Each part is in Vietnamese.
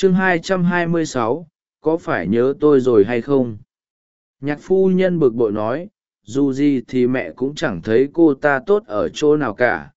chương 226, có phải nhớ tôi rồi hay không? Nhạc phu nhân bực bội nói dù gì thì mẹ cũng chẳng thấy cô ta tốt ở chỗ nào cả.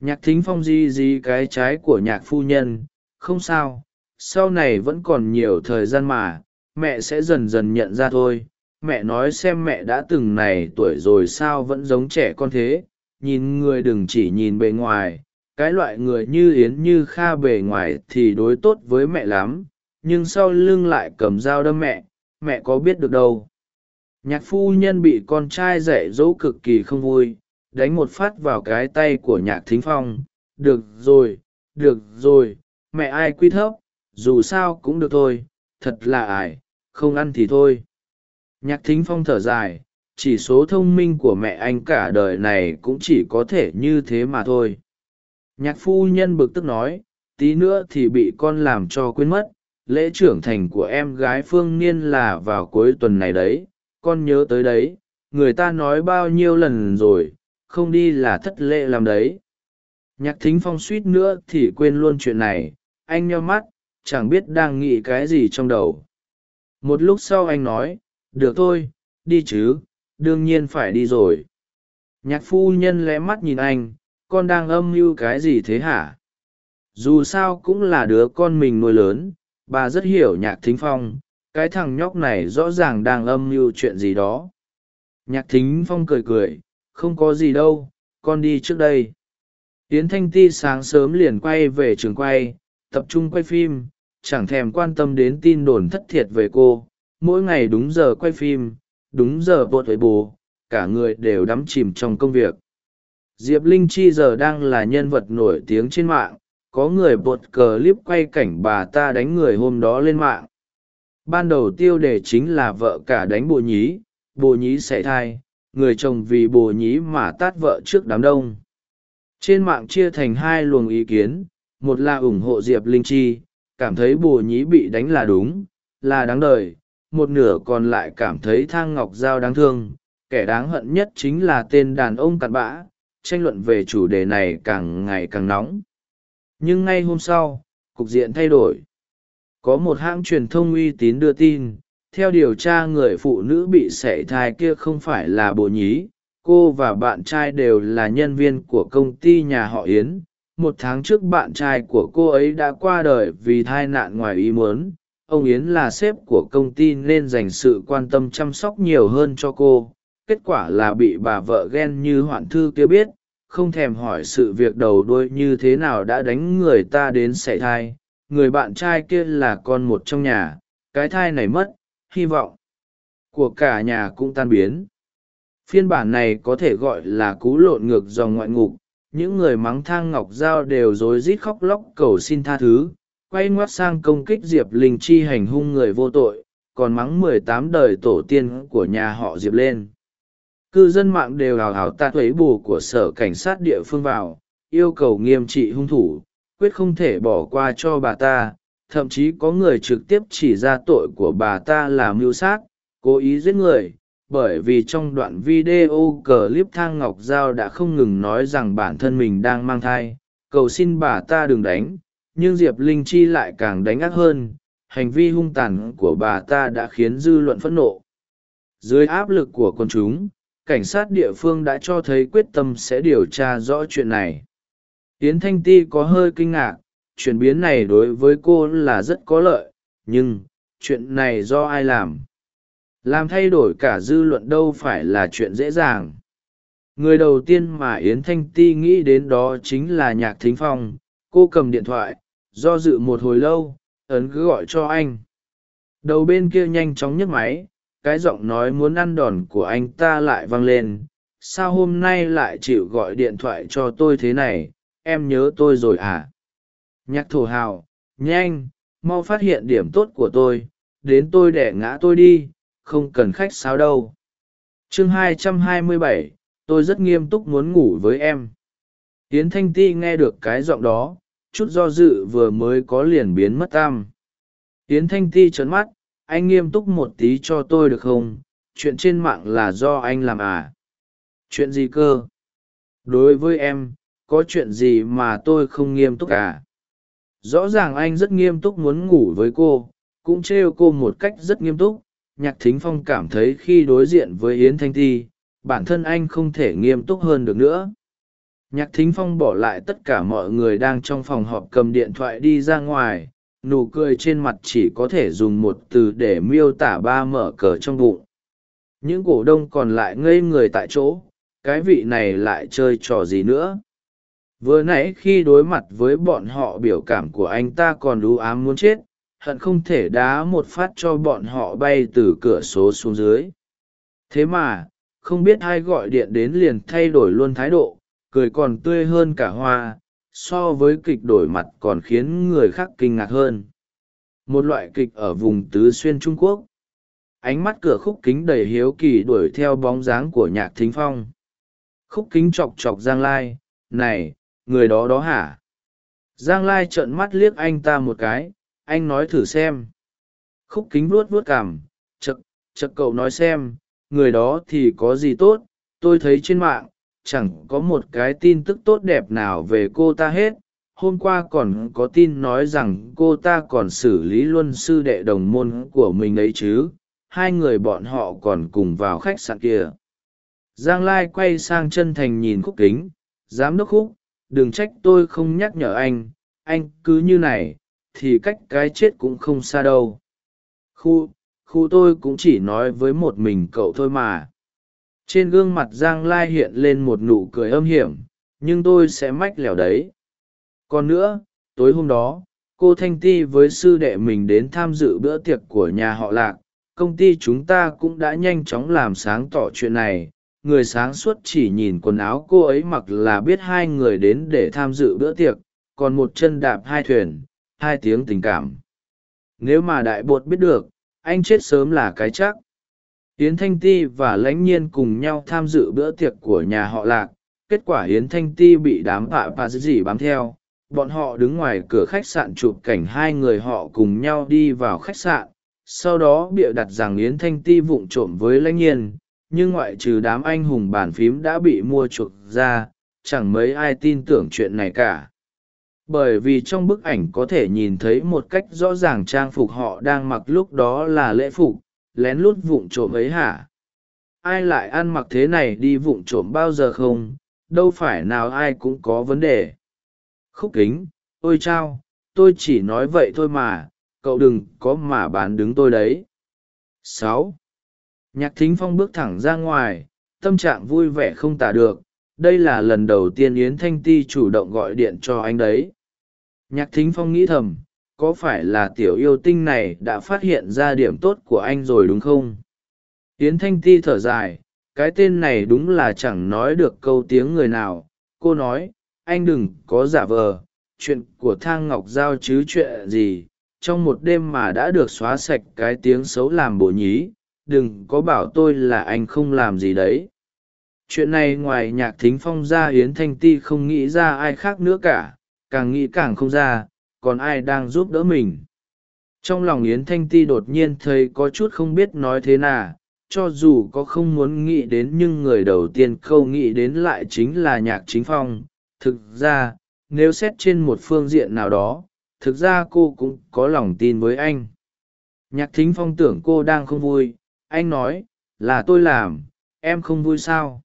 Nhạc thính phong di di cái trái của nhạc phu nhân không sao sau này vẫn còn nhiều thời gian mà mẹ sẽ dần dần nhận ra thôi. Mẹ nói xem mẹ đã từng này tuổi rồi sao vẫn giống trẻ con thế nhìn người đừng chỉ nhìn bề ngoài cái loại người như yến như kha bề ngoài thì đối tốt với mẹ lắm, nhưng sau lưng lại cầm dao đâm mẹ mẹ có biết được đâu. Nhạc phu nhân bị con trai dạy dỗ cực kỳ không vui, đánh một phát vào cái tay của nhạc thính phong. Được rồi được rồi, mẹ ai quy thấp, dù sao cũng được thôi, thật là ải, không ăn thì thôi. Nhạc thính phong thở dài, chỉ số thông minh của mẹ anh cả đời này cũng chỉ có thể như thế mà thôi nhạc phu nhân bực tức nói, tí nữa thì bị con làm cho quên mất, lễ trưởng thành của em gái phương niên là vào cuối tuần này đấy, con nhớ tới đấy, người ta nói bao nhiêu lần rồi, không đi là thất lễ làm đấy. Nhạc thính phong suýt nữa thì quên luôn chuyện này, anh nheo mắt, chẳng biết đang nghĩ cái gì trong đầu. Một lúc sau anh nói, được thôi, đi chứ, đương nhiên phải đi rồi. Nhạc phu nhân lẽ mắt nhìn anh con đang âm mưu cái gì thế hả? Dù sao cũng là đứa con mình nuôi lớn, bà rất hiểu nhạc thính phong, cái thằng nhóc này rõ ràng đang âm mưu chuyện gì đó. Nhạc thính phong cười cười, không có gì đâu, con đi trước đây. Yến thanh ti sáng sớm liền quay về trường quay, tập trung quay phim, chẳng thèm quan tâm đến tin đồn thất thiệt về cô. Mỗi ngày đúng giờ quay phim, đúng giờ vội với bồ cả người đều đắm chìm trong công việc diệp linh chi giờ đang là nhân vật nổi tiếng trên mạng, có người bột cờ clip quay cảnh bà ta đánh người hôm đó lên mạng. Ban đầu tiêu đề chính là vợ cả đánh bồ nhí bồ nhí sẽ thai, người chồng vì bồ nhí mà tát vợ trước đám đông. Trên mạng chia thành hai luồng ý kiến, một là ủng hộ diệp linh chi, cảm thấy bồ nhí bị đánh là đúng, là đáng đời, một nửa còn lại cảm thấy thang ngọc giao đáng thương, kẻ đáng hận nhất chính là tên đàn ông cặn bã tranh luận về chủ đề này càng ngày càng nóng. Nhưng ngay hôm sau, cục diện thay đổi. Có một hãng truyền thông uy tín đưa tin, theo điều tra người phụ nữ bị sảy thai kia không phải là bồ nhí, cô và bạn trai đều là nhân viên của công ty nhà họ yến. Một tháng trước bạn trai của cô ấy đã qua đời vì thai nạn ngoài ý muốn. Ông yến là sếp của công ty nên dành sự quan tâm chăm sóc nhiều hơn cho cô kết quả là bị bà vợ ghen như hoạn thư kia biết, không thèm hỏi sự việc đầu đuôi như thế nào đã đánh người ta đến sảy thai. Người bạn trai kia là con một trong nhà, cái thai này mất, hy vọng của cả nhà cũng tan biến. Phiên bản này có thể gọi là cú lộn ngược dòng ngoại ngục, những người mắng thang ngọc giao đều rối rít khóc lóc cầu xin tha thứ, quay ngoắt sang công kích diệp linh chi hành hung người vô tội, còn mắng mười tám đời tổ tiên của nhà họ diệp lên cư dân mạng đều hào hào tạt thuế bù của sở cảnh sát địa phương vào, yêu cầu nghiêm trị hung thủ, quyết không thể bỏ qua cho bà ta, thậm chí có người trực tiếp chỉ ra tội của bà ta là mưu sát, cố ý giết người, bởi vì trong đoạn video clip thang ngọc giao đã không ngừng nói rằng bản thân mình đang mang thai, cầu xin bà ta đừng đánh, nhưng diệp linh chi lại càng đánh ác hơn, hành vi hung tàn của bà ta đã khiến dư luận phẫn nộ. Dưới áp lực của quần chúng cảnh sát địa phương đã cho thấy quyết tâm sẽ điều tra rõ chuyện này. Yến thanh ti có hơi kinh ngạc, chuyển biến này đối với cô là rất có lợi, nhưng chuyện này do ai làm? Làm thay đổi cả dư luận đâu phải là chuyện dễ dàng. Người đầu tiên mà yến thanh ti nghĩ đến đó chính là nhạc thính phong. Cô cầm điện thoại, do dự một hồi lâu, ấn cứ gọi cho anh. Đầu bên kia nhanh chóng nhấc máy cái giọng nói muốn ăn đòn của anh ta lại vang lên. Sao hôm nay lại chịu gọi điện thoại cho tôi thế này? Em nhớ tôi rồi à? Nhạc thổ hào nhanh mau phát hiện điểm tốt của tôi. Đến tôi đẻ ngã tôi đi không cần khách sáo đâu. Chương 227, tôi rất nghiêm túc muốn ngủ với em. Yến thanh ti nghe được cái giọng đó chút do dự vừa mới có liền biến mất tam yến thanh ti trấn mắt anh nghiêm túc một tí cho tôi được không? Chuyện trên mạng là do anh làm à? Chuyện gì cơ? Đối với em, có chuyện gì mà tôi không nghiêm túc à? Rõ ràng anh rất nghiêm túc muốn ngủ với cô, cũng trêu cô một cách rất nghiêm túc. Nhạc thính phong cảm thấy khi đối diện với yến thanh ti, bản thân anh không thể nghiêm túc hơn được nữa. Nhạc thính phong bỏ lại tất cả mọi người đang trong phòng họp cầm điện thoại đi ra ngoài nụ cười trên mặt chỉ có thể dùng một từ để miêu tả ba mở cờ trong bụng. Những cổ đông còn lại ngây người tại chỗ, cái vị này lại chơi trò gì nữa? Vừa nãy khi đối mặt với bọn họ biểu cảm của anh ta còn đú ám muốn chết, hận không thể đá một phát cho bọn họ bay từ cửa số xuống dưới. Thế mà, không biết ai gọi điện đến liền thay đổi luôn thái độ, cười còn tươi hơn cả hoa so với kịch đổi mặt còn khiến người khác kinh ngạc hơn. Một loại kịch ở vùng tứ xuyên trung quốc. Ánh mắt cửa khúc kính đầy hiếu kỳ đuổi theo bóng dáng của nhạc thính phong. Khúc kính chọc chọc giang lai, này, người đó đó hả? Giang lai trợn mắt liếc anh ta một cái, anh nói thử xem. Khúc kính vuốt vuốt cảm chật chật cậu nói xem, người đó thì có gì tốt, tôi thấy trên mạng chẳng có một cái tin tức tốt đẹp nào về cô ta hết. Hôm qua còn có tin nói rằng cô ta còn xử lý luân sư đệ đồng môn của mình ấy chứ. Hai người bọn họ còn cùng vào khách sạn kia. Giang lai quay sang chân thành nhìn khúc kính. Giám đốc khúc, đừng trách tôi không nhắc nhở anh. Anh cứ như này, thì cách cái chết cũng không xa đâu. Khu khu tôi cũng chỉ nói với một mình cậu thôi mà trên gương mặt giang lai hiện lên một nụ cười âm hiểm, nhưng tôi sẽ mách lẻo đấy. Còn nữa, tối hôm đó, cô thanh ti với sư đệ mình đến tham dự bữa tiệc của nhà họ lạc. Công ty chúng ta cũng đã nhanh chóng làm sáng tỏ chuyện này. Người sáng suốt chỉ nhìn quần áo cô ấy mặc là biết hai người đến để tham dự bữa tiệc, còn một chân đạp hai thuyền, hai tiếng tình cảm. Nếu mà đại bột biết được, anh chết sớm là cái chắc yến thanh ti và lãnh nhiên cùng nhau tham dự bữa tiệc của nhà họ lạc. Kết quả yến thanh ti bị đám bạ bạ dì bám theo. Bọn họ đứng ngoài cửa khách sạn chụp cảnh hai người họ cùng nhau đi vào khách sạn. Sau đó bịa đặt rằng yến thanh ti vụng trộm với lãnh nhiên, nhưng ngoại trừ đám anh hùng bàn phím đã bị mua chuộc ra, chẳng mấy ai tin tưởng chuyện này cả. Bởi vì trong bức ảnh có thể nhìn thấy một cách rõ ràng trang phục họ đang mặc lúc đó là lễ phục lén lút vụng trộm ấy hả? Ai lại ăn mặc thế này đi vụng trộm bao giờ không? Đâu phải nào ai cũng có vấn đề. Khúc kính, ôi chao, tôi chỉ nói vậy thôi mà, cậu đừng có mà bán đứng tôi đấy. Sáu. Nhạc thính phong bước thẳng ra ngoài, tâm trạng vui vẻ không tả được. Đây là lần đầu tiên yến thanh ti chủ động gọi điện cho anh đấy. Nhạc thính phong nghĩ thầm có phải là tiểu yêu tinh này đã phát hiện ra điểm tốt của anh rồi đúng không? Yến thanh ti thở dài, cái tên này đúng là chẳng nói được câu tiếng người nào. Cô nói, anh đừng có giả vờ, chuyện của thang ngọc giao chứ chuyện gì. Trong một đêm mà đã được xóa sạch cái tiếng xấu làm bổ nhí, đừng có bảo tôi là anh không làm gì đấy. Chuyện này ngoài nhạc thính phong ra, yến thanh ti không nghĩ ra ai khác nữa cả, càng nghĩ càng không ra còn ai đang giúp đỡ mình? Trong lòng yến thanh ti đột nhiên thấy có chút không biết nói thế nào, cho dù có không muốn nghĩ đến nhưng người đầu tiên khâu nghĩ đến lại chính là nhạc chính phong. Thực ra, nếu xét trên một phương diện nào đó, thực ra cô cũng có lòng tin với anh. Nhạc thính phong tưởng cô đang không vui, anh nói, là tôi làm, em không vui sao?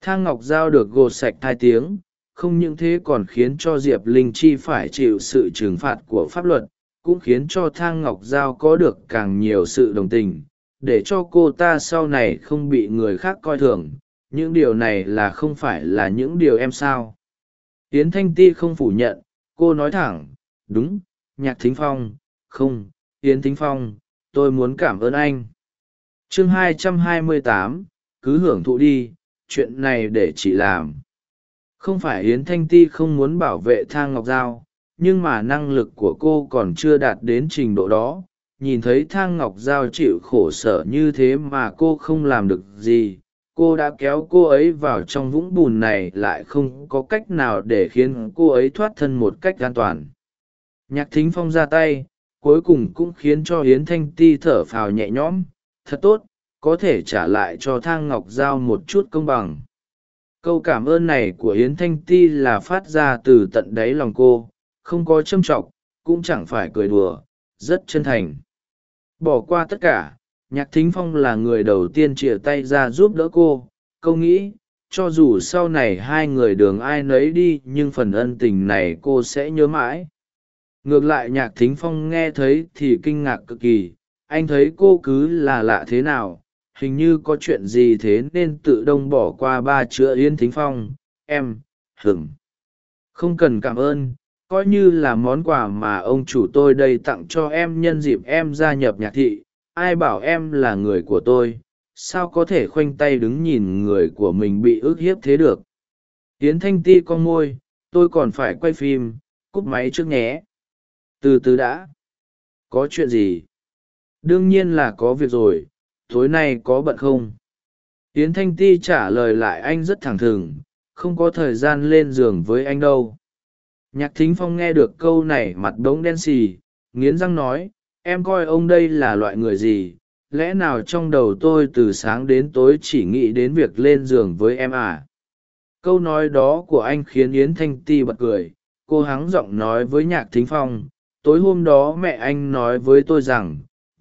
Thang ngọc giao được gột sạch hai tiếng không những thế còn khiến cho diệp linh chi phải chịu sự trừng phạt của pháp luật cũng khiến cho thang ngọc giao có được càng nhiều sự đồng tình. Để cho cô ta sau này không bị người khác coi thường những điều này là không phải là những điều em sao. Tiến thanh ti không phủ nhận cô nói thẳng đúng nhạc thính phong không yến thính phong tôi muốn cảm ơn anh. Chương 228, cứ hưởng thụ đi chuyện này để chị làm không phải yến thanh ti không muốn bảo vệ thang ngọc giao, nhưng mà năng lực của cô còn chưa đạt đến trình độ đó. Nhìn thấy thang ngọc giao chịu khổ sở như thế mà cô không làm được gì, cô đã kéo cô ấy vào trong vũng bùn này lại không có cách nào để khiến cô ấy thoát thân một cách an toàn. Nhạc thính phong ra tay, cuối cùng cũng khiến cho hiến thanh ti thở phào nhẹ nhõm. Thật tốt, có thể trả lại cho thang ngọc giao một chút công bằng câu cảm ơn này của hiến thanh ti là phát ra từ tận đáy lòng cô, không có châm t r ọ c cũng chẳng phải cười đùa, rất chân thành. Bỏ qua tất cả, nhạc thính phong là người đầu tiên chìa tay ra giúp đỡ cô. Câu nghĩ, cho dù sau này hai người đường ai nấy đi, nhưng phần ân tình này cô sẽ nhớ mãi. Ngược lại nhạc thính phong nghe thấy thì kinh ngạc cực kỳ. Anh thấy cô cứ là lạ thế nào? Hình như có chuyện gì thế nên tự đông bỏ qua ba chữ yên thính phong, em hửng không cần cảm ơn, coi như là món quà mà ông chủ tôi đây tặng cho em nhân dịp em gia nhập nhạc thị, ai bảo em là người của tôi, sao có thể khoanh tay đứng nhìn người của mình bị ức hiếp thế được. Tiến thanh ti con môi, tôi còn phải quay phim, cúp máy trước nhé. Từ từ đã. Có chuyện gì? Đương nhiên là có việc rồi tối nay có bận không? Yến thanh ti trả lời lại anh rất thẳng thừng, không có thời gian lên giường với anh đâu. Nhạc thính phong nghe được câu này mặt đ ố n g đen xì, nghiến răng nói, em coi ông đây là loại người gì? Lẽ nào trong đầu tôi từ sáng đến tối chỉ nghĩ đến việc lên giường với em à? Câu nói đó của anh khiến yến thanh ti bật cười, cô hắng giọng nói với nhạc thính phong, tối hôm đó mẹ anh nói với tôi rằng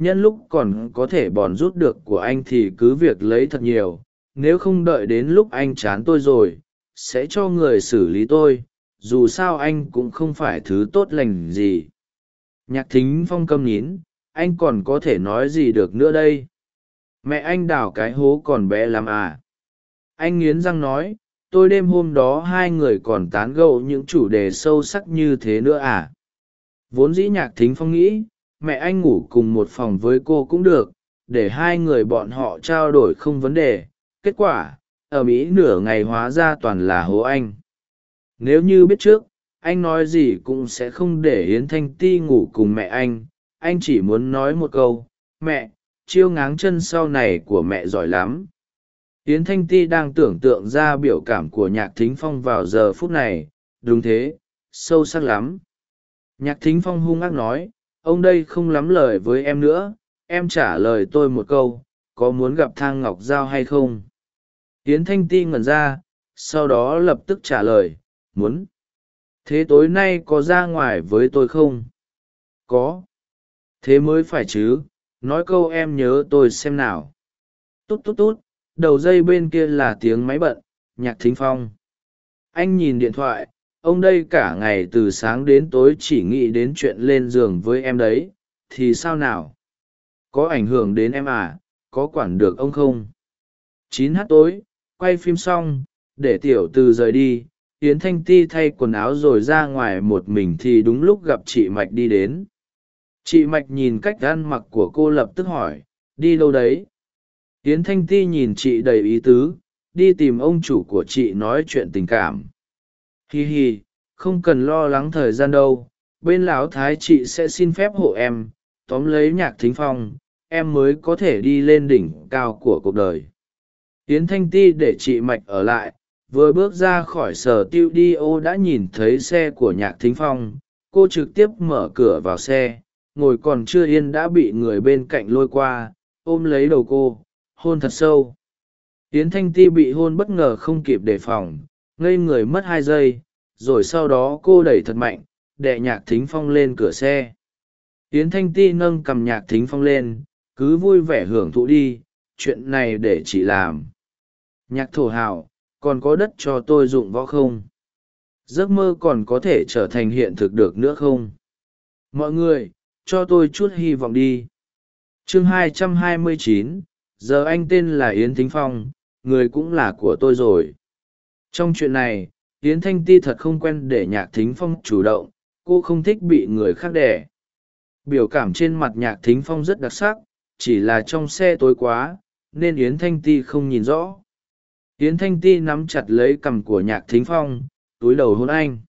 nhân lúc còn có thể bòn rút được của anh thì cứ việc lấy thật nhiều. Nếu không đợi đến lúc anh chán tôi rồi, sẽ cho người xử lý tôi. Dù sao anh cũng không phải thứ tốt lành gì. Nhạc thính phong câm nhín anh còn có thể nói gì được nữa đây? Mẹ anh đào cái hố còn bé lắm à? Anh nghiến răng nói, tôi đêm hôm đó hai người còn tán gẫu những chủ đề sâu sắc như thế nữa à? Vốn dĩ nhạc thính phong nghĩ mẹ anh ngủ cùng một phòng với cô cũng được, để hai người bọn họ trao đổi không vấn đề. Kết quả, ở mỹ nửa ngày hóa ra toàn là hố anh. Nếu như biết trước, anh nói gì cũng sẽ không để yến thanh ti ngủ cùng mẹ anh. Anh chỉ muốn nói một câu, mẹ, chiêu ngáng chân sau này của mẹ giỏi lắm. Yến thanh ti đang tưởng tượng ra biểu cảm của nhạc thính phong vào giờ phút này. Đúng thế, sâu sắc lắm. Nhạc thính phong hung ác nói ông đây không lắm lời với em nữa em trả lời tôi một câu có muốn gặp thang ngọc giao hay không? Tiến thanh ti ngẩn ra sau đó lập tức trả lời muốn. Thế tối nay có ra ngoài với tôi không? Có. Thế mới phải chứ nói câu em nhớ tôi xem nào. Tút tút tút, đầu dây bên kia là tiếng máy bận nhạc thính phong. Anh nhìn điện thoại ông đây cả ngày từ sáng đến tối chỉ nghĩ đến chuyện lên giường với em đấy, thì sao nào? Có ảnh hưởng đến em à có quản được ông không? Chín h tối, quay phim xong, để tiểu từ rời đi, yến thanh ti thay quần áo rồi ra ngoài một mình thì đúng lúc gặp chị mạch đi đến. Chị mạch nhìn cách ăn mặc của cô lập tức hỏi, đi đâu đấy? Yến thanh ti nhìn chị đầy ý tứ, đi tìm ông chủ của chị nói chuyện tình cảm hì hì không cần lo lắng thời gian đâu. Bên lão thái chị sẽ xin phép hộ em. Tóm lấy nhạc thính phong, em mới có thể đi lên đỉnh cao của cuộc đời. Tiến thanh ti để chị mạch ở lại. Vừa bước ra khỏi sở tiêu đi, ô đã nhìn thấy xe của nhạc thính phong. Cô trực tiếp mở cửa vào xe. Ngồi còn chưa yên đã bị người bên cạnh lôi qua, ôm lấy đầu cô. Hôn thật sâu. Yến thanh ti bị hôn bất ngờ không kịp đề phòng ngây người mất hai giây rồi sau đó cô đẩy thật mạnh đệ nhạc thính phong lên cửa xe. Yến thanh ti nâng cầm nhạc thính phong lên cứ vui vẻ hưởng thụ đi chuyện này để chị làm. Nhạc thổ hào còn có đất cho tôi dụng võ không? Giấc mơ còn có thể trở thành hiện thực được nữa không? Mọi người cho tôi chút hy vọng đi. Chương 229, giờ anh tên là yến thính phong người cũng là của tôi rồi trong chuyện này, yến thanh ti thật không quen để nhạc thính phong chủ động, cô không thích bị người khác đẻ biểu cảm trên mặt nhạc thính phong rất đặc sắc, chỉ là trong xe tối quá, nên yến thanh ti không nhìn rõ. Yến thanh ti nắm chặt lấy cằm của nhạc thính phong, túi đầu hôn anh.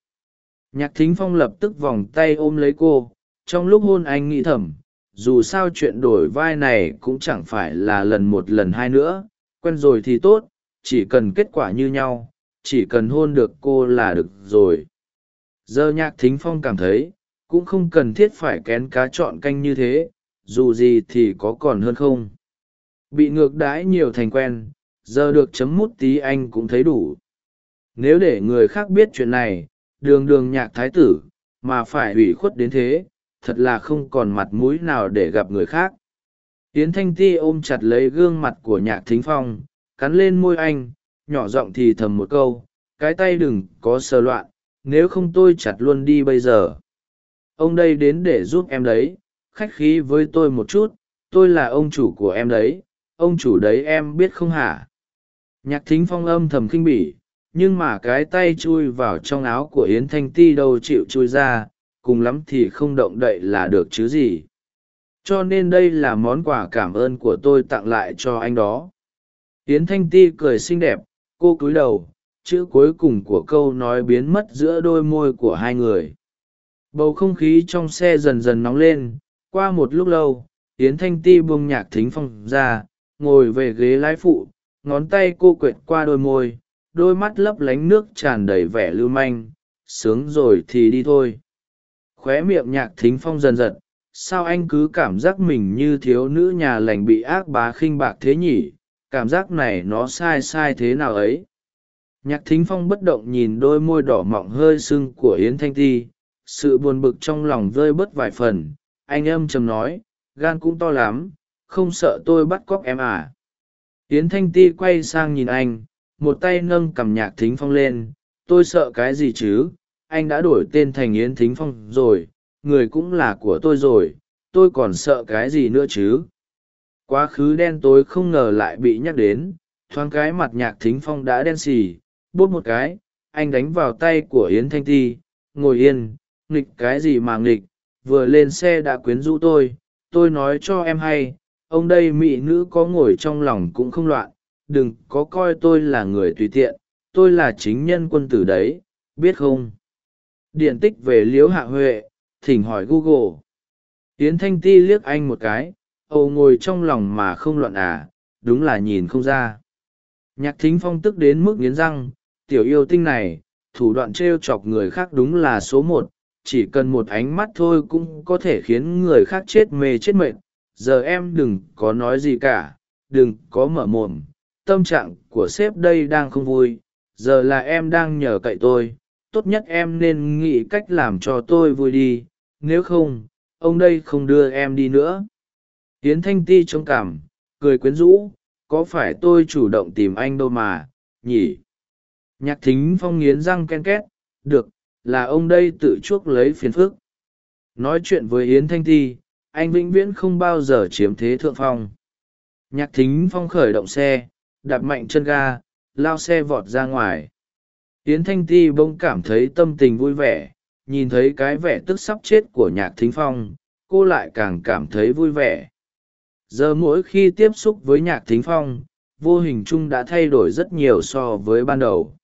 Nhạc thính phong lập tức vòng tay ôm lấy cô, trong lúc hôn anh nghĩ thầm, dù sao chuyện đổi vai này cũng chẳng phải là lần một lần hai nữa, quen rồi thì tốt, chỉ cần kết quả như nhau chỉ cần hôn được cô là được rồi. Giờ nhạc thính phong cảm thấy, cũng không cần thiết phải kén cá chọn canh như thế, dù gì thì có còn hơn không. Bị ngược đãi nhiều thành quen giờ được chấm mút tí anh cũng thấy đủ. Nếu để người khác biết chuyện này, đường đường nhạc thái tử, mà phải ủy khuất đến thế, thật là không còn mặt mũi nào để gặp người khác. Yến thanh ti ôm chặt lấy gương mặt của nhạc thính phong, cắn lên môi anh nhỏ giọng thì thầm một câu, cái tay đừng có sờ loạn, nếu không tôi chặt luôn đi bây giờ. Ông đây đến để giúp em đấy, khách khí với tôi một chút, tôi là ông chủ của em đấy, ông chủ đấy em biết không hả? Nhạc thính phong âm thầm khinh bỉ, nhưng mà cái tay chui vào trong áo của yến thanh ti đâu chịu chui ra, cùng lắm thì không động đậy là được chứ gì. Cho nên đây là món quà cảm ơn của tôi tặng lại cho anh đó. Yến thanh ti cười xinh đẹp cô cúi đầu, chữ cuối cùng của câu nói biến mất giữa đôi môi của hai người bầu không khí trong xe dần dần nóng lên, qua một lúc lâu tiến thanh ti buông nhạc thính phong ra, ngồi về ghế lái phụ, ngón tay cô quệt qua đôi môi, đôi mắt lấp lánh nước tràn đầy vẻ lưu manh, sướng rồi thì đi thôi khóe miệng nhạc thính phong dần dần. sao anh cứ cảm giác mình như thiếu nữ nhà lành bị ác bá khinh bạc thế nhỉ cảm giác này nó sai sai thế nào ấy? Nhạc thính phong bất động nhìn đôi môi đỏ mọng hơi sưng của yến thanh ti, sự buồn bực trong lòng rơi bớt vài phần. Anh âm chầm nói, gan cũng to lắm, không sợ tôi bắt cóc em à? Yến thanh ti quay sang nhìn anh, một tay nâng cầm nhạc thính phong lên. Tôi sợ cái gì chứ? Anh đã đổi tên thành yến thính phong rồi, người cũng là của tôi rồi, tôi còn sợ cái gì nữa chứ? Quá khứ đen tối không ngờ lại bị nhắc đến, thoáng cái mặt nhạc thính phong đã đen xì bốt một cái, anh đánh vào tay của yến thanh ti, ngồi yên, nghịch cái gì mà nghịch, vừa lên xe đã quyến rũ tôi tôi nói cho em hay, ông đây mỹ nữ có ngồi trong lòng cũng không loạn, đừng có coi tôi là người tùy tiện, tôi là chính nhân quân tử đấy, biết không? Điện tích về liễu hạ huệ, thỉnh hỏi google. Yến thanh ti liếc anh một cái âu ngồi trong lòng mà không loạn à đúng là nhìn không ra. Nhạc thính phong tức đến mức nghiến răng, tiểu yêu tinh này, thủ đoạn t r e o chọc người khác đúng là số một, chỉ cần một ánh mắt thôi cũng có thể khiến người khác chết mê chết mệnh giờ em đừng có nói gì cả, đừng có mở mồm, tâm trạng của sếp đây đang không vui, giờ là em đang nhờ cậy tôi, tốt nhất em nên nghĩ cách làm cho tôi vui đi, nếu không, ông đây không đưa em đi nữa. Yến thanh ti trông cảm, cười quyến rũ, có phải tôi chủ động tìm anh đâu mà, nhỉ? Nhạc thính phong nghiến răng ken két, được, là ông đây tự chuốc lấy phiền phức. Nói chuyện với yến thanh ti, anh vĩnh viễn không bao giờ chiếm thế thượng phong. Nhạc thính phong khởi động xe, đạp mạnh chân ga, lao xe vọt ra ngoài. Yến thanh ti bỗng cảm thấy tâm tình vui vẻ, nhìn thấy cái vẻ tức sắp chết của nhạc thính phong, cô lại càng cảm thấy vui vẻ giờ mỗi khi tiếp xúc với nhạc thính phong vô hình chung đã thay đổi rất nhiều so với ban đầu.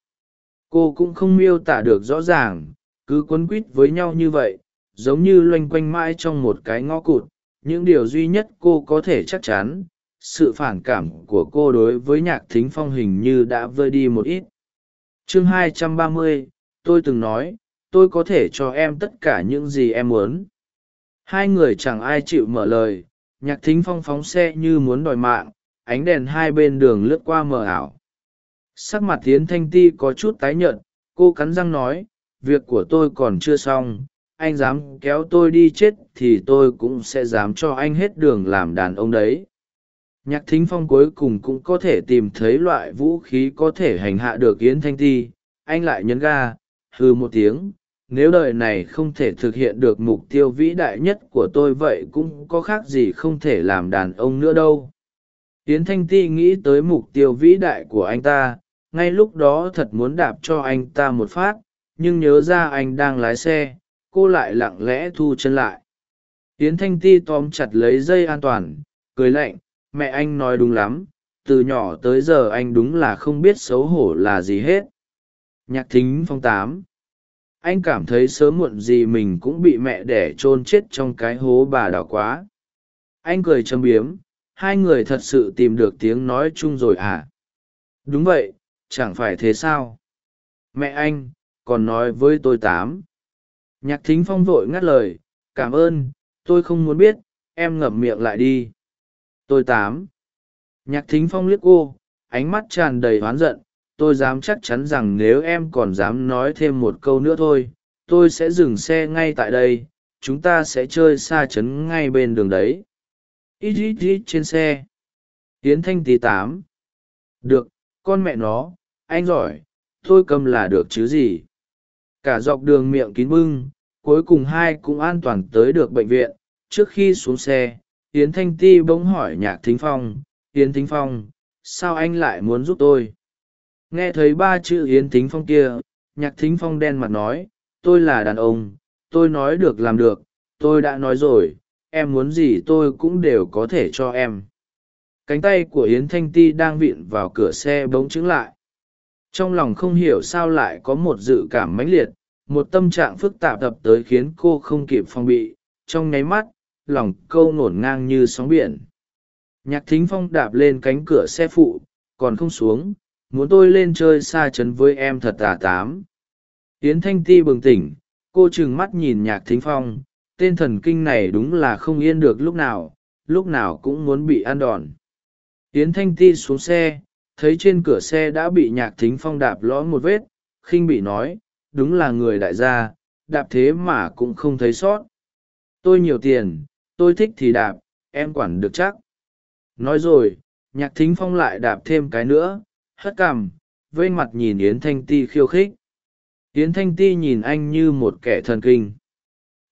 Cô cũng không miêu tả được rõ ràng cứ quấn quít với nhau như vậy giống như loanh quanh mãi trong một cái ngõ cụt. Những điều duy nhất cô có thể chắc chắn sự phản cảm của cô đối với nhạc thính phong hình như đã vơi đi một ít. Chương 230, tôi từng nói tôi có thể cho em tất cả những gì em muốn. Hai người chẳng ai chịu mở lời nhạc thính phong phóng xe như muốn đòi mạng, ánh đèn hai bên đường lướt qua mờ ảo. Sắc mặt tiến thanh ti có chút tái nhợt, cô cắn răng nói, việc của tôi còn chưa xong, anh dám kéo tôi đi chết thì tôi cũng sẽ dám cho anh hết đường làm đàn ông đấy. Nhạc thính phong cuối cùng cũng có thể tìm thấy loại vũ khí có thể hành hạ được yến thanh ti. Anh lại nhấn ga hư một tiếng nếu đời này không thể thực hiện được mục tiêu vĩ đại nhất của tôi vậy cũng có khác gì không thể làm đàn ông nữa đâu. Tiến thanh ti nghĩ tới mục tiêu vĩ đại của anh ta, ngay lúc đó thật muốn đạp cho anh ta một phát, nhưng nhớ ra anh đang lái xe, cô lại lặng lẽ thu chân lại. Tiến thanh ti tóm chặt lấy dây an toàn, cười lạnh, mẹ anh nói đúng lắm, từ nhỏ tới giờ anh đúng là không biết xấu hổ là gì hết. Nhạc thính phong tám anh cảm thấy sớm muộn gì mình cũng bị mẹ đẻ chôn chết trong cái hố bà đào quá. Anh cười châm biếm, hai người thật sự tìm được tiếng nói chung rồi à? Đúng vậy, chẳng phải thế sao? Mẹ anh, còn nói với tôi tám. Nhạc thính phong vội ngắt lời, cảm ơn, tôi không muốn biết, em ngậm miệng lại đi. Tôi tám. Nhạc thính phong liếc cô, ánh mắt tràn đầy oán giận tôi dám chắc chắn rằng nếu em còn dám nói thêm một câu nữa thôi, tôi sẽ dừng xe ngay tại đây, chúng ta sẽ chơi xa chấn ngay bên đường đấy. Ít ít ít trên xe. Tiến thanh tí tám. Được, con mẹ nó, anh giỏi tôi cầm là được chứ gì. Cả dọc đường miệng kín bưng, cuối cùng hai cũng an toàn tới được bệnh viện. Trước khi xuống xe, yến thanh ti bỗng hỏi nhạc thính phong, yến thính phong, sao anh lại muốn giúp tôi? Nghe thấy ba chữ yến thính phong kia, nhạc thính phong đen mặt nói, tôi là đàn ông, tôi nói được làm được, tôi đã nói rồi, em muốn gì tôi cũng đều có thể cho em. Cánh tay của yến thanh ti đang vịn vào cửa xe bỗng trứng lại. Trong lòng không hiểu sao lại có một dự cảm mãnh liệt, một tâm trạng phức tạp tập tới khiến cô không kịp phòng bị. Trong nháy mắt, lòng câu nổn ngang như sóng biển. Nhạc thính phong đạp lên cánh cửa xe phụ, còn không xuống muốn tôi lên chơi xa chấn với em thật tà tám. Yến thanh ti bừng tỉnh, cô trừng mắt nhìn nhạc thính phong, tên thần kinh này đúng là không yên được lúc nào lúc nào cũng muốn bị ăn đòn. Yến thanh ti xuống xe, thấy trên cửa xe đã bị nhạc thính phong đạp lõm một vết, khinh bị nói, đúng là người đại gia, đạp thế mà cũng không thấy sót. Tôi nhiều tiền, tôi thích thì đạp, em quản được chắc. Nói rồi, nhạc thính phong lại đạp thêm cái nữa hất cằm vây mặt nhìn yến thanh ti khiêu khích. Yến thanh ti nhìn anh như một kẻ thần kinh.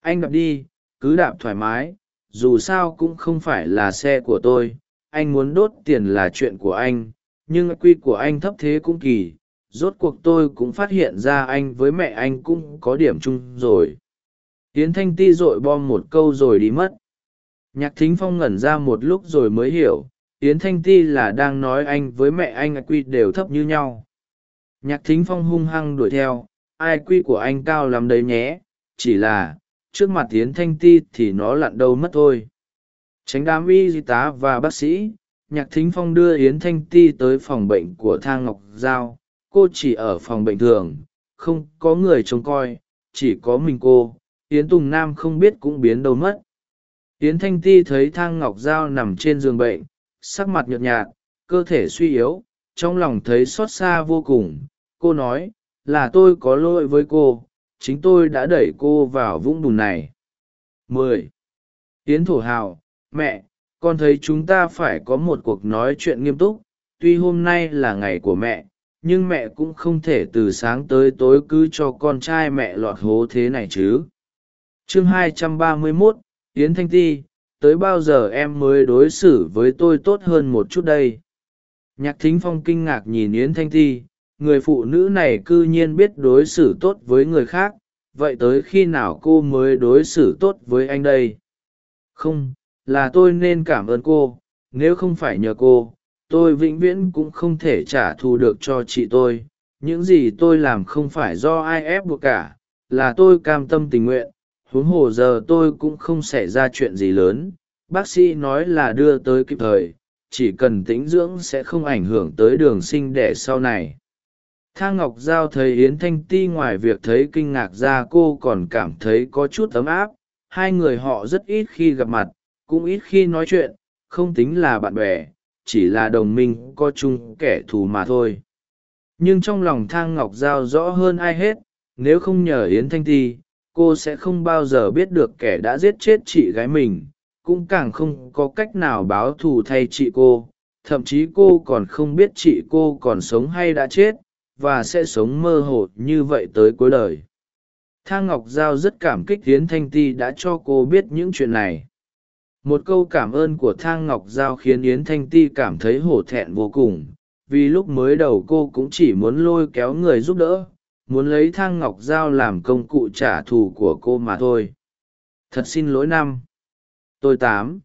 Anh đạp đi, cứ đạp thoải mái, dù sao cũng không phải là xe của tôi, anh muốn đốt tiền là chuyện của anh, nhưng quy của anh thấp thế cũng kỳ, rốt cuộc tôi cũng phát hiện ra anh với mẹ anh cũng có điểm chung rồi. Yến thanh ti r ộ i bom một câu rồi đi mất. Nhạc thính phong ngẩn ra một lúc rồi mới hiểu yến thanh ti là đang nói anh với mẹ anh quy đều thấp như nhau. Nhạc thính phong hung hăng đuổi theo, ai quy của anh cao lắm đấy nhé, chỉ là, trước mặt yến thanh ti thì nó lặn đâu mất thôi. Tránh đám y tá và bác sĩ, nhạc thính phong đưa yến thanh ti tới phòng bệnh của thang ngọc giao. Cô chỉ ở phòng bệnh thường, không có người trông coi, chỉ có mình cô, yến tùng nam không biết cũng biến đâu mất. Yến thanh ti thấy thang ngọc giao nằm trên giường bệnh sắc mặt nhợt nhạt cơ thể suy yếu trong lòng thấy xót xa vô cùng. Cô nói là tôi có lỗi với cô chính tôi đã đẩy cô vào vũng bùn này. Mười. Yến thổ hào mẹ con thấy chúng ta phải có một cuộc nói chuyện nghiêm túc. Tuy hôm nay là ngày của mẹ nhưng mẹ cũng không thể từ sáng tới tối cứ cho con trai mẹ lọt hố thế này chứ. Chương 231, yến thanh ti tới bao giờ em mới đối xử với tôi tốt hơn một chút đây? Nhạc thính phong kinh ngạc nhìn yến thanh ti, người phụ nữ này c ư nhiên biết đối xử tốt với người khác, vậy tới khi nào cô mới đối xử tốt với anh đây? Không, là tôi nên cảm ơn cô, nếu không phải nhờ cô, tôi vĩnh viễn cũng không thể trả thù được cho chị tôi. Những gì tôi làm không phải do ai ép buộc cả, là tôi cam tâm tình nguyện huống hồ giờ tôi cũng không xảy ra chuyện gì lớn. Bác sĩ nói là đưa tới kịp thời, chỉ cần tĩnh dưỡng sẽ không ảnh hưởng tới đường sinh đẻ sau này. Thang ngọc giao thấy yến thanh ti ngoài việc thấy kinh ngạc ra cô còn cảm thấy có chút ấm áp. Hai người họ rất ít khi gặp mặt, cũng ít khi nói chuyện, không tính là bạn bè, chỉ là đồng minh có chung kẻ thù mà thôi. Nhưng trong lòng thang ngọc giao rõ hơn ai hết, nếu không nhờ yến thanh ti cô sẽ không bao giờ biết được kẻ đã giết chết chị gái mình, cũng càng không có cách nào báo thù thay chị cô. Thậm chí cô còn không biết chị cô còn sống hay đã chết, và sẽ sống mơ hồ như vậy tới cuối đời. Thang ngọc giao rất cảm kích hiến thanh ti đã cho cô biết những chuyện này. Một câu cảm ơn của thang ngọc giao khiến yến thanh ti cảm thấy hổ thẹn vô cùng, vì lúc mới đầu cô cũng chỉ muốn lôi kéo người giúp đỡ muốn lấy thang ngọc dao làm công cụ trả thù của cô mà thôi. Thật xin lỗi năm tôi tám.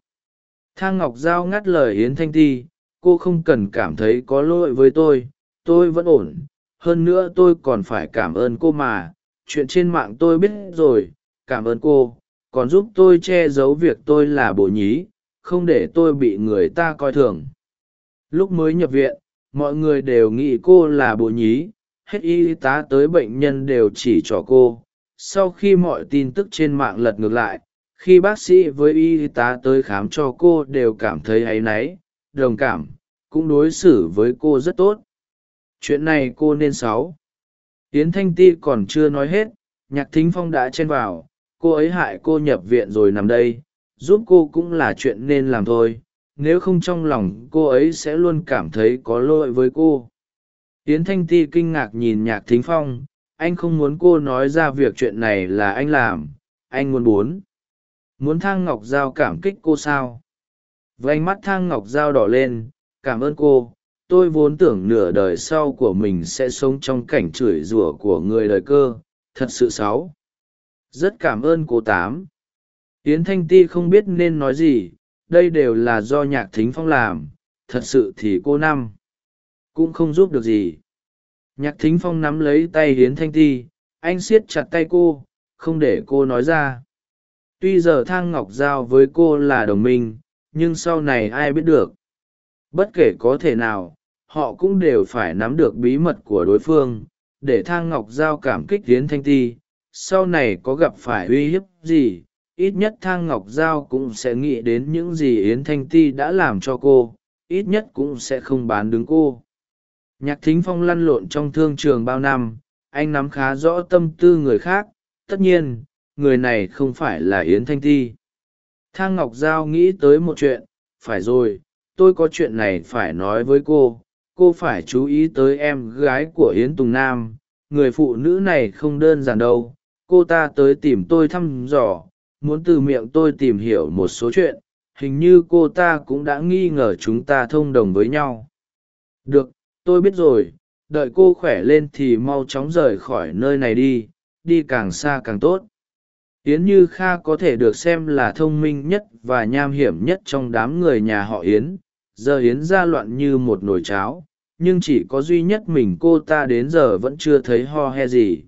Thang ngọc dao ngắt lời yến thanh ti, cô không cần cảm thấy có lỗi với tôi tôi vẫn ổn. Hơn nữa tôi còn phải cảm ơn cô mà, chuyện trên mạng tôi biết rồi, cảm ơn cô. Còn giúp tôi che giấu việc tôi là bồ nhí, không để tôi bị người ta coi thường. Lúc mới nhập viện, mọi người đều nghĩ cô là bồ nhí hết y tá tới bệnh nhân đều chỉ cho cô. Sau khi mọi tin tức trên mạng lật ngược lại, khi bác sĩ với y tá tới khám cho cô đều cảm thấy áy náy, đồng cảm, cũng đối xử với cô rất tốt. Chuyện này cô nên sáu. Yến thanh ti còn chưa nói hết, nhạc thính phong đã chen vào, cô ấy hại cô nhập viện rồi nằm đây, giúp cô cũng là chuyện nên làm thôi, nếu không trong lòng cô ấy sẽ luôn cảm thấy có lỗi với cô yến thanh ti kinh ngạc nhìn nhạc thính phong, anh không muốn cô nói ra việc chuyện này là anh làm, anh muốn bốn. Muốn thang ngọc giao cảm kích cô sao? Vánh mắt thang ngọc giao đỏ lên, cảm ơn cô, tôi vốn tưởng nửa đời sau của mình sẽ sống trong cảnh chửi rủa của người đời cơ, thật sự sáu. rất cảm ơn cô tám. Yến thanh ti không biết nên nói gì, đây đều là do nhạc thính phong làm, thật sự thì cô năm cũng không giúp được gì. Nhạc thính phong nắm lấy tay hiến thanh ti, anh siết chặt tay cô, không để cô nói ra. Tuy giờ thang ngọc giao với cô là đồng minh, nhưng sau này ai biết được. Bất kể có thể nào, họ cũng đều phải nắm được bí mật của đối phương, để thang ngọc giao cảm kích hiến thanh ti. Sau này có gặp phải uy hiếp gì, ít nhất thang ngọc giao cũng sẽ nghĩ đến những gì yến thanh ti đã làm cho cô, ít nhất cũng sẽ không bán đứng cô nhạc thính phong lăn lộn trong thương trường bao năm, anh nắm khá rõ tâm tư người khác, tất nhiên, người này không phải là yến thanh ti. Thang ngọc giao nghĩ tới một chuyện, phải rồi, tôi có chuyện này phải nói với cô cô phải chú ý tới em gái của yến tùng nam, người phụ nữ này không đơn giản đâu, cô ta tới tìm tôi thăm dò, muốn từ miệng tôi tìm hiểu một số chuyện, hình như cô ta cũng đã nghi ngờ chúng ta thông đồng với nhau. Được tôi biết rồi, đợi cô khỏe lên thì mau chóng rời khỏi nơi này đi đi càng xa càng tốt. Yến như kha có thể được xem là thông minh nhất và nham hiểm nhất trong đám người nhà họ yến. Giờ yến ra loạn như một nồi cháo, nhưng chỉ có duy nhất mình cô ta đến giờ vẫn chưa thấy ho he gì.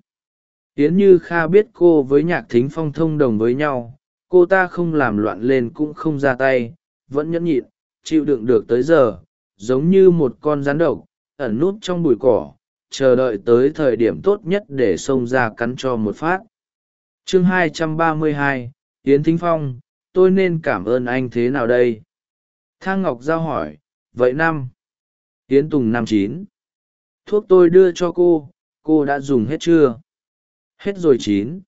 Yến như kha biết cô với nhạc thính phong thông đồng với nhau, cô ta không làm loạn lên cũng không ra tay, vẫn nhẫn nhịn, chịu đựng được tới giờ, giống như một con rắn độc ẩn núp trong bụi cỏ chờ đợi tới thời điểm tốt nhất để xông ra cắn cho một phát. Chương 232, yến thính phong tôi nên cảm ơn anh thế nào đây? Thang ngọc giao hỏi vậy năm? Yến tùng năm chín. Thuốc tôi đưa cho cô cô đã dùng hết chưa? Hết rồi chín.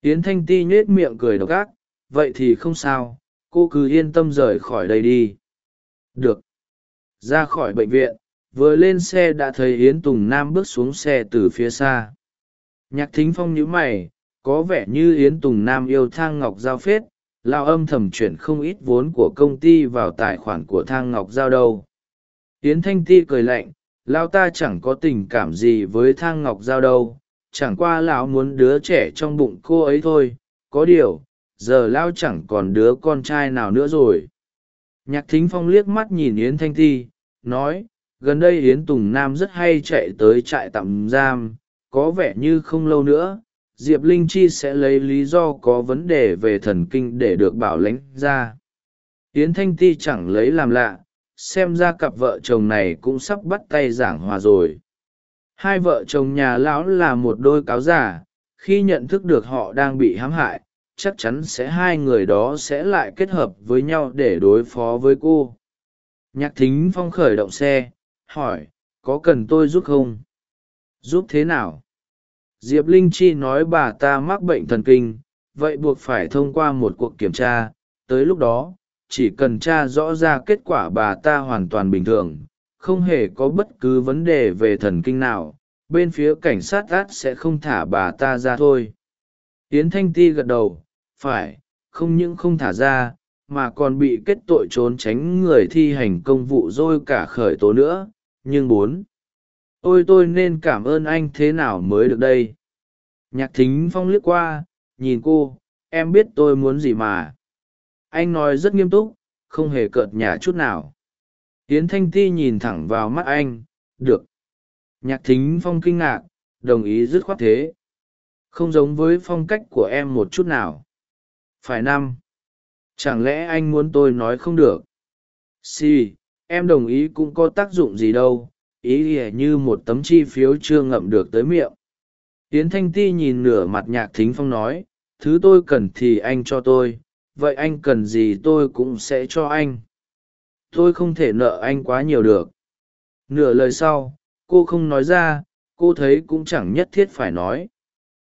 Yến thanh ti nhết miệng cười độc ác vậy thì không sao cô cứ yên tâm rời khỏi đây đi. Được. Ra khỏi bệnh viện vừa lên xe đã thấy yến tùng nam bước xuống xe từ phía xa. Nhạc thính phong nhíu mày, có vẻ như yến tùng nam yêu thang ngọc giao phết lao âm thầm chuyển không ít vốn của công ty vào tài khoản của thang ngọc giao đâu. Yến thanh ti cười lạnh lao ta chẳng có tình cảm gì với thang ngọc giao đâu, chẳng qua lão muốn đứa trẻ trong bụng cô ấy thôi, có điều, giờ lao chẳng còn đứa con trai nào nữa rồi. Nhạc thính phong liếc mắt nhìn yến thanh ti, nói gần đây yến tùng nam rất hay chạy tới trại tạm giam, có vẻ như không lâu nữa, diệp linh chi sẽ lấy lý do có vấn đề về thần kinh để được bảo lãnh ra. Yến thanh ti chẳng lấy làm lạ, xem ra cặp vợ chồng này cũng sắp bắt tay giảng hòa rồi. Hai vợ chồng nhà lão là một đôi cáo giả khi nhận thức được họ đang bị hãm hại, chắc chắn sẽ hai người đó sẽ lại kết hợp với nhau để đối phó với cô. Nhạc thính phong khởi động xe hỏi, có cần tôi giúp không? Giúp thế nào? Diệp linh chi nói bà ta mắc bệnh thần kinh, vậy buộc phải thông qua một cuộc kiểm tra. Tới lúc đó, chỉ cần t r a rõ ra kết quả bà ta hoàn toàn bình thường, không hề có bất cứ vấn đề về thần kinh nào. Bên phía cảnh sát át sẽ không thả bà ta ra thôi. Tiến thanh ti gật đầu, phải, không những không thả ra, mà còn bị kết tội trốn tránh người thi hành công vụ dôi cả khởi tố nữa nhưng bốn. Ôi tôi nên cảm ơn anh thế nào mới được đây? Nhạc thính phong liếc qua, nhìn cô, em biết tôi muốn gì mà. Anh nói rất nghiêm túc, không hề cợt nhả chút nào. Yến thanh ti nhìn thẳng vào mắt anh, được. Nhạc thính phong kinh ngạc, đồng ý dứt khoát thế. Không giống với phong cách của em một chút nào. Phải năm. Chẳng lẽ anh muốn tôi nói không được? Si em đồng ý cũng có tác dụng gì đâu, ý ỉa như một tấm chi phiếu chưa ngậm được tới miệng. Tiến thanh ti nhìn nửa mặt nhạc thính phong nói, thứ tôi cần thì anh cho tôi, vậy anh cần gì tôi cũng sẽ cho anh. Tôi không thể nợ anh quá nhiều được. Nửa lời sau, cô không nói ra, cô thấy cũng chẳng nhất thiết phải nói.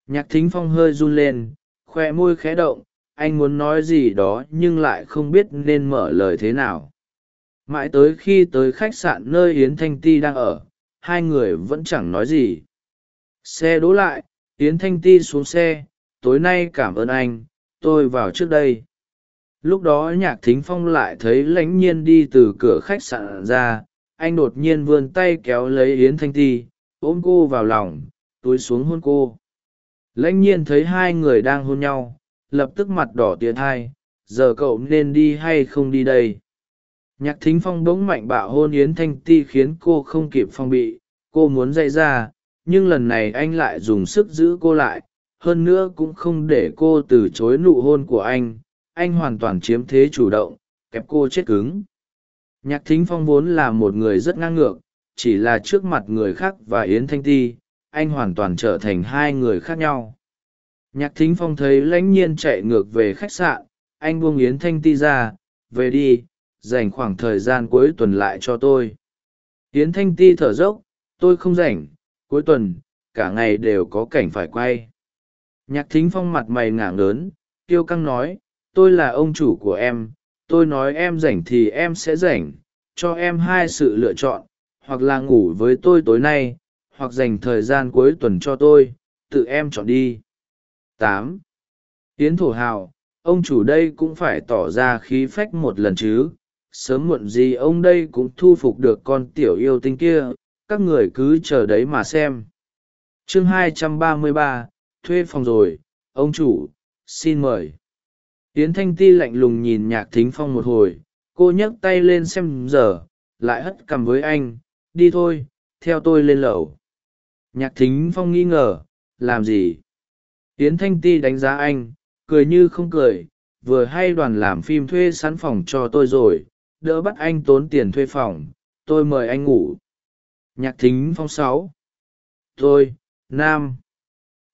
Nhạc thính phong hơi run lên, khoe môi khẽ động, anh muốn nói gì đó nhưng lại không biết nên mở lời thế nào mãi tới khi tới khách sạn nơi yến thanh ti đang ở, hai người vẫn chẳng nói gì. Xe đỗ lại, yến thanh ti xuống xe, tối nay cảm ơn anh, tôi vào trước đây. Lúc đó nhạc thính phong lại thấy lãnh nhiên đi từ cửa khách sạn ra, anh đột nhiên vươn tay kéo lấy yến thanh ti, ôm cô vào lòng, túi xuống hôn cô. Lãnh nhiên thấy hai người đang hôn nhau, lập tức mặt đỏ tiến hai giờ cậu nên đi hay không đi đây? Nhạc thính phong bỗng mạnh bạo hôn yến thanh ti khiến cô không kịp phong bị, cô muốn dậy ra, nhưng lần này anh lại dùng sức giữ cô lại, hơn nữa cũng không để cô từ chối nụ hôn của anh anh hoàn toàn chiếm thế chủ động, kẹp cô chết cứng. Nhạc thính phong vốn là một người rất ngang ngược, chỉ là trước mặt người khác và yến thanh ti, anh hoàn toàn trở thành hai người khác nhau. Nhạc thính phong thấy lãnh nhiên chạy ngược về khách sạn, anh buông yến thanh ti ra, về đi dành khoảng thời gian cuối tuần lại cho tôi. Yến thanh ti thở dốc, tôi không rảnh, cuối tuần, cả ngày đều có cảnh phải quay. Nhạc thính phong mặt mày ngảng lớn tiêu căng nói, tôi là ông chủ của em, tôi nói em rảnh thì em sẽ rảnh, cho em hai sự lựa chọn, hoặc là ngủ với tôi tối nay, hoặc dành thời gian cuối tuần cho tôi, tự em chọn đi. Tám. Tiến thổ hào, ông chủ đây cũng phải tỏ ra khí phách một lần chứ sớm muộn gì ông đây cũng thu phục được con tiểu yêu tinh kia các người cứ chờ đấy mà xem. Chương 233, thuê phòng rồi ông chủ xin mời. Yến thanh ti lạnh lùng nhìn nhạc thính phong một hồi cô nhấc tay lên xem giờ lại hất cằm với anh đi thôi theo tôi lên lầu. Nhạc thính phong nghi ngờ làm gì? Yến thanh ti đánh giá anh cười như không cười vừa hay đoàn làm phim thuê sẵn phòng cho tôi rồi đỡ bắt anh tốn tiền thuê phòng, tôi mời anh ngủ. Nhạc thính phong sáu. Tôi, nam.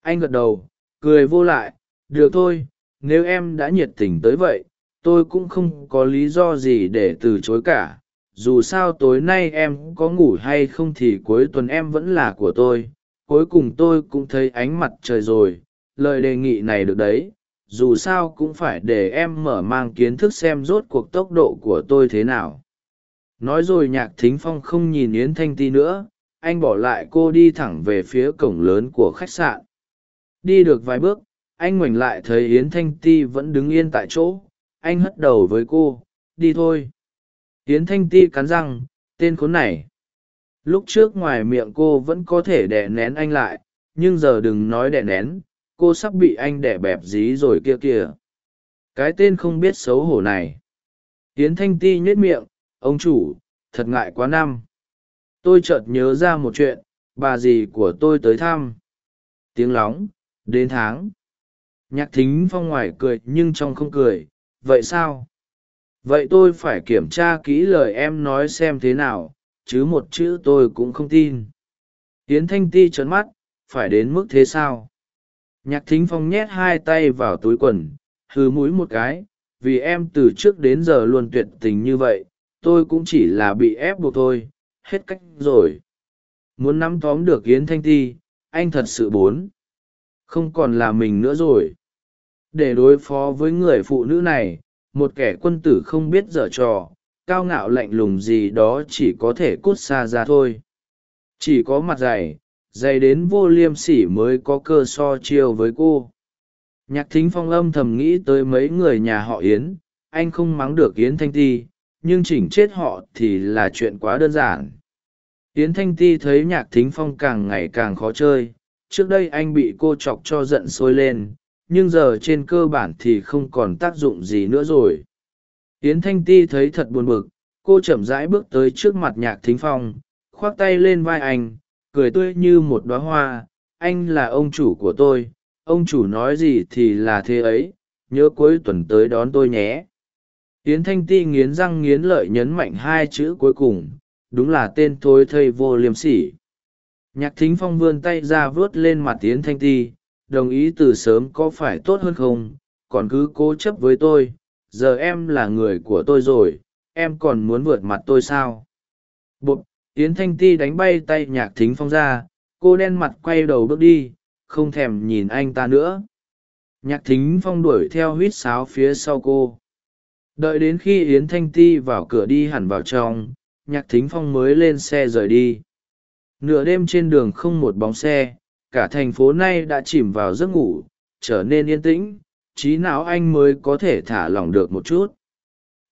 Anh gật đầu, cười vô lại, được thôi, nếu em đã nhiệt tình tới vậy, tôi cũng không có lý do gì để từ chối cả. Dù sao tối nay em có ngủ hay không thì cuối tuần em vẫn là của tôi, cuối cùng tôi cũng thấy ánh mặt trời rồi, lời đề nghị này được đấy dù sao cũng phải để em mở mang kiến thức xem rốt cuộc tốc độ của tôi thế nào. Nói rồi nhạc thính phong không nhìn yến thanh ti nữa, anh bỏ lại cô đi thẳng về phía cổng lớn của khách sạn. Đi được vài bước, anh ngoảnh lại thấy yến thanh ti vẫn đứng yên tại chỗ. Anh hất đầu với cô, đi thôi. Yến thanh ti cắn răng, tên khốn này. Lúc trước ngoài miệng cô vẫn có thể đè nén anh lại, nhưng giờ đừng nói đè nén cô sắp bị anh đẻ bẹp dí rồi kia kìa. Cái tên không biết xấu hổ này. Yến thanh ti nhếch miệng, ông chủ, thật ngại quá năm. Tôi chợt nhớ ra một chuyện, bà dì của tôi tới thăm. Tiếng lóng, đến tháng. Nhạc thính phong ngoài cười nhưng trong không cười, vậy sao? Vậy tôi phải kiểm tra kỹ lời em nói xem thế nào, chứ một chữ tôi cũng không tin. Tiến thanh ti trấn mắt, phải đến mức thế sao? Nhạc thính phong nhét hai tay vào túi quần hư múi một cái, vì em từ trước đến giờ luôn tuyệt tình như vậy, tôi cũng chỉ là bị ép buộc thôi, hết cách rồi. Muốn nắm tóm được yến thanh ti, anh thật sự bốn. Không còn là mình nữa rồi. Để đối phó với người phụ nữ này, một kẻ quân tử không biết dở trò, cao ngạo lạnh lùng gì đó chỉ có thể cút xa ra thôi. Chỉ có mặt dày dày đến vô liêm sỉ mới có cơ so chiêu với cô. Nhạc thính phong âm thầm nghĩ tới mấy người nhà họ yến, anh không mắng được yến thanh ti, nhưng chỉnh chết họ thì là chuyện quá đơn giản. Yến thanh ti thấy nhạc thính phong càng ngày càng khó chơi, trước đây anh bị cô chọc cho giận sôi lên, nhưng giờ trên cơ bản thì không còn tác dụng gì nữa rồi. Yến thanh ti thấy thật buồn bực, cô chậm rãi bước tới trước mặt nhạc thính phong, khoác tay lên vai anh cười tươi như một đoá hoa, anh là ông chủ của tôi, ông chủ nói gì thì là thế ấy, nhớ cuối tuần tới đón tôi nhé. Yến thanh ti nghiến răng nghiến lợi nhấn mạnh hai chữ cuối cùng, đúng là tên thối thây vô liêm sỉ. Nhạc thính phong vươn tay ra vớt lên mặt yến thanh ti, đồng ý từ sớm có phải tốt hơn không, còn cứ cố chấp với tôi, giờ em là người của tôi rồi, em còn muốn vượt mặt tôi sao? Bụp yến thanh ti đánh bay tay nhạc thính phong ra, cô đen mặt quay đầu bước đi, không thèm nhìn anh ta nữa. Nhạc thính phong đuổi theo huýt sáo phía sau cô. Đợi đến khi yến thanh ti vào cửa đi hẳn vào trong, nhạc thính phong mới lên xe rời đi. Nửa đêm trên đường không một bóng xe, cả thành phố nay đã chìm vào giấc ngủ, trở nên yên tĩnh, trí não anh mới có thể thả lỏng được một chút.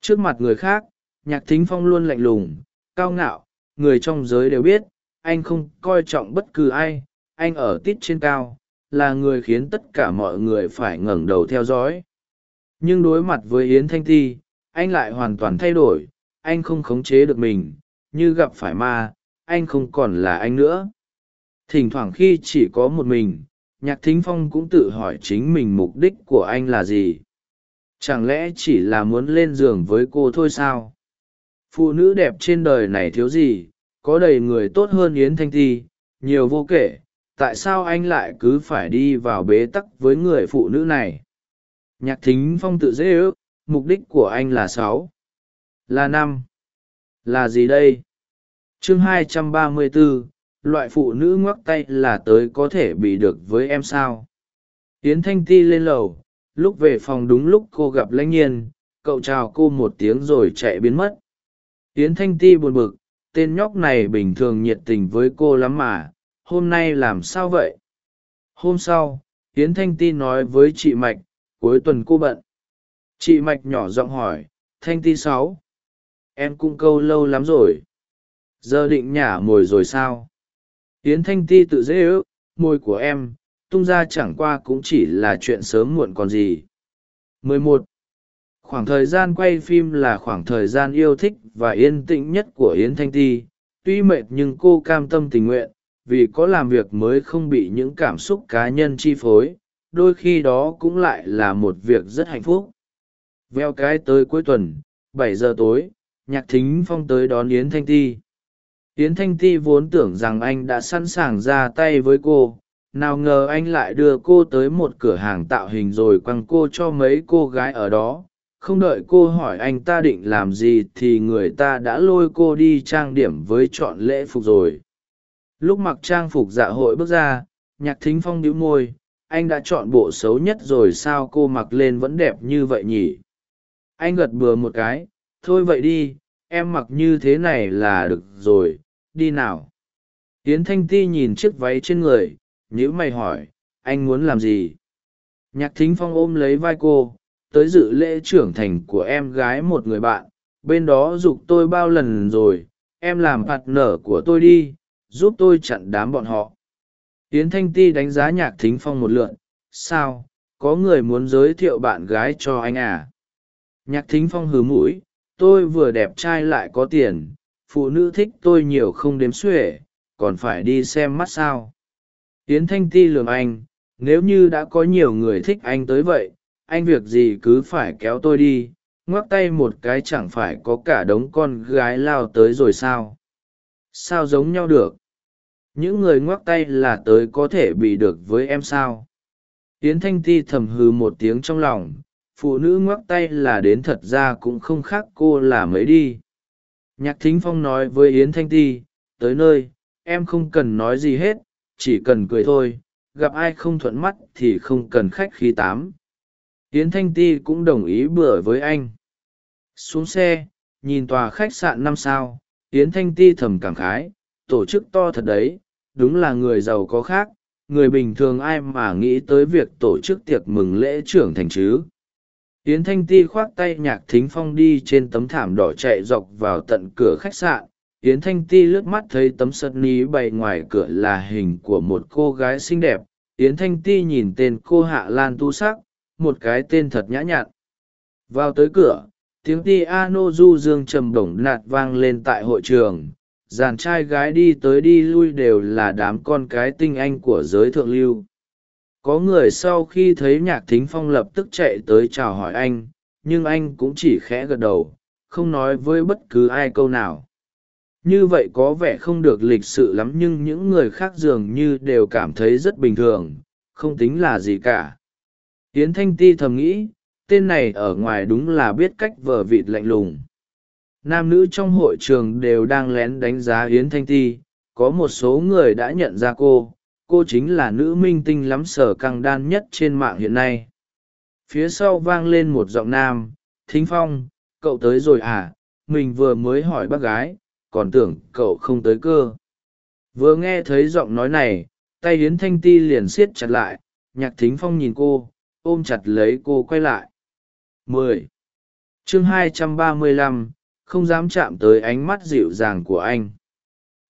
Trước mặt người khác, nhạc thính phong luôn lạnh lùng, cao ngạo người trong giới đều biết, anh không coi trọng bất cứ ai, anh ở tít trên cao, là người khiến tất cả mọi người phải ngẩng đầu theo dõi. Nhưng đối mặt với yến thanh ti, anh lại hoàn toàn thay đổi, anh không khống chế được mình, như gặp phải ma, anh không còn là anh nữa. Thỉnh thoảng khi chỉ có một mình, nhạc thính phong cũng tự hỏi chính mình mục đích của anh là gì. Chẳng lẽ chỉ là muốn lên giường với cô thôi sao? Phụ nữ đẹp trên đời này thiếu gì, có đầy người tốt hơn yến thanh ti, nhiều vô kể, tại sao anh lại cứ phải đi vào bế tắc với người phụ nữ này? Nhạc thính phong tự dễ ước, mục đích của anh là sáu. Là năm. Là gì đây? Chương hai trăm ba mươi bốn loại phụ nữ ngoắc tay là tới có thể bị được với em sao? Yến thanh ti lên lầu, lúc về phòng đúng lúc cô gặp lãnh nhiên, cậu chào cô một tiếng rồi chạy biến mất yến thanh ti buồn bực, tên nhóc này bình thường nhiệt tình với cô lắm mà, hôm nay làm sao vậy? Hôm sau, yến thanh ti nói với chị mạch, cuối tuần cô bận. Chị mạch nhỏ giọng hỏi, thanh ti sáu, em cũng câu lâu lắm rồi. Giờ định nhả mồi rồi sao? Yến thanh ti tự dễ ước môi của em, tung ra chẳng qua cũng chỉ là chuyện sớm muộn còn gì. 11 khoảng thời gian quay phim là khoảng thời gian yêu thích và yên tĩnh nhất của yến thanh ti. Tuy mệt nhưng cô cam tâm tình nguyện, vì có làm việc mới không bị những cảm xúc cá nhân chi phối, đôi khi đó cũng lại là một việc rất hạnh phúc. Veo cái tới cuối tuần, bảy giờ tối, nhạc thính phong tới đón yến thanh ti. Yến thanh ti vốn tưởng rằng anh đã sẵn sàng ra tay với cô, nào ngờ anh lại đưa cô tới một cửa hàng tạo hình rồi quăng cô cho mấy cô gái ở đó không đợi cô hỏi anh ta định làm gì thì người ta đã lôi cô đi trang điểm với chọn lễ phục rồi. Lúc mặc trang phục dạ hội bước ra, nhạc thính phong đĩu môi, anh đã chọn bộ xấu nhất rồi sao cô mặc lên vẫn đẹp như vậy nhỉ? Anh gật bừa một cái, thôi vậy đi, em mặc như thế này là được rồi, đi nào. Yến thanh ti nhìn chiếc váy trên người nhữ mày hỏi, anh muốn làm gì? Nhạc thính phong ôm lấy vai cô tới dự lễ trưởng thành của em gái một người bạn. Bên đó giục tôi bao lần rồi, em làm hạt nở của tôi đi, giúp tôi chặn đám bọn họ. Yến thanh ti đánh giá nhạc thính phong một lượn. Sao? Có người muốn giới thiệu bạn gái cho anh à? Nhạc thính phong hứ mũi. Tôi vừa đẹp trai lại có tiền. Phụ nữ thích tôi nhiều không đếm xuể. Còn phải đi xem mắt sao? Yến thanh ti lường anh. Nếu như đã có nhiều người thích anh tới vậy anh việc gì cứ phải kéo tôi đi, ngoắc tay một cái chẳng phải có cả đống con gái lao tới rồi sao? Sao giống nhau được? Những người ngoắc tay là tới có thể bị được với em sao? Yến thanh ti thầm hừ một tiếng trong lòng, phụ nữ ngoắc tay là đến thật ra cũng không khác cô là mấy đi. Nhạc thính phong nói với yến thanh ti, tới nơi, em không cần nói gì hết, chỉ cần cười thôi, gặp ai không thuận mắt thì không cần khách khí tám yến thanh ti cũng đồng ý bừa với anh. Xuống xe, nhìn tòa khách sạn năm sao, yến thanh ti thầm cảm khái, tổ chức to thật đấy, đúng là người giàu có khác, người bình thường ai mà nghĩ tới việc tổ chức tiệc mừng lễ trưởng thành chứ. Yến thanh ti khoác tay nhạc thính phong đi trên tấm thảm đỏ chạy dọc vào tận cửa khách sạn. Yến thanh ti lướt mắt thấy tấm sật ní bày ngoài cửa là hình của một cô gái xinh đẹp. Yến thanh ti nhìn tên cô hạ lan tu sắc một cái tên thật nhã nhặn. Vào tới cửa, tiếng ti ano du dương trầm bổng nạt vang lên tại hội trường. Dàn trai gái đi tới đi lui đều là đám con cái tinh anh của giới thượng lưu. Có người sau khi thấy nhạc thính phong lập tức chạy tới chào hỏi anh, nhưng anh cũng chỉ khẽ gật đầu, không nói với bất cứ ai câu nào. Như vậy có vẻ không được lịch sự lắm nhưng những người khác dường như đều cảm thấy rất bình thường, không tính là gì cả. Yến thanh ti thầm nghĩ, tên này ở ngoài đúng là biết cách vờ vịt lạnh lùng. Nam nữ trong hội trường đều đang lén đánh giá yến thanh ti, có một số người đã nhận ra cô cô chính là nữ minh tinh lắm sở căng đan nhất trên mạng hiện nay. Phía sau vang lên một giọng nam, thính phong, cậu tới rồi à? Mình vừa mới hỏi bác gái, còn tưởng cậu không tới cơ. Vừa nghe thấy giọng nói này, tay Yến thanh ti liền siết chặt lại, nhạc thính phong nhìn cô ôm chặt lấy cô quay lại. Mười. Chương hai trăm ba mươi lăm, không dám chạm tới ánh mắt dịu dàng của anh.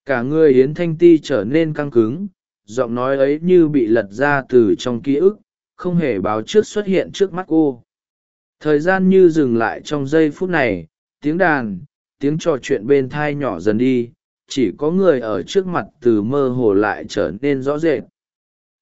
Cả người Yến thanh ti trở nên căng cứng, giọng nói ấy như bị lật ra từ trong ký ức, không hề báo trước xuất hiện trước mắt cô. Thời gian như dừng lại trong giây phút này, tiếng đàn, tiếng trò chuyện bên thai nhỏ dần đi, chỉ có người ở trước mặt từ mơ hồ lại trở nên rõ rệt.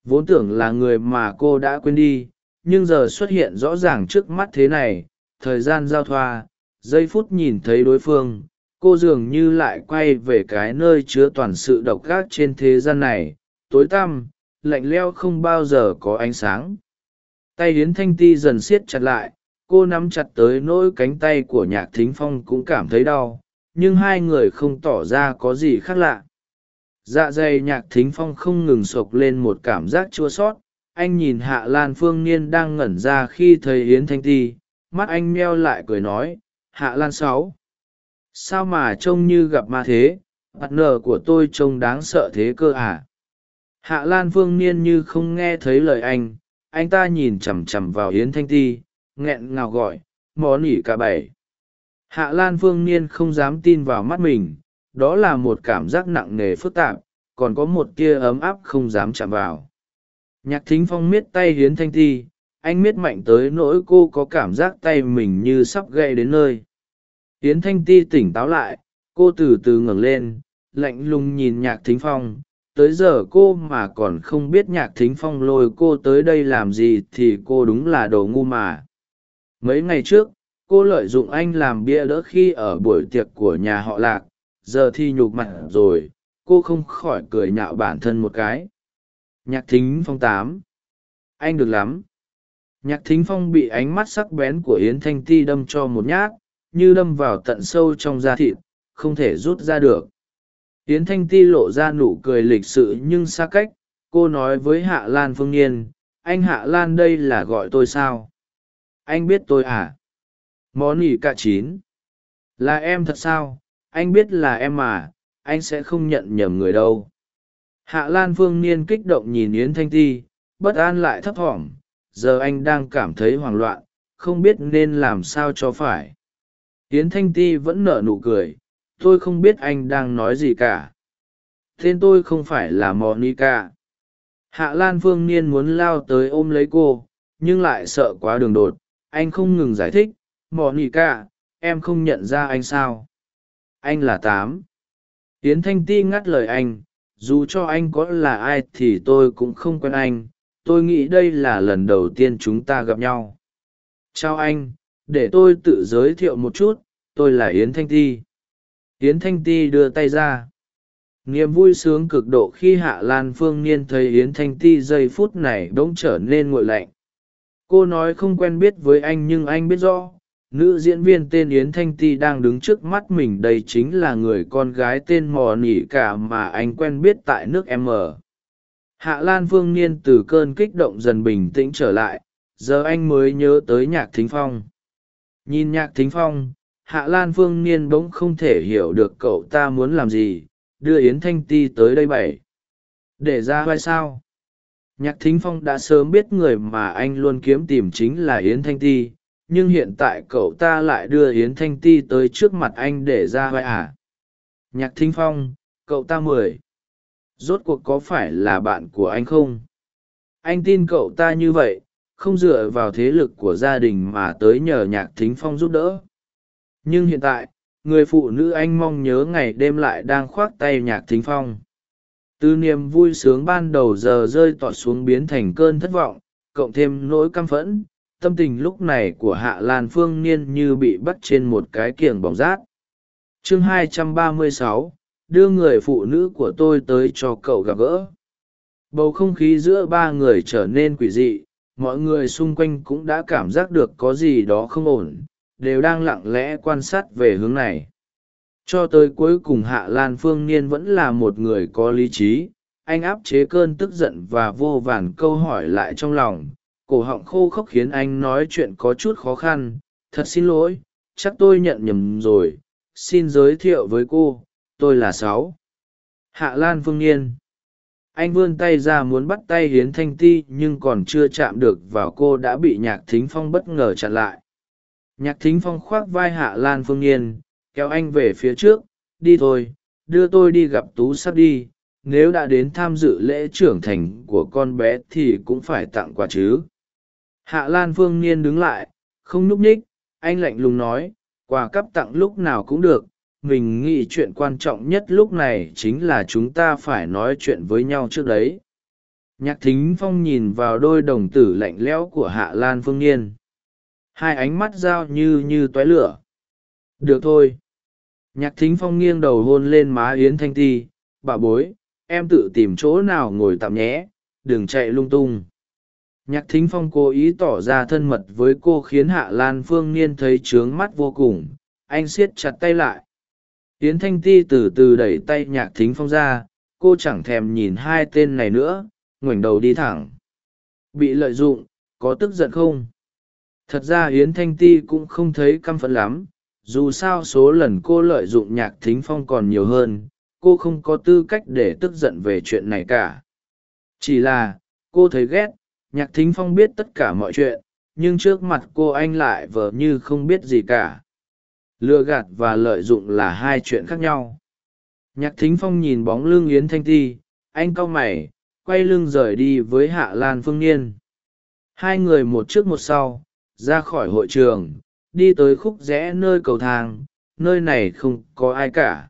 Vốn tưởng là người mà cô đã quên đi nhưng giờ xuất hiện rõ ràng trước mắt thế này, thời gian giao thoa, giây phút nhìn thấy đối phương, cô dường như lại quay về cái nơi chứa toàn sự độc gác trên thế gian này, tối tăm, lạnh leo không bao giờ có ánh sáng. Tay hiến thanh ti dần siết chặt lại, cô nắm chặt tới nỗi cánh tay của nhạc thính phong cũng cảm thấy đau, nhưng hai người không tỏ ra có gì khác lạ. Dạ dày nhạc thính phong không ngừng sộc lên một cảm giác chua sót anh nhìn hạ lan phương niên đang ngẩn ra khi thấy yến thanh ti, mắt anh meo lại cười nói, hạ lan sáu, sao mà trông như gặp ma thế? Mặt nở của tôi trông đáng sợ thế cơ à? Hạ lan phương niên như không nghe thấy lời anh anh ta nhìn chằm chằm vào yến thanh ti, nghẹn ngào gọi mò nỉ cả bảy. Hạ lan phương niên không dám tin vào mắt mình, đó là một cảm giác nặng nề phức tạp, còn có một tia ấm áp không dám chạm vào nhạc thính phong miết tay hiến thanh Thi, anh miết mạnh tới nỗi cô có cảm giác tay mình như sắp gậy đến nơi. Hiến thanh ti tỉnh táo lại cô từ từ ngẩng lên lạnh lùng nhìn nhạc thính phong. Tới giờ cô mà còn không biết nhạc thính phong lôi cô tới đây làm gì thì cô đúng là đồ ngu mà. Mấy ngày trước cô lợi dụng anh làm bia đỡ khi ở buổi tiệc của nhà họ lạc. Giờ thì nhục mặt rồi cô không khỏi cười nhạo bản thân một cái nhạc thính phong tám. Anh được lắm. Nhạc thính phong bị ánh mắt sắc bén của yến thanh ti đâm cho một nhát, như đâm vào tận sâu trong da thịt, không thể rút ra được. Yến thanh ti lộ ra nụ cười lịch sự nhưng xa cách, cô nói với hạ lan phương niên, anh hạ lan đây là gọi tôi sao? Anh biết tôi à? Món ỉ cả chín. Là em thật sao? Anh biết là em mà, anh sẽ không nhận nhầm người đâu hạ lan phương niên kích động nhìn yến thanh ti, bất an lại thấp thỏm, giờ anh đang cảm thấy hoảng loạn, không biết nên làm sao cho phải. Yến thanh ti vẫn nở nụ cười, tôi không biết anh đang nói gì cả. Tên tôi không phải là monica. Hạ lan phương niên muốn lao tới ôm lấy cô, nhưng lại sợ quá đường đột, anh không ngừng giải thích, monica, em không nhận ra anh sao? Anh là tám. Yến thanh ti ngắt lời anh dù cho anh có là ai thì tôi cũng không quen anh, tôi nghĩ đây là lần đầu tiên chúng ta gặp nhau. Chào anh, để tôi tự giới thiệu một chút, tôi là yến thanh ti. Yến thanh ti đưa tay ra. Niềm vui sướng cực độ khi hạ lan phương niên thấy yến thanh ti giây phút này đ ỗ n g trở nên nguội lạnh. Cô nói không quen biết với anh nhưng anh biết rõ nữ diễn viên tên yến thanh ti đang đứng trước mắt mình đây chính là người con gái tên mò nỉ cả mà anh quen biết tại nước m. Hạ lan phương niên từ cơn kích động dần bình tĩnh trở lại, giờ anh mới nhớ tới nhạc thính phong. Nhìn nhạc thính phong, hạ lan phương niên bỗng không thể hiểu được cậu ta muốn làm gì, đưa yến thanh ti tới đây bảy để ra vai sao? Nhạc thính phong đã sớm biết người mà anh luôn kiếm tìm chính là yến thanh ti nhưng hiện tại cậu ta lại đưa yến thanh ti tới trước mặt anh để ra vai à. nhạc thính phong, cậu ta mười. Rốt cuộc có phải là bạn của anh không? Anh tin cậu ta như vậy, không dựa vào thế lực của gia đình mà tới nhờ nhạc thính phong giúp đỡ. Nhưng hiện tại, người phụ nữ anh mong nhớ ngày đêm lại đang khoác tay nhạc thính phong. Từ niềm vui sướng ban đầu giờ rơi tọt xuống biến thành cơn thất vọng, cộng thêm nỗi căm phẫn tâm tình lúc này của hạ lan phương niên như bị bắt trên một cái kiềng bỏng rát chương 236, đưa người phụ nữ của tôi tới cho cậu gặp gỡ. Bầu không khí giữa ba người trở nên quỷ dị mọi người xung quanh cũng đã cảm giác được có gì đó không ổn đều đang lặng lẽ quan sát về hướng này. Cho tới cuối cùng hạ lan phương niên vẫn là một người có lý trí anh áp chế cơn tức giận và vô vàn câu hỏi lại trong lòng cổ họng khô khốc khiến anh nói chuyện có chút khó khăn. Thật xin lỗi, chắc tôi nhận nhầm rồi. Xin giới thiệu với cô, tôi là sáu. Hạ lan phương n anh vươn tay ra muốn bắt tay hiến thanh ti, nhưng còn chưa chạm được vào cô đã bị nhạc thính phong bất ngờ chặn lại. Nhạc thính phong khoác vai hạ lan phương n kéo anh về phía trước. Đi thôi, đưa tôi đi gặp tú sắp đi. Nếu đã đến tham dự lễ trưởng thành của con bé thì cũng phải tặng quà chứ hạ lan phương niên đứng lại, không núp nhích, anh lạnh lùng nói, quà cắp tặng lúc nào cũng được, mình nghĩ chuyện quan trọng nhất lúc này chính là chúng ta phải nói chuyện với nhau trước đấy. Nhạc thính phong nhìn vào đôi đồng tử lạnh lẽo của hạ lan phương niên. Hai ánh mắt dao như như toái lửa. Được thôi. Nhạc thính phong nghiêng đầu hôn lên má yến thanh ti. Bà bối, em tự tìm chỗ nào ngồi tạm nhé, đừng chạy lung tung nhạc thính phong cố ý tỏ ra thân mật với cô khiến hạ lan phương niên thấy trướng mắt vô cùng. Anh siết chặt tay lại. Tiến thanh ti từ từ đẩy tay nhạc thính phong ra. Cô chẳng thèm nhìn hai tên này nữa. Ngoảnh đầu đi thẳng. Bị lợi dụng, có tức giận không? Thật ra Hiến thanh ti cũng không thấy căm phẫn lắm. Dù sao số lần cô lợi dụng nhạc thính phong còn nhiều hơn, cô không có tư cách để tức giận về chuyện này cả. Chỉ là, cô thấy ghét nhạc thính phong biết tất cả mọi chuyện, nhưng trước mặt cô anh lại vờ như không biết gì cả. Lừa gạt và lợi dụng là hai chuyện khác nhau. Nhạc thính phong nhìn bóng lưng yến thanh ti, anh cau mày, quay lưng rời đi với hạ lan phương niên. Hai người một trước một sau, ra khỏi hội trường, đi tới khúc rẽ nơi cầu thang, nơi này không có ai cả.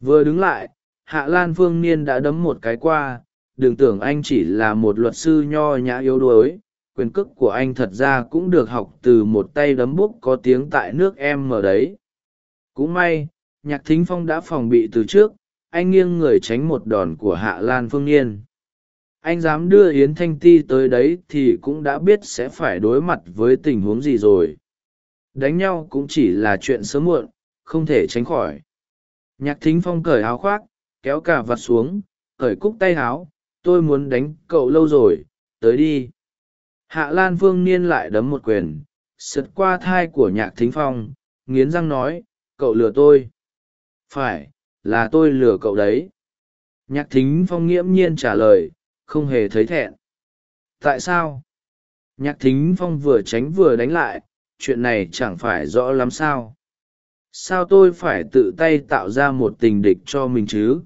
Vừa đứng lại, hạ lan phương niên đã đấm một cái qua đừng tưởng anh chỉ là một luật sư nho nhã yếu đuối, quyền cước của anh thật ra cũng được học từ một tay đấm búc có tiếng tại nước em ở đấy. Cũng may, nhạc thính phong đã phòng bị từ trước, anh nghiêng người tránh một đòn của hạ lan phương niên. Anh dám đưa yến thanh ti tới đấy thì cũng đã biết sẽ phải đối mặt với tình huống gì rồi. Đánh nhau cũng chỉ là chuyện sớm muộn, không thể tránh khỏi. Nhạc thính phong cởi áo khoác, kéo cả vặt xuống, cởi cúc tay áo tôi muốn đánh cậu lâu rồi, tới đi. Hạ lan phương niên lại đấm một quyền, sượt qua thai của nhạc thính phong, nghiến răng nói, cậu lừa tôi. Phải, là tôi lừa cậu đấy. Nhạc thính phong nghiễm nhiên trả lời, không hề thấy thẹn. Tại sao? Nhạc thính phong vừa tránh vừa đánh lại, chuyện này chẳng phải rõ lắm sao? Sao tôi phải tự tay tạo ra một tình địch cho mình chứ?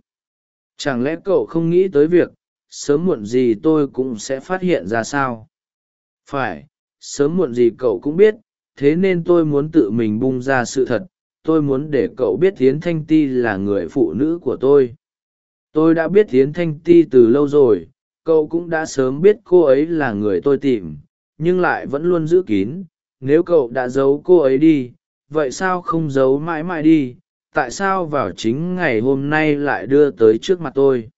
Chẳng lẽ cậu không nghĩ tới việc sớm muộn gì tôi cũng sẽ phát hiện ra sao? Phải, sớm muộn gì cậu cũng biết, thế nên tôi muốn tự mình bung ra sự thật. Tôi muốn để cậu biết tiến thanh ti là người phụ nữ của tôi. Tôi đã biết tiến thanh ti từ lâu rồi. Cậu cũng đã sớm biết cô ấy là người tôi tìm, nhưng lại vẫn luôn giữ kín. Nếu cậu đã giấu cô ấy đi, vậy sao không giấu mãi mãi đi? Tại sao vào chính ngày hôm nay lại đưa tới trước mặt tôi?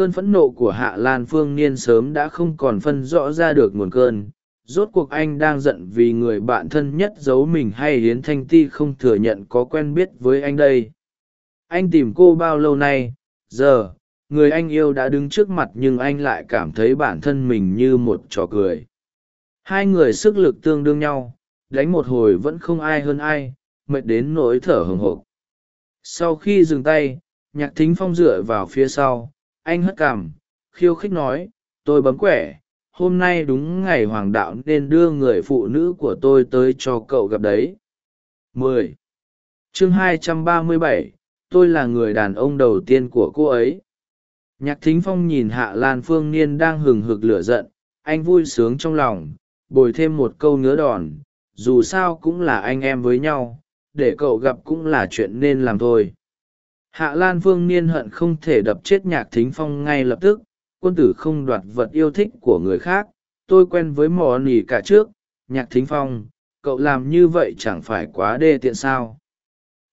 Cơn phẫn nộ của hạ lan phương niên sớm đã không còn phân rõ ra được nguồn cơn. Rốt cuộc anh đang giận vì người bạn thân nhất giấu mình hay hiến thanh ti không thừa nhận có quen biết với anh đây. Anh tìm cô bao lâu nay? Giờ, người anh yêu đã đứng trước mặt nhưng anh lại cảm thấy bản thân mình như một trò cười. Hai người sức lực tương đương nhau, đánh một hồi vẫn không ai hơn ai, mệt đến nỗi thở hừng hộp sau khi dừng tay, nhạc thính phong dựa vào phía sau anh hất cằm khiêu khích nói tôi bấm quẻ hôm nay đúng ngày hoàng đạo nên đưa người phụ nữ của tôi tới cho cậu gặp đấy. 10. chương 237, tôi là người đàn ông đầu tiên của cô ấy. Nhạc thính phong nhìn hạ lan phương niên đang hừng hực lửa giận anh vui sướng trong lòng bồi thêm một câu ngứa đòn dù sao cũng là anh em với nhau để cậu gặp cũng là chuyện nên làm thôi hạ lan phương niên hận không thể đập chết nhạc thính phong ngay lập tức, quân tử không đoạt vật yêu thích của người khác. Tôi quen với mò nỉ cả trước, nhạc thính phong, cậu làm như vậy chẳng phải quá đê tiện sao?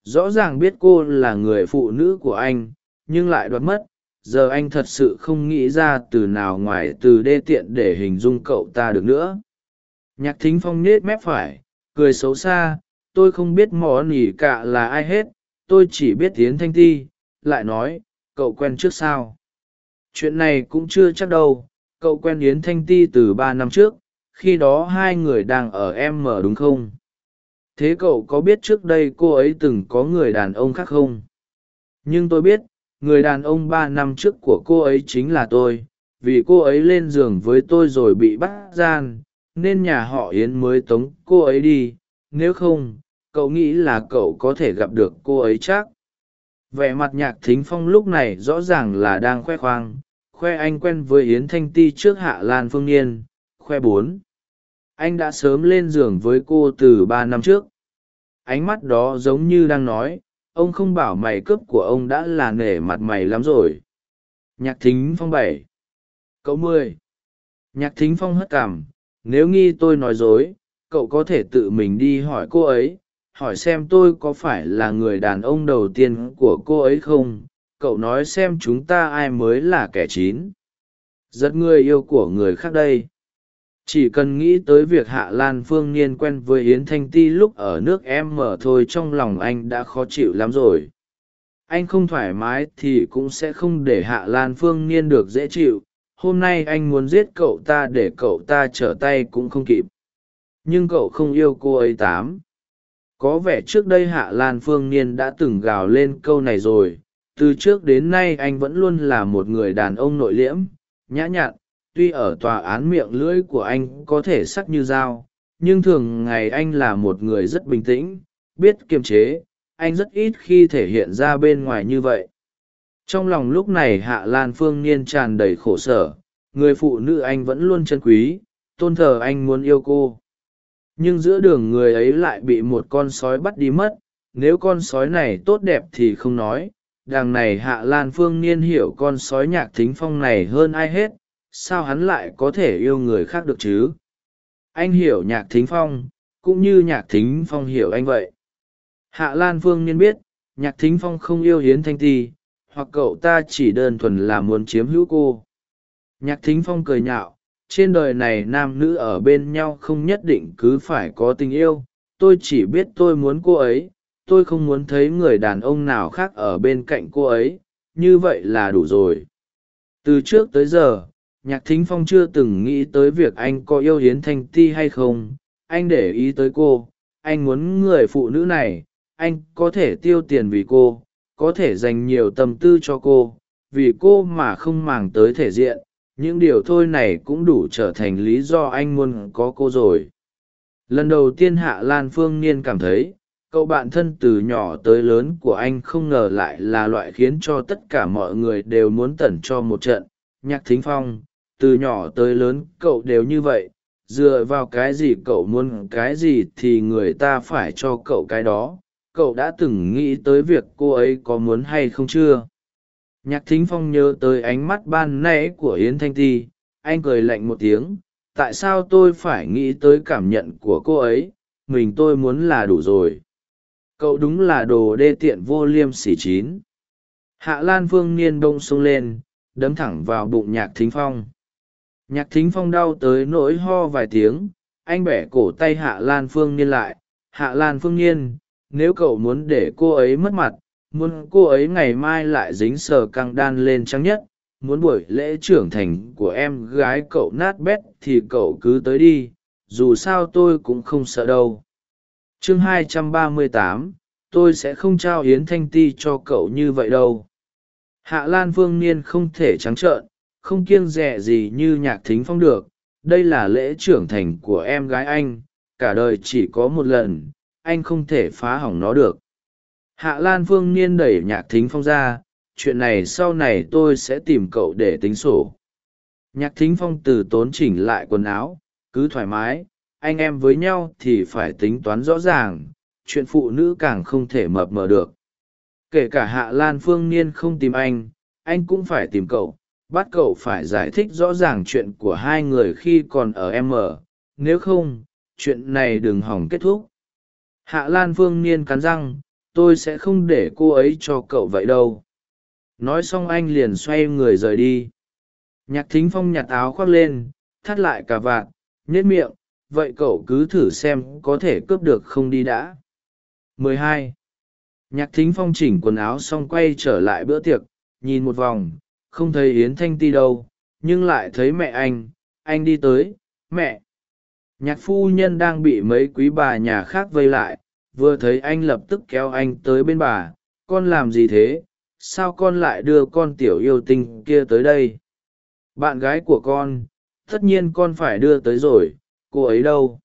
Rõ ràng biết cô là người phụ nữ của anh, nhưng lại đoạt mất. Giờ anh thật sự không nghĩ ra từ nào ngoài từ đê tiện để hình dung cậu ta được nữa. Nhạc thính phong nết mép phải, cười xấu xa, tôi không biết mò nỉ cả là ai hết tôi chỉ biết tiến thanh ti, lại nói, cậu quen trước sao? Chuyện này cũng chưa chắc đâu, cậu quen yến thanh ti từ ba năm trước, khi đó hai người đang ở em m đúng không? Thế cậu có biết trước đây cô ấy từng có người đàn ông khác không? Nhưng tôi biết, người đàn ông ba năm trước của cô ấy chính là tôi, vì cô ấy lên giường với tôi rồi bị bắt gian, nên nhà họ yến mới tống cô ấy đi, nếu không cậu nghĩ là cậu có thể gặp được cô ấy chắc? Vẻ mặt nhạc thính phong lúc này rõ ràng là đang khoe khoang, khoe anh quen với yến thanh ti trước hạ lan phương n khoe bốn. Anh đã sớm lên giường với cô từ ba năm trước. Ánh mắt đó giống như đang nói, ông không bảo mày cướp của ông đã là nể mặt mày lắm rồi. Nhạc thính phong bảy. Cậu mười. Nhạc thính phong hất cảm nếu nghi tôi nói dối, cậu có thể tự mình đi hỏi cô ấy hỏi xem tôi có phải là người đàn ông đầu tiên của cô ấy không? Cậu nói xem chúng ta ai mới là kẻ chín. Giật người yêu của người khác đây. Chỉ cần nghĩ tới việc hạ lan phương niên quen với yến thanh ti lúc ở nước em mở thôi trong lòng anh đã khó chịu lắm rồi. Anh không thoải mái thì cũng sẽ không để hạ lan phương niên được dễ chịu. Hôm nay anh muốn giết cậu ta để cậu ta trở tay cũng không kịp. Nhưng cậu không yêu cô ấy tám có vẻ trước đây hạ lan phương niên đã từng gào lên câu này rồi. Từ trước đến nay anh vẫn luôn là một người đàn ông nội liễm, nhã nhặn, tuy ở tòa án miệng lưỡi của anh có thể sắc như dao, nhưng thường ngày anh là một người rất bình tĩnh, biết kiềm chế. Anh rất ít khi thể hiện ra bên ngoài như vậy. Trong lòng lúc này hạ lan phương niên tràn đầy khổ sở. Người phụ nữ anh vẫn luôn chân quý, tôn thờ anh muốn yêu cô nhưng giữa đường người ấy lại bị một con sói bắt đi mất. Nếu con sói này tốt đẹp thì không nói, đằng này hạ lan phương niên hiểu con sói nhạc thính phong này hơn ai hết, sao hắn lại có thể yêu người khác được chứ? Anh hiểu nhạc thính phong, cũng như nhạc thính phong hiểu anh vậy. Hạ lan phương niên biết, nhạc thính phong không yêu hiến thanh ti, hoặc cậu ta chỉ đơn thuần là muốn chiếm hữu cô. Nhạc thính phong cười nhạo trên đời này nam nữ ở bên nhau không nhất định cứ phải có tình yêu. Tôi chỉ biết tôi muốn cô ấy. Tôi không muốn thấy người đàn ông nào khác ở bên cạnh cô ấy. Như vậy là đủ rồi. Từ trước tới giờ, nhạc thính phong chưa từng nghĩ tới việc anh có yêu hiến thanh ti hay không. Anh để ý tới cô. Anh muốn người phụ nữ này. Anh có thể tiêu tiền vì cô. Có thể dành nhiều tâm tư cho cô. Vì cô mà không màng tới thể diện những điều thôi này cũng đủ trở thành lý do anh muốn có cô rồi. Lần đầu tiên hạ lan phương niên cảm thấy, cậu bạn thân từ nhỏ tới lớn của anh không ngờ lại là loại khiến cho tất cả mọi người đều muốn tẩn cho một trận. Nhạc thính phong, từ nhỏ tới lớn cậu đều như vậy. Dựa vào cái gì cậu muốn cái gì thì người ta phải cho cậu cái đó. Cậu đã từng nghĩ tới việc cô ấy có muốn hay không chưa? Nhạc thính phong nhớ tới ánh mắt ban nãy của yến thanh ti, anh cười lạnh một tiếng, tại sao tôi phải nghĩ tới cảm nhận của cô ấy, mình tôi muốn là đủ rồi. Cậu đúng là đồ đê tiện vô liêm sỉ chín. Hạ lan phương niên bông sung lên, đấm thẳng vào bụng nhạc thính phong. Nhạc thính phong đau tới nỗi ho vài tiếng, anh bẻ cổ tay hạ lan phương niên lại. Hạ lan phương niên, nếu cậu muốn để cô ấy mất mặt muốn cô ấy ngày mai lại dính sờ căng đan lên trắng nhất muốn buổi lễ trưởng thành của em gái cậu nát bét thì cậu cứ tới đi dù sao tôi cũng không sợ đâu. Chương 238, tôi sẽ không trao yến thanh ti cho cậu như vậy đâu. Hạ lan phương niên không thể trắng trợn không kiêng rẻ gì như nhạc thính phong được. Đây là lễ trưởng thành của em gái anh cả đời chỉ có một lần anh không thể phá hỏng nó được hạ lan phương niên đẩy nhạc thính phong ra, chuyện này sau này tôi sẽ tìm cậu để tính sổ. Nhạc thính phong từ tốn chỉnh lại quần áo, cứ thoải mái, anh em với nhau thì phải tính toán rõ ràng, chuyện phụ nữ càng không thể mập mờ được. Kể cả hạ lan phương niên không tìm anh anh cũng phải tìm cậu, bắt cậu phải giải thích rõ ràng chuyện của hai người khi còn ở m. Nếu không, chuyện này đừng hỏng kết thúc. Hạ lan phương niên cắn răng tôi sẽ không để cô ấy cho cậu vậy đâu. Nói xong anh liền xoay người rời đi. Nhạc thính phong nhặt áo khoác lên, thắt lại cả vạt nhét miệng, vậy cậu cứ thử xem có thể cướp được không đi đã. 12. nhạc thính phong chỉnh quần áo xong quay trở lại bữa tiệc, nhìn một vòng, không thấy yến thanh ti đâu, nhưng lại thấy mẹ anh anh đi tới, mẹ. Nhạc phu nhân đang bị mấy quý bà nhà khác vây lại vừa thấy anh lập tức kéo anh tới bên bà, con làm gì thế? Sao con lại đưa con tiểu yêu tinh kia tới đây? Bạn gái của con, tất nhiên con phải đưa tới rồi, cô ấy đâu?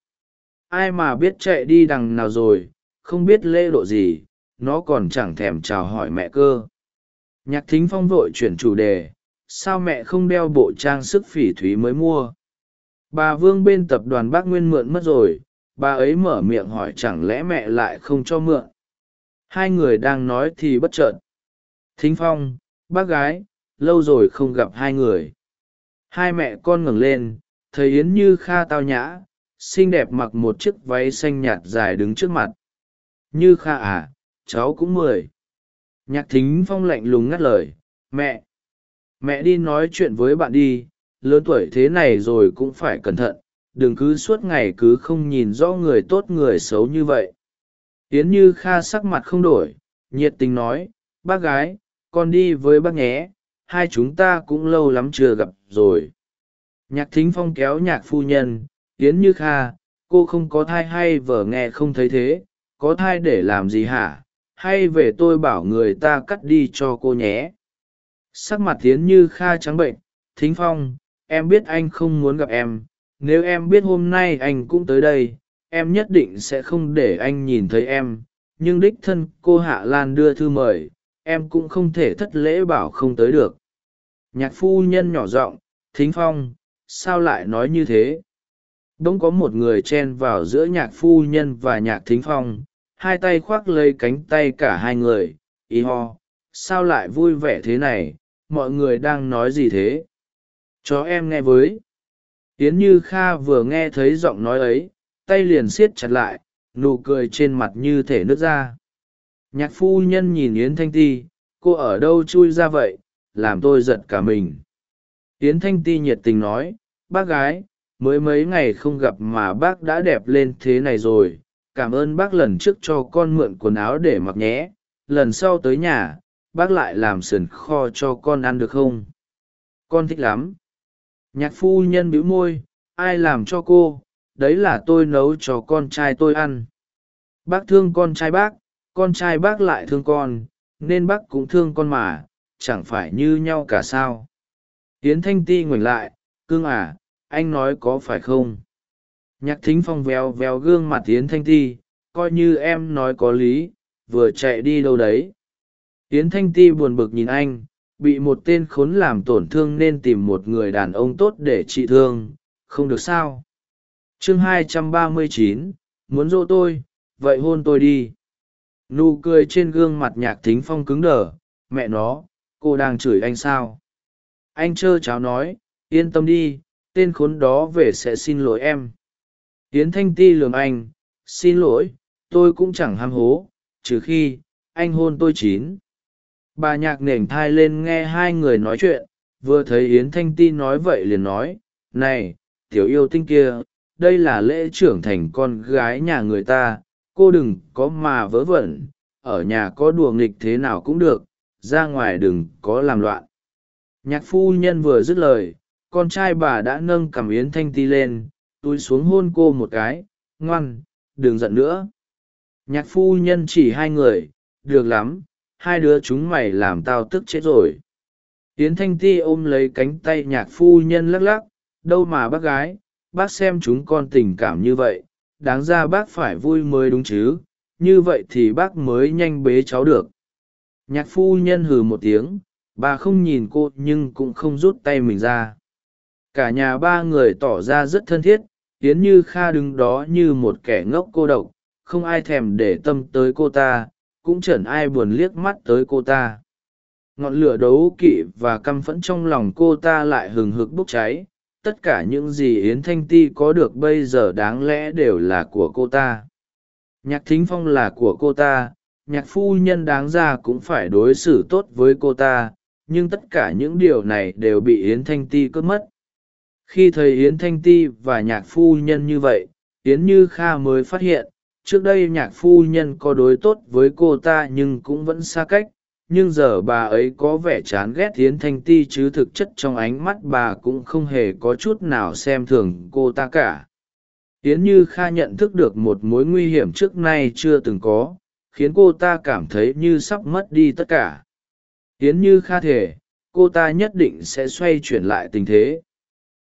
Ai mà biết chạy đi đằng nào rồi, không biết lễ độ gì, nó còn chẳng thèm chào hỏi mẹ cơ. Nhạc thính phong vội chuyển chủ đề, sao mẹ không đeo bộ trang sức phỉ thúy mới mua? Bà vương bên tập đoàn bác nguyên mượn mất rồi bà ấy mở miệng hỏi chẳng lẽ mẹ lại không cho mượn? Hai người đang nói thì bất chợt. Thính phong, bác gái, lâu rồi không gặp hai người. Hai mẹ con ngẩng lên, thấy yến như kha tao nhã, xinh đẹp mặc một chiếc váy xanh nhạt dài đứng trước mặt. Như kha à cháu cũng mười. Nhạc thính phong lạnh lùng ngắt lời, mẹ. Mẹ đi nói chuyện với bạn đi, lớn tuổi thế này rồi cũng phải cẩn thận đừng cứ suốt ngày cứ không nhìn rõ người tốt người xấu như vậy. Yến như kha sắc mặt không đổi, nhiệt tình nói, bác gái, con đi với bác nhé, hai chúng ta cũng lâu lắm chưa gặp rồi. Nhạc thính phong kéo nhạc phu nhân, yến như kha, cô không có thai hay vợ nghe không thấy thế, có thai để làm gì hả? Hay về tôi bảo người ta cắt đi cho cô nhé. Sắc mặt tiến như kha trắng bệnh, thính phong, em biết anh không muốn gặp em nếu em biết hôm nay anh cũng tới đây, em nhất định sẽ không để anh nhìn thấy em. Nhưng đích thân cô hạ lan đưa thư mời, em cũng không thể thất lễ bảo không tới được. Nhạc phu nhân nhỏ giọng, thính phong, sao lại nói như thế? Bỗng có một người chen vào giữa nhạc phu nhân và nhạc thính phong, hai tay khoác lấy cánh tay cả hai người. Y ho, sao lại vui vẻ thế này? Mọi người đang nói gì thế? Cho em nghe với yến như kha vừa nghe thấy giọng nói ấy, tay liền siết chặt lại, nụ cười trên mặt như thể nứt ra. Nhạc phu nhân nhìn yến thanh ti, cô ở đâu chui ra vậy, làm tôi giật cả mình. Yến thanh ti nhiệt tình nói, bác gái, mới mấy ngày không gặp mà bác đã đẹp lên thế này rồi, cảm ơn bác lần trước cho con mượn quần áo để mặc nhé, lần sau tới nhà, bác lại làm sườn kho cho con ăn được không? Con thích lắm nhạc phu nhân bĩu môi, ai làm cho cô? Đấy là tôi nấu cho con trai tôi ăn. Bác thương con trai bác, con trai bác lại thương con, nên bác cũng thương con mà, chẳng phải như nhau cả sao? Yến thanh ti ngoảnh lại cương à anh nói có phải không? Nhạc thính phong véo véo gương mặt Yến thanh ti, coi như em nói có lý, vừa chạy đi đâu đấy? Yến thanh ti buồn bực nhìn anh bị một tên khốn làm tổn thương nên tìm một người đàn ông tốt để trị thương không được sao? Chương 239, muốn dỗ tôi vậy hôn tôi đi. Nụ cười trên gương mặt nhạc thính phong cứng đờ mẹ nó cô đang chửi anh sao? Anh trơ cháo nói yên tâm đi tên khốn đó về sẽ xin lỗi em. Yến thanh ti lường anh xin lỗi tôi cũng chẳng ham hố trừ khi anh hôn tôi chín bà nhạc nểnh thai lên nghe hai người nói chuyện, vừa thấy yến thanh ti nói vậy liền nói, này, tiểu yêu tinh kia, đây là lễ trưởng thành con gái nhà người ta, cô đừng có mà vớ vẩn, ở nhà có đùa nghịch thế nào cũng được, ra ngoài đừng có làm loạn. Nhạc phu nhân vừa dứt lời, con trai bà đã nâng cằm yến thanh ti lên, túi xuống hôn cô một cái, ngoan, đừng giận nữa. Nhạc phu nhân chỉ hai người, được lắm hai đứa chúng mày làm tao tức chết rồi. Tiến thanh ti ôm lấy cánh tay nhạc phu nhân lắc lắc, đâu mà bác gái, bác xem chúng con tình cảm như vậy, đáng ra bác phải vui mới đúng chứ, như vậy thì bác mới nhanh bế cháu được. Nhạc phu nhân hừ một tiếng, bà không nhìn cô nhưng cũng không rút tay mình ra. Cả nhà ba người tỏ ra rất thân thiết tiến như kha đứng đó như một kẻ ngốc cô độc, không ai thèm để tâm tới cô ta cũng chẳng ai buồn liếc mắt tới cô ta. Ngọn lửa đấu kỵ và căm phẫn trong lòng cô ta lại hừng hực bốc cháy. Tất cả những gì yến thanh ti có được bây giờ đáng lẽ đều là của cô ta. Nhạc thính phong là của cô ta, nhạc phu nhân đáng ra cũng phải đối xử tốt với cô ta, nhưng tất cả những điều này đều bị yến thanh ti cướp mất. Khi thấy yến thanh ti và nhạc phu nhân như vậy, yến như kha mới phát hiện trước đây nhạc phu nhân có đối tốt với cô ta nhưng cũng vẫn xa cách, nhưng giờ bà ấy có vẻ chán ghét yến thanh ti chứ thực chất trong ánh mắt bà cũng không hề có chút nào xem thường cô ta cả. Yến như kha nhận thức được một mối nguy hiểm trước nay chưa từng có, khiến cô ta cảm thấy như sắp mất đi tất cả. Yến như kha thể cô ta nhất định sẽ xoay chuyển lại tình thế.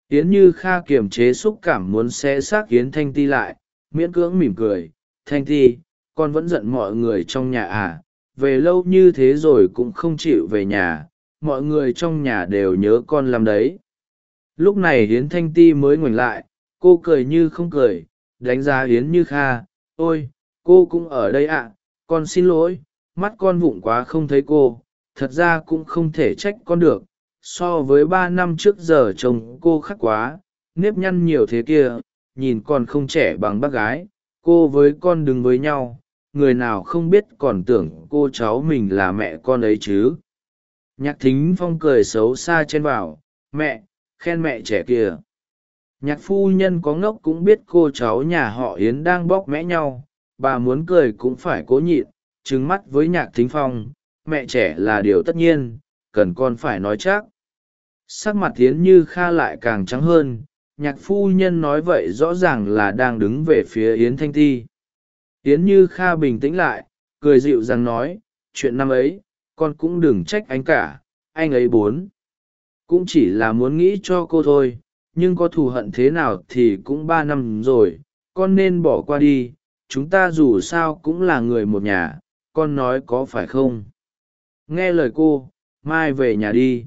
Yến như kha kiềm chế xúc cảm muốn xé xác yến thanh ti lại, miễn cưỡng mỉm cười thanh Thi, con vẫn giận mọi người trong nhà à về lâu như thế rồi cũng không chịu về nhà mọi người trong nhà đều nhớ con làm đấy. Lúc này hiến thanh ti mới ngoảnh lại cô cười như không cười đánh giá hiến như kha ôi cô cũng ở đây ạ con xin lỗi mắt con vụng quá không thấy cô thật ra cũng không thể trách con được so với ba năm trước giờ chồng cô khắc quá nếp nhăn nhiều thế kia nhìn còn không trẻ bằng bác gái cô với con đứng với nhau, người nào không biết còn tưởng cô cháu mình là mẹ con ấy chứ. Nhạc thính phong cười xấu xa trên vào, mẹ, khen mẹ trẻ kìa nhạc phu nhân có ngốc cũng biết cô cháu nhà họ yến đang bóc mẽ nhau, bà muốn cười cũng phải cố nhịn trứng mắt với nhạc thính phong, mẹ trẻ là điều tất nhiên, cần con phải nói chắc. Sắc mặt yến như kha lại càng trắng hơn nhạc phu nhân nói vậy rõ ràng là đang đứng về phía yến thanh ti. Yến như kha bình tĩnh lại, cười dịu dàng nói, chuyện năm ấy, con cũng đừng trách anh cả, anh ấy bốn. Cũng chỉ là muốn nghĩ cho cô thôi, nhưng có thù hận thế nào thì cũng ba năm rồi, con nên bỏ qua đi, chúng ta dù sao cũng là người một nhà, con nói có phải không? Nghe lời cô, mai về nhà đi.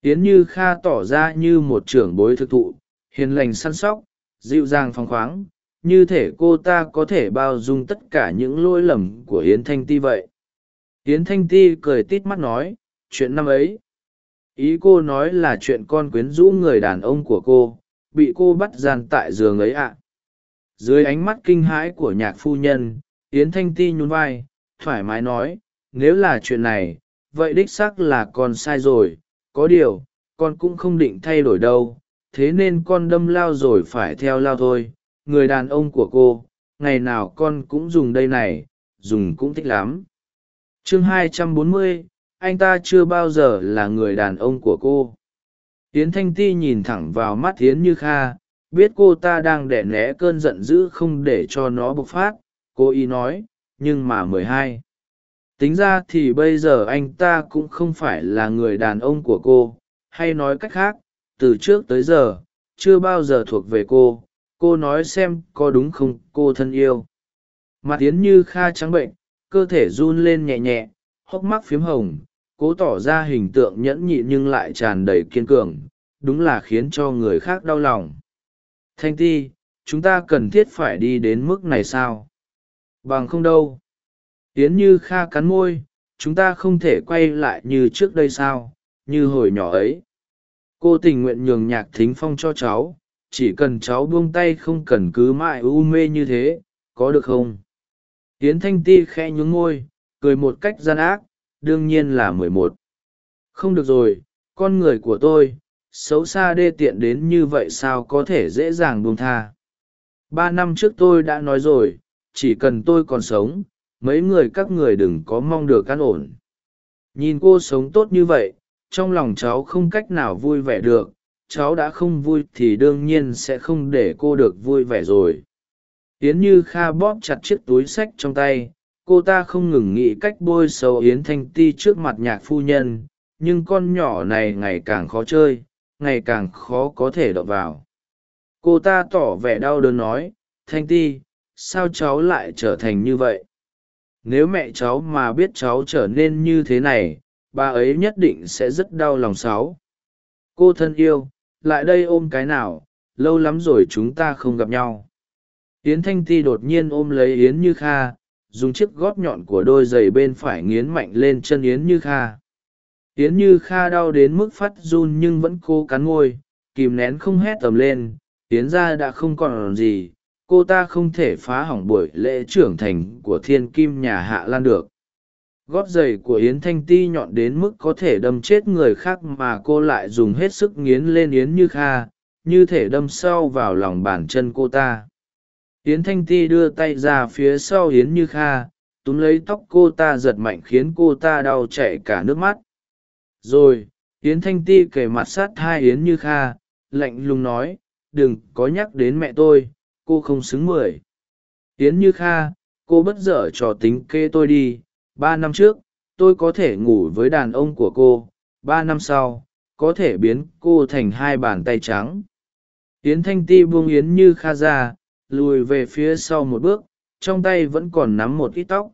Yến như kha tỏ ra như một trưởng bối thực thụ hiền lành săn sóc, dịu dàng phăng khoáng, như thể cô ta có thể bao dung tất cả những lỗi lầm của yến thanh ti vậy. Yến thanh ti cười tít mắt nói, chuyện năm ấy, ý cô nói là chuyện con quyến rũ người đàn ông của cô, bị cô bắt gian tại giường ấy ạ. Dưới ánh mắt kinh hãi của nhạc phu nhân, yến thanh ti nhún vai, thoải mái nói, nếu là chuyện này, vậy đích xác là con sai rồi, có điều, con cũng không định thay đổi đâu thế nên con đâm lao rồi phải theo lao thôi người đàn ông của cô ngày nào con cũng dùng đây này dùng cũng thích lắm. Chương 240, anh ta chưa bao giờ là người đàn ông của cô. Tiến thanh ti nhìn thẳng vào mắt tiến như kha biết cô ta đang đẻ né cơn giận dữ không để cho nó bộc phát cô ý nói nhưng mà mười hai. Tính ra thì bây giờ anh ta cũng không phải là người đàn ông của cô hay nói cách khác từ trước tới giờ, chưa bao giờ thuộc về cô. Cô nói xem có đúng không, cô thân yêu. Mặt tiến như kha trắng bệnh, cơ thể run lên nhẹ nhẹ, hốc mắt phiếm hồng, cố tỏ ra hình tượng nhẫn nhịn nhưng lại tràn đầy kiên cường, đúng là khiến cho người khác đau lòng. Thanh ti, chúng ta cần thiết phải đi đến mức này sao? Bằng không đâu. Tiến như kha cắn môi, chúng ta không thể quay lại như trước đây sao? Như hồi nhỏ ấy cô tình nguyện nhường nhạc thính phong cho cháu, chỉ cần cháu buông tay không cần cứ mãi u mê như thế, có được không? Tiến thanh ti khe nhún ngôi cười một cách gian ác, đương nhiên là mười một. Không được rồi, con người của tôi, xấu xa đê tiện đến như vậy sao có thể dễ dàng buông tha? Ba năm trước tôi đã nói rồi, chỉ cần tôi còn sống, mấy người các người đừng có mong được an ổn. Nhìn cô sống tốt như vậy trong lòng cháu không cách nào vui vẻ được, cháu đã không vui thì đương nhiên sẽ không để cô được vui vẻ rồi. Yến như kha bóp chặt chiếc túi sách trong tay, cô ta không ngừng nghĩ cách bôi xấu yến thanh ti trước mặt nhạc phu nhân, nhưng con nhỏ này ngày càng khó chơi, ngày càng khó có thể đọc vào. Cô ta tỏ vẻ đau đớn nói, thanh ti, sao cháu lại trở thành như vậy? Nếu mẹ cháu mà biết cháu trở nên như thế này bà ấy nhất định sẽ rất đau lòng sáu. Cô thân yêu, lại đây ôm cái nào, lâu lắm rồi chúng ta không gặp nhau. Yến thanh ti đột nhiên ôm lấy yến như kha, dùng chiếc gót nhọn của đôi giày bên phải nghiến mạnh lên chân yến như kha. Yến như kha đau đến mức phát run nhưng vẫn cố cắn môi, kìm nén không hét tầm lên, yến ra đã không còn gì, cô ta không thể phá hỏng buổi lễ trưởng thành của thiên kim nhà hạ lan được gót giày của yến thanh ti nhọn đến mức có thể đâm chết người khác mà cô lại dùng hết sức nghiến lên yến như kha, như thể đâm sâu vào lòng bàn chân cô ta. Yến thanh ti đưa tay ra phía sau yến như kha, túm lấy tóc cô ta giật mạnh khiến cô ta đau chảy cả nước mắt. Rồi, yến thanh ti kề mặt sát hai yến như kha, lạnh lùng nói, đừng có nhắc đến mẹ tôi, cô không xứng mười. Yến như kha, cô bất dở trò tính kê tôi đi ba năm trước, tôi có thể ngủ với đàn ông của cô. Ba năm sau, có thể biến cô thành hai bàn tay trắng. Yến thanh ti buông yến như kha ra, lùi về phía sau một bước, trong tay vẫn còn nắm một ít tóc.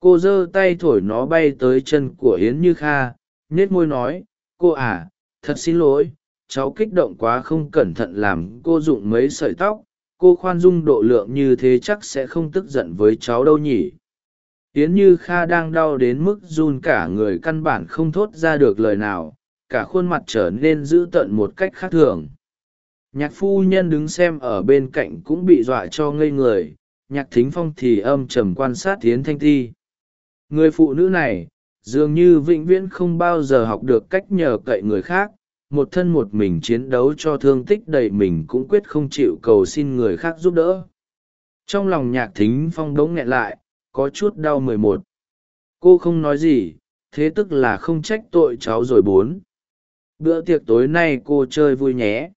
Cô giơ tay thổi nó bay tới chân của yến như kha nhết môi nói, cô à thật xin lỗi, cháu kích động quá không cẩn thận làm cô rụng mấy sợi tóc. Cô khoan dung độ lượng như thế chắc sẽ không tức giận với cháu đâu nhỉ yến như kha đang đau đến mức run cả người căn bản không thốt ra được lời nào, cả khuôn mặt trở nên dữ tợn một cách khác thường. Nhạc phu nhân đứng xem ở bên cạnh cũng bị dọa cho ngây người, nhạc thính phong thì âm trầm quan sát tiến thanh ti. Người phụ nữ này, dường như vĩnh viễn không bao giờ học được cách nhờ cậy người khác, một thân một mình chiến đấu cho thương tích đầy mình cũng quyết không chịu cầu xin người khác giúp đỡ. Trong lòng nhạc thính phong đống nghẹn lại có chút đau mười một. Cô không nói gì, thế tức là không trách tội cháu rồi bốn. Bữa tiệc tối nay cô chơi vui nhé.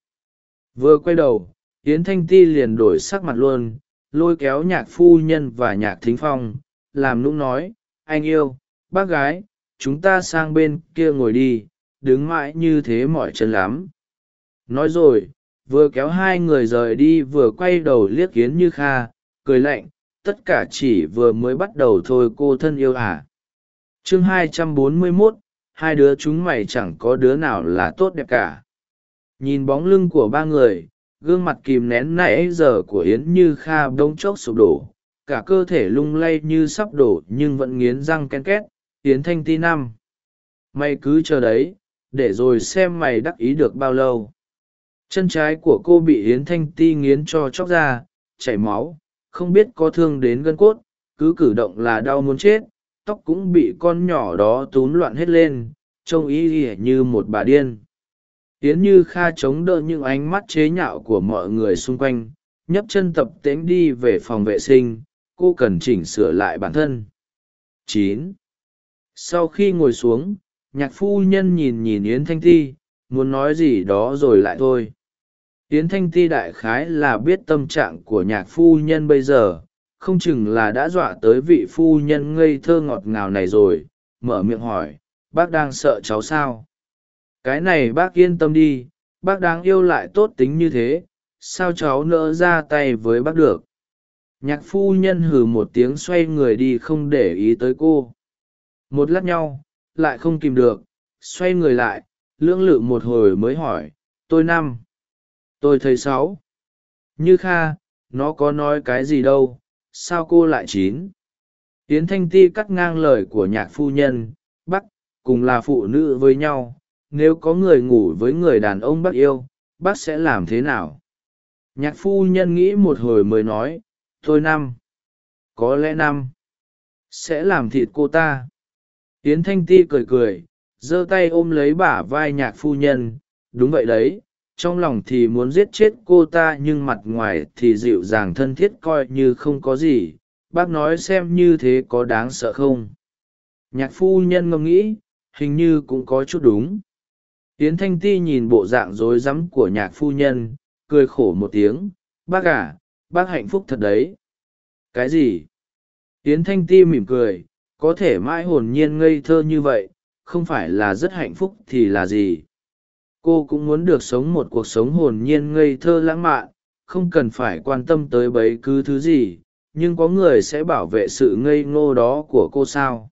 Vừa quay đầu, yến thanh ti liền đổi sắc mặt luôn, lôi kéo nhạc phu nhân và nhạc thính phong, làm nũng nói, anh yêu, bác gái, chúng ta sang bên kia ngồi đi, đứng mãi như thế mỏi chân lắm. Nói rồi, vừa kéo hai người rời đi, vừa quay đầu liếc yến như kha, cười lạnh tất cả chỉ vừa mới bắt đầu thôi cô thân yêu à. chương 241, hai đứa chúng mày chẳng có đứa nào là tốt đẹp cả. Nhìn bóng lưng của ba người gương mặt kìm nén nãy giờ của yến như kha bỗng chốc sụp đổ. Cả cơ thể lung lay như sắp đổ nhưng vẫn nghiến răng ken két yến thanh ti năm mày cứ chờ đấy để rồi xem mày đắc ý được bao lâu. Chân trái của cô bị yến thanh ti nghiến cho chóc ra chảy máu không biết có thương đến gân cốt, cứ cử động là đau muốn chết, tóc cũng bị con nhỏ đó túm loạn hết lên, trông ý ỉa như một bà điên. Yến như kha chống đỡ những ánh mắt chế nhạo của mọi người xung quanh nhấp chân tập tễnh đi về phòng vệ sinh, cô cần chỉnh sửa lại bản thân. Chín. Sau khi ngồi xuống, nhạc phu nhân nhìn nhìn yến thanh ti muốn nói gì đó rồi lại thôi yến thanh ti đại khái là biết tâm trạng của nhạc phu nhân bây giờ, không chừng là đã dọa tới vị phu nhân ngây thơ ngọt ngào này rồi, mở miệng hỏi, bác đang sợ cháu sao? Cái này bác yên tâm đi, bác đáng yêu lại tốt tính như thế, sao cháu nỡ ra tay với bác được? Nhạc phu nhân hừ một tiếng xoay người đi không để ý tới cô. Một lát nhau, lại không kìm được, xoay người lại, lưỡng lự một hồi mới hỏi, tôi năm tôi thấy sáu. Như kha, nó có nói cái gì đâu, sao cô lại chín? Yến thanh ti cắt ngang lời của nhạc phu nhân bắc cùng là phụ nữ với nhau, nếu có người ngủ với người đàn ông bác yêu, bác sẽ làm thế nào? Nhạc phu nhân nghĩ một hồi mới nói tôi năm, có lẽ năm, sẽ làm thịt cô ta. Yến thanh ti cười cười, giơ tay ôm lấy bả vai nhạc phu nhân, đúng vậy đấy trong lòng thì muốn giết chết cô ta nhưng mặt ngoài thì dịu dàng thân thiết coi như không có gì. Bác nói xem như thế có đáng sợ không? Nhạc phu nhân ngẫm nghĩ, hình như cũng có chút đúng. Yến thanh ti nhìn bộ dạng rối rắm của nhạc phu nhân, cười khổ một tiếng. Bác à bác hạnh phúc thật đấy. Cái gì? Yến thanh ti mỉm cười. Có thể mãi hồn nhiên ngây thơ như vậy, không phải là rất hạnh phúc thì là gì? Cô cũng muốn được sống một cuộc sống hồn nhiên ngây thơ lãng mạn, không cần phải quan tâm tới bấy cứ thứ gì, nhưng có người sẽ bảo vệ sự ngây ngô đó của cô sao?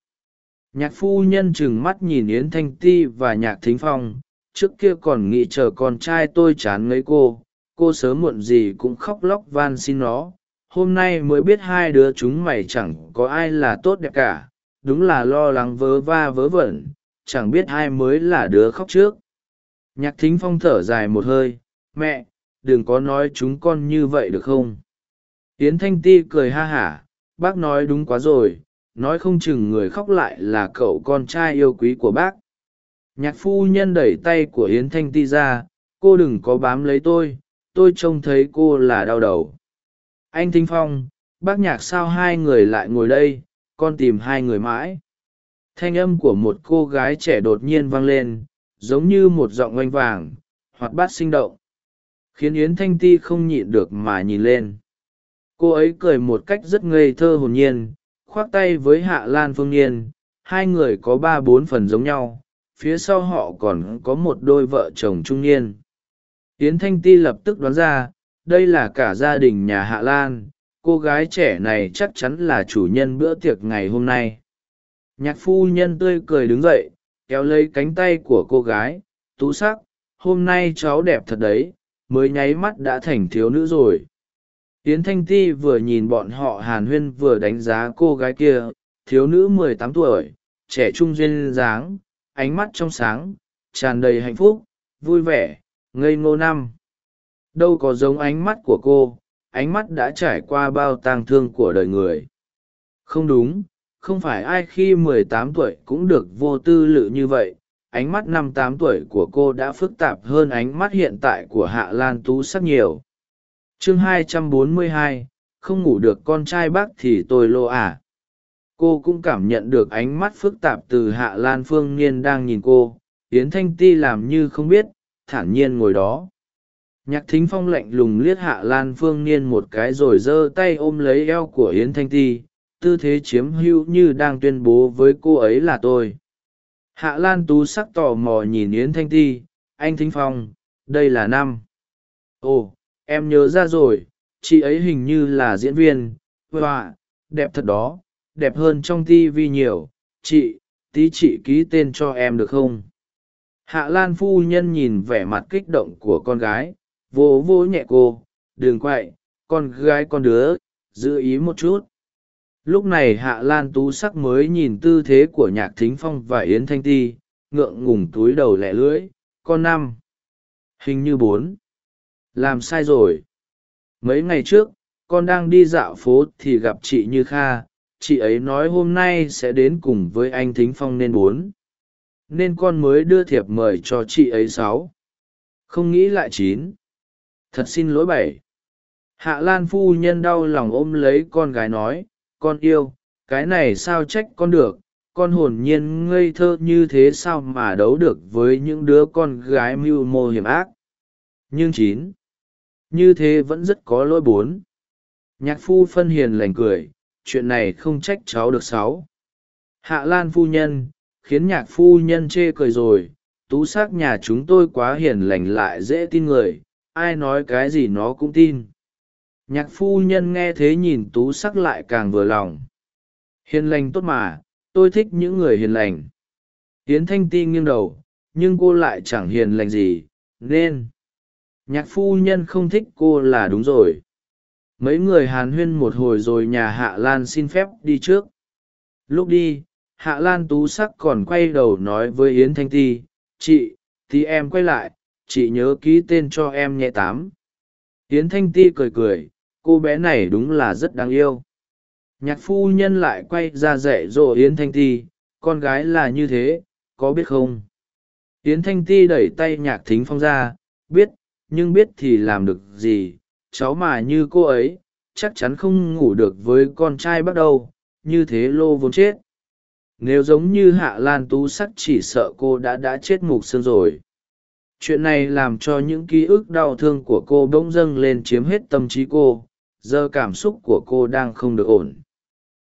Nhạc phu nhân chừng mắt nhìn yến thanh ti và nhạc thính phong, trước kia còn nghĩ chờ con trai tôi chán ngấy cô cô sớm muộn gì cũng khóc lóc van xin nó, hôm nay mới biết hai đứa chúng mày chẳng có ai là tốt đẹp cả, đúng là lo lắng vớ va vớ vẩn, chẳng biết ai mới là đứa khóc trước nhạc thính phong thở dài một hơi, mẹ, đừng có nói chúng con như vậy được không? Yến thanh ti cười ha hả, bác nói đúng quá rồi, nói không chừng người khóc lại là cậu con trai yêu quý của bác. Nhạc phu nhân đẩy tay của yến thanh ti ra, cô đừng có bám lấy tôi tôi trông thấy cô là đau đầu. Anh thính phong, bác nhạc sao hai người lại ngồi đây, con tìm hai người mãi? Thanh âm của một cô gái trẻ đột nhiên vang lên giống như một giọng oanh vàng, hoạt bát sinh động. Khiến yến thanh ti không nhịn được mà nhìn lên. Cô ấy cười một cách rất ngây thơ hồn nhiên, khoác tay với hạ lan phương Nhiên. hai người có ba bốn phần giống nhau, phía sau họ còn có một đôi vợ chồng trung niên. Yến thanh ti lập tức đoán ra, đây là cả gia đình nhà hạ lan, cô gái trẻ này chắc chắn là chủ nhân bữa tiệc ngày hôm nay. Nhạc phu nhân tươi cười đứng dậy kéo lấy cánh tay của cô gái, tú sắc, hôm nay cháu đẹp thật đấy, mới nháy mắt đã thành thiếu nữ rồi. Yến thanh ti vừa nhìn bọn họ hàn huyên vừa đánh giá cô gái kia, thiếu nữ mười tám tuổi, trẻ trung duyên dáng, ánh mắt trong sáng, tràn đầy hạnh phúc, vui vẻ, ngây ngô năm. Đâu có giống ánh mắt của cô, ánh mắt đã trải qua bao tang thương của đời người. Không đúng không phải ai khi mười tám tuổi cũng được vô tư lự như vậy. Ánh mắt năm tám tuổi của cô đã phức tạp hơn ánh mắt hiện tại của hạ lan tú sắc nhiều. Chương hai trăm bốn mươi hai, không ngủ được con trai bác thì tôi lô à. cô cũng cảm nhận được ánh mắt phức tạp từ hạ lan phương niên đang nhìn cô. Yến thanh ti làm như không biết, thản nhiên ngồi đó. Nhạc thính phong lạnh lùng liếc hạ lan phương niên một cái rồi giơ tay ôm lấy eo của yến thanh ti tư thế chiếm hữu như đang tuyên bố với cô ấy là tôi. Hạ lan tú sắc tò mò nhìn yến thanh ti, anh thính phong, đây là năm. Ồ, em nhớ ra rồi, chị ấy hình như là diễn viên. Hoa, đẹp thật đó, đẹp hơn trong tv nhiều. Chị, tí chị ký tên cho em được không? Hạ lan phu nhân nhìn vẻ mặt kích động của con gái vô vô nhẹ cô. Đừng quậy, con gái con đứa, giữ ý một chút lúc này hạ lan tú sắc mới nhìn tư thế của nhạc thính phong và yến thanh ti, ngượng ngùng túi đầu lẻ lưỡi, con năm, hình như bốn. Làm sai rồi. Mấy ngày trước, con đang đi dạo phố thì gặp chị như kha, chị ấy nói hôm nay sẽ đến cùng với anh thính phong nên bốn. Nên con mới đưa thiệp mời cho chị ấy sáu. Không nghĩ lại chín. Thật xin lỗi bảy. Hạ lan phu nhân đau lòng ôm lấy con gái nói con yêu, cái này sao trách con được, con hồn nhiên ngây thơ như thế sao mà đấu được với những đứa con gái mưu mô hiểm ác. Nhưng chín, như thế vẫn rất có lỗi bốn. Nhạc phu phân hiền lành cười, chuyện này không trách cháu được sáu. Hạ lan phu nhân, khiến nhạc phu nhân chê cười rồi, tú s ắ c nhà chúng tôi quá hiền lành lại dễ tin người, ai nói cái gì nó cũng tin nhạc phu nhân nghe thế nhìn tú sắc lại càng vừa lòng. Hiền lành tốt mà, tôi thích những người hiền lành. Tiến thanh ti nghiêng đầu, nhưng cô lại chẳng hiền lành gì, nên. Nhạc phu nhân không thích cô là đúng rồi. Mấy người hàn huyên một hồi rồi nhà hạ lan xin phép đi trước. Lúc đi, hạ lan tú sắc còn quay đầu nói với yến thanh ti, chị, thì em quay lại, chị nhớ ký tên cho em nhẹ tám. Yến thanh ti cười cười cô bé này đúng là rất đáng yêu. Nhạc phu nhân lại quay ra dạy dỗ yến thanh ti, con gái là như thế, có biết không? Yến thanh ti đẩy tay nhạc thính phong ra, biết, nhưng biết thì làm được gì? Cháu mà như cô ấy, chắc chắn không ngủ được với con trai bắt đầu như thế lô vốn chết. Nếu giống như hạ lan tú sắc chỉ sợ cô đã đã chết mục xương rồi. Chuyện này làm cho những ký ức đau thương của cô bỗng dâng lên chiếm hết tâm trí cô giờ cảm xúc của cô đang không được ổn.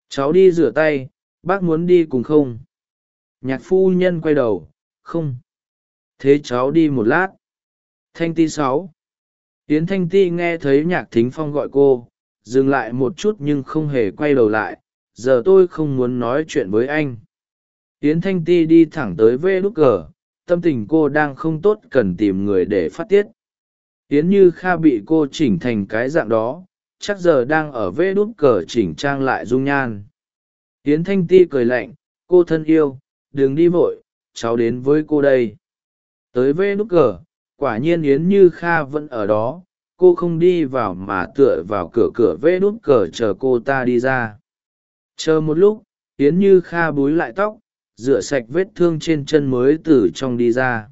Cháu đi rửa tay, bác muốn đi cùng không? Nhạc phu nhân quay đầu, không. Thế cháu đi một lát. Thanh ti sáu. Yến thanh ti nghe thấy nhạc thính phong gọi cô, dừng lại một chút nhưng không hề quay đầu lại. Giờ tôi không muốn nói chuyện với anh. Yến thanh ti đi thẳng tới vê đúc cờ. Tâm tình cô đang không tốt cần tìm người để phát tiết. Yến như kha bị cô chỉnh thành cái dạng đó chắc giờ đang ở vê đút cờ chỉnh trang lại dung nhan. Yến thanh ti cười lạnh, cô thân yêu, đừng đi vội, cháu đến với cô đây. Tới vê đút cờ, quả nhiên yến như kha vẫn ở đó, cô không đi vào mà tựa vào cửa cửa vê đút cờ chờ cô ta đi ra. Chờ một lúc, yến như kha búi lại tóc, rửa sạch vết thương trên chân mới từ trong đi ra.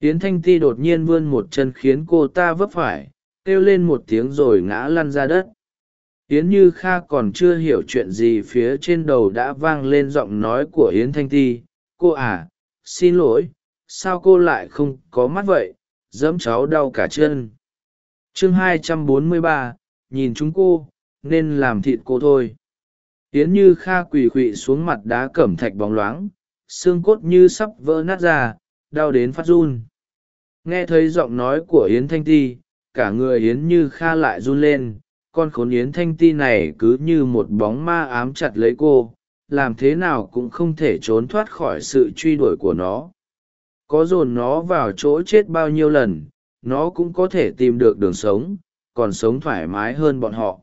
Yến thanh ti đột nhiên vươn một chân khiến cô ta vấp phải kêu lên một tiếng rồi ngã lăn ra đất. Yến như kha còn chưa hiểu chuyện gì phía trên đầu đã vang lên giọng nói của yến thanh ti. Cô à xin lỗi, sao cô lại không có mắt vậy? Dẫm cháu đau cả chân. Chương hai trăm bốn mươi ba, nhìn chúng cô, nên làm thịt cô thôi. Yến như kha quỳ quỵ xuống mặt đá cẩm thạch bóng loáng, xương cốt như sắp vỡ nát ra, đau đến phát run. Nghe thấy giọng nói của yến thanh ti cả người yến như kha lại run lên, con khốn yến thanh ti này cứ như một bóng ma ám chặt lấy cô, làm thế nào cũng không thể trốn thoát khỏi sự truy đuổi của nó. Có dồn nó vào chỗ chết bao nhiêu lần, nó cũng có thể tìm được đường sống, còn sống thoải mái hơn bọn họ.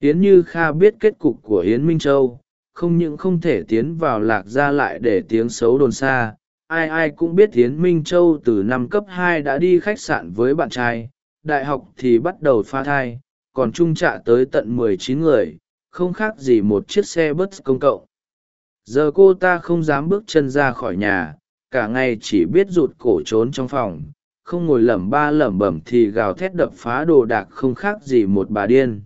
Yến như kha biết kết cục của yến minh châu, không những không thể tiến vào lạc gia lại để tiếng xấu đồn xa, ai ai cũng biết yến minh châu từ năm cấp hai đã đi khách sạn với bạn trai đại học thì bắt đầu pha thai, còn trung trạ tới tận mười chín người, không khác gì một chiếc xe bus công cộng. Giờ cô ta không dám bước chân ra khỏi nhà, cả ngày chỉ biết rụt cổ trốn trong phòng, không ngồi lẩm ba lẩm bẩm thì gào thét đập phá đồ đạc không khác gì một bà điên.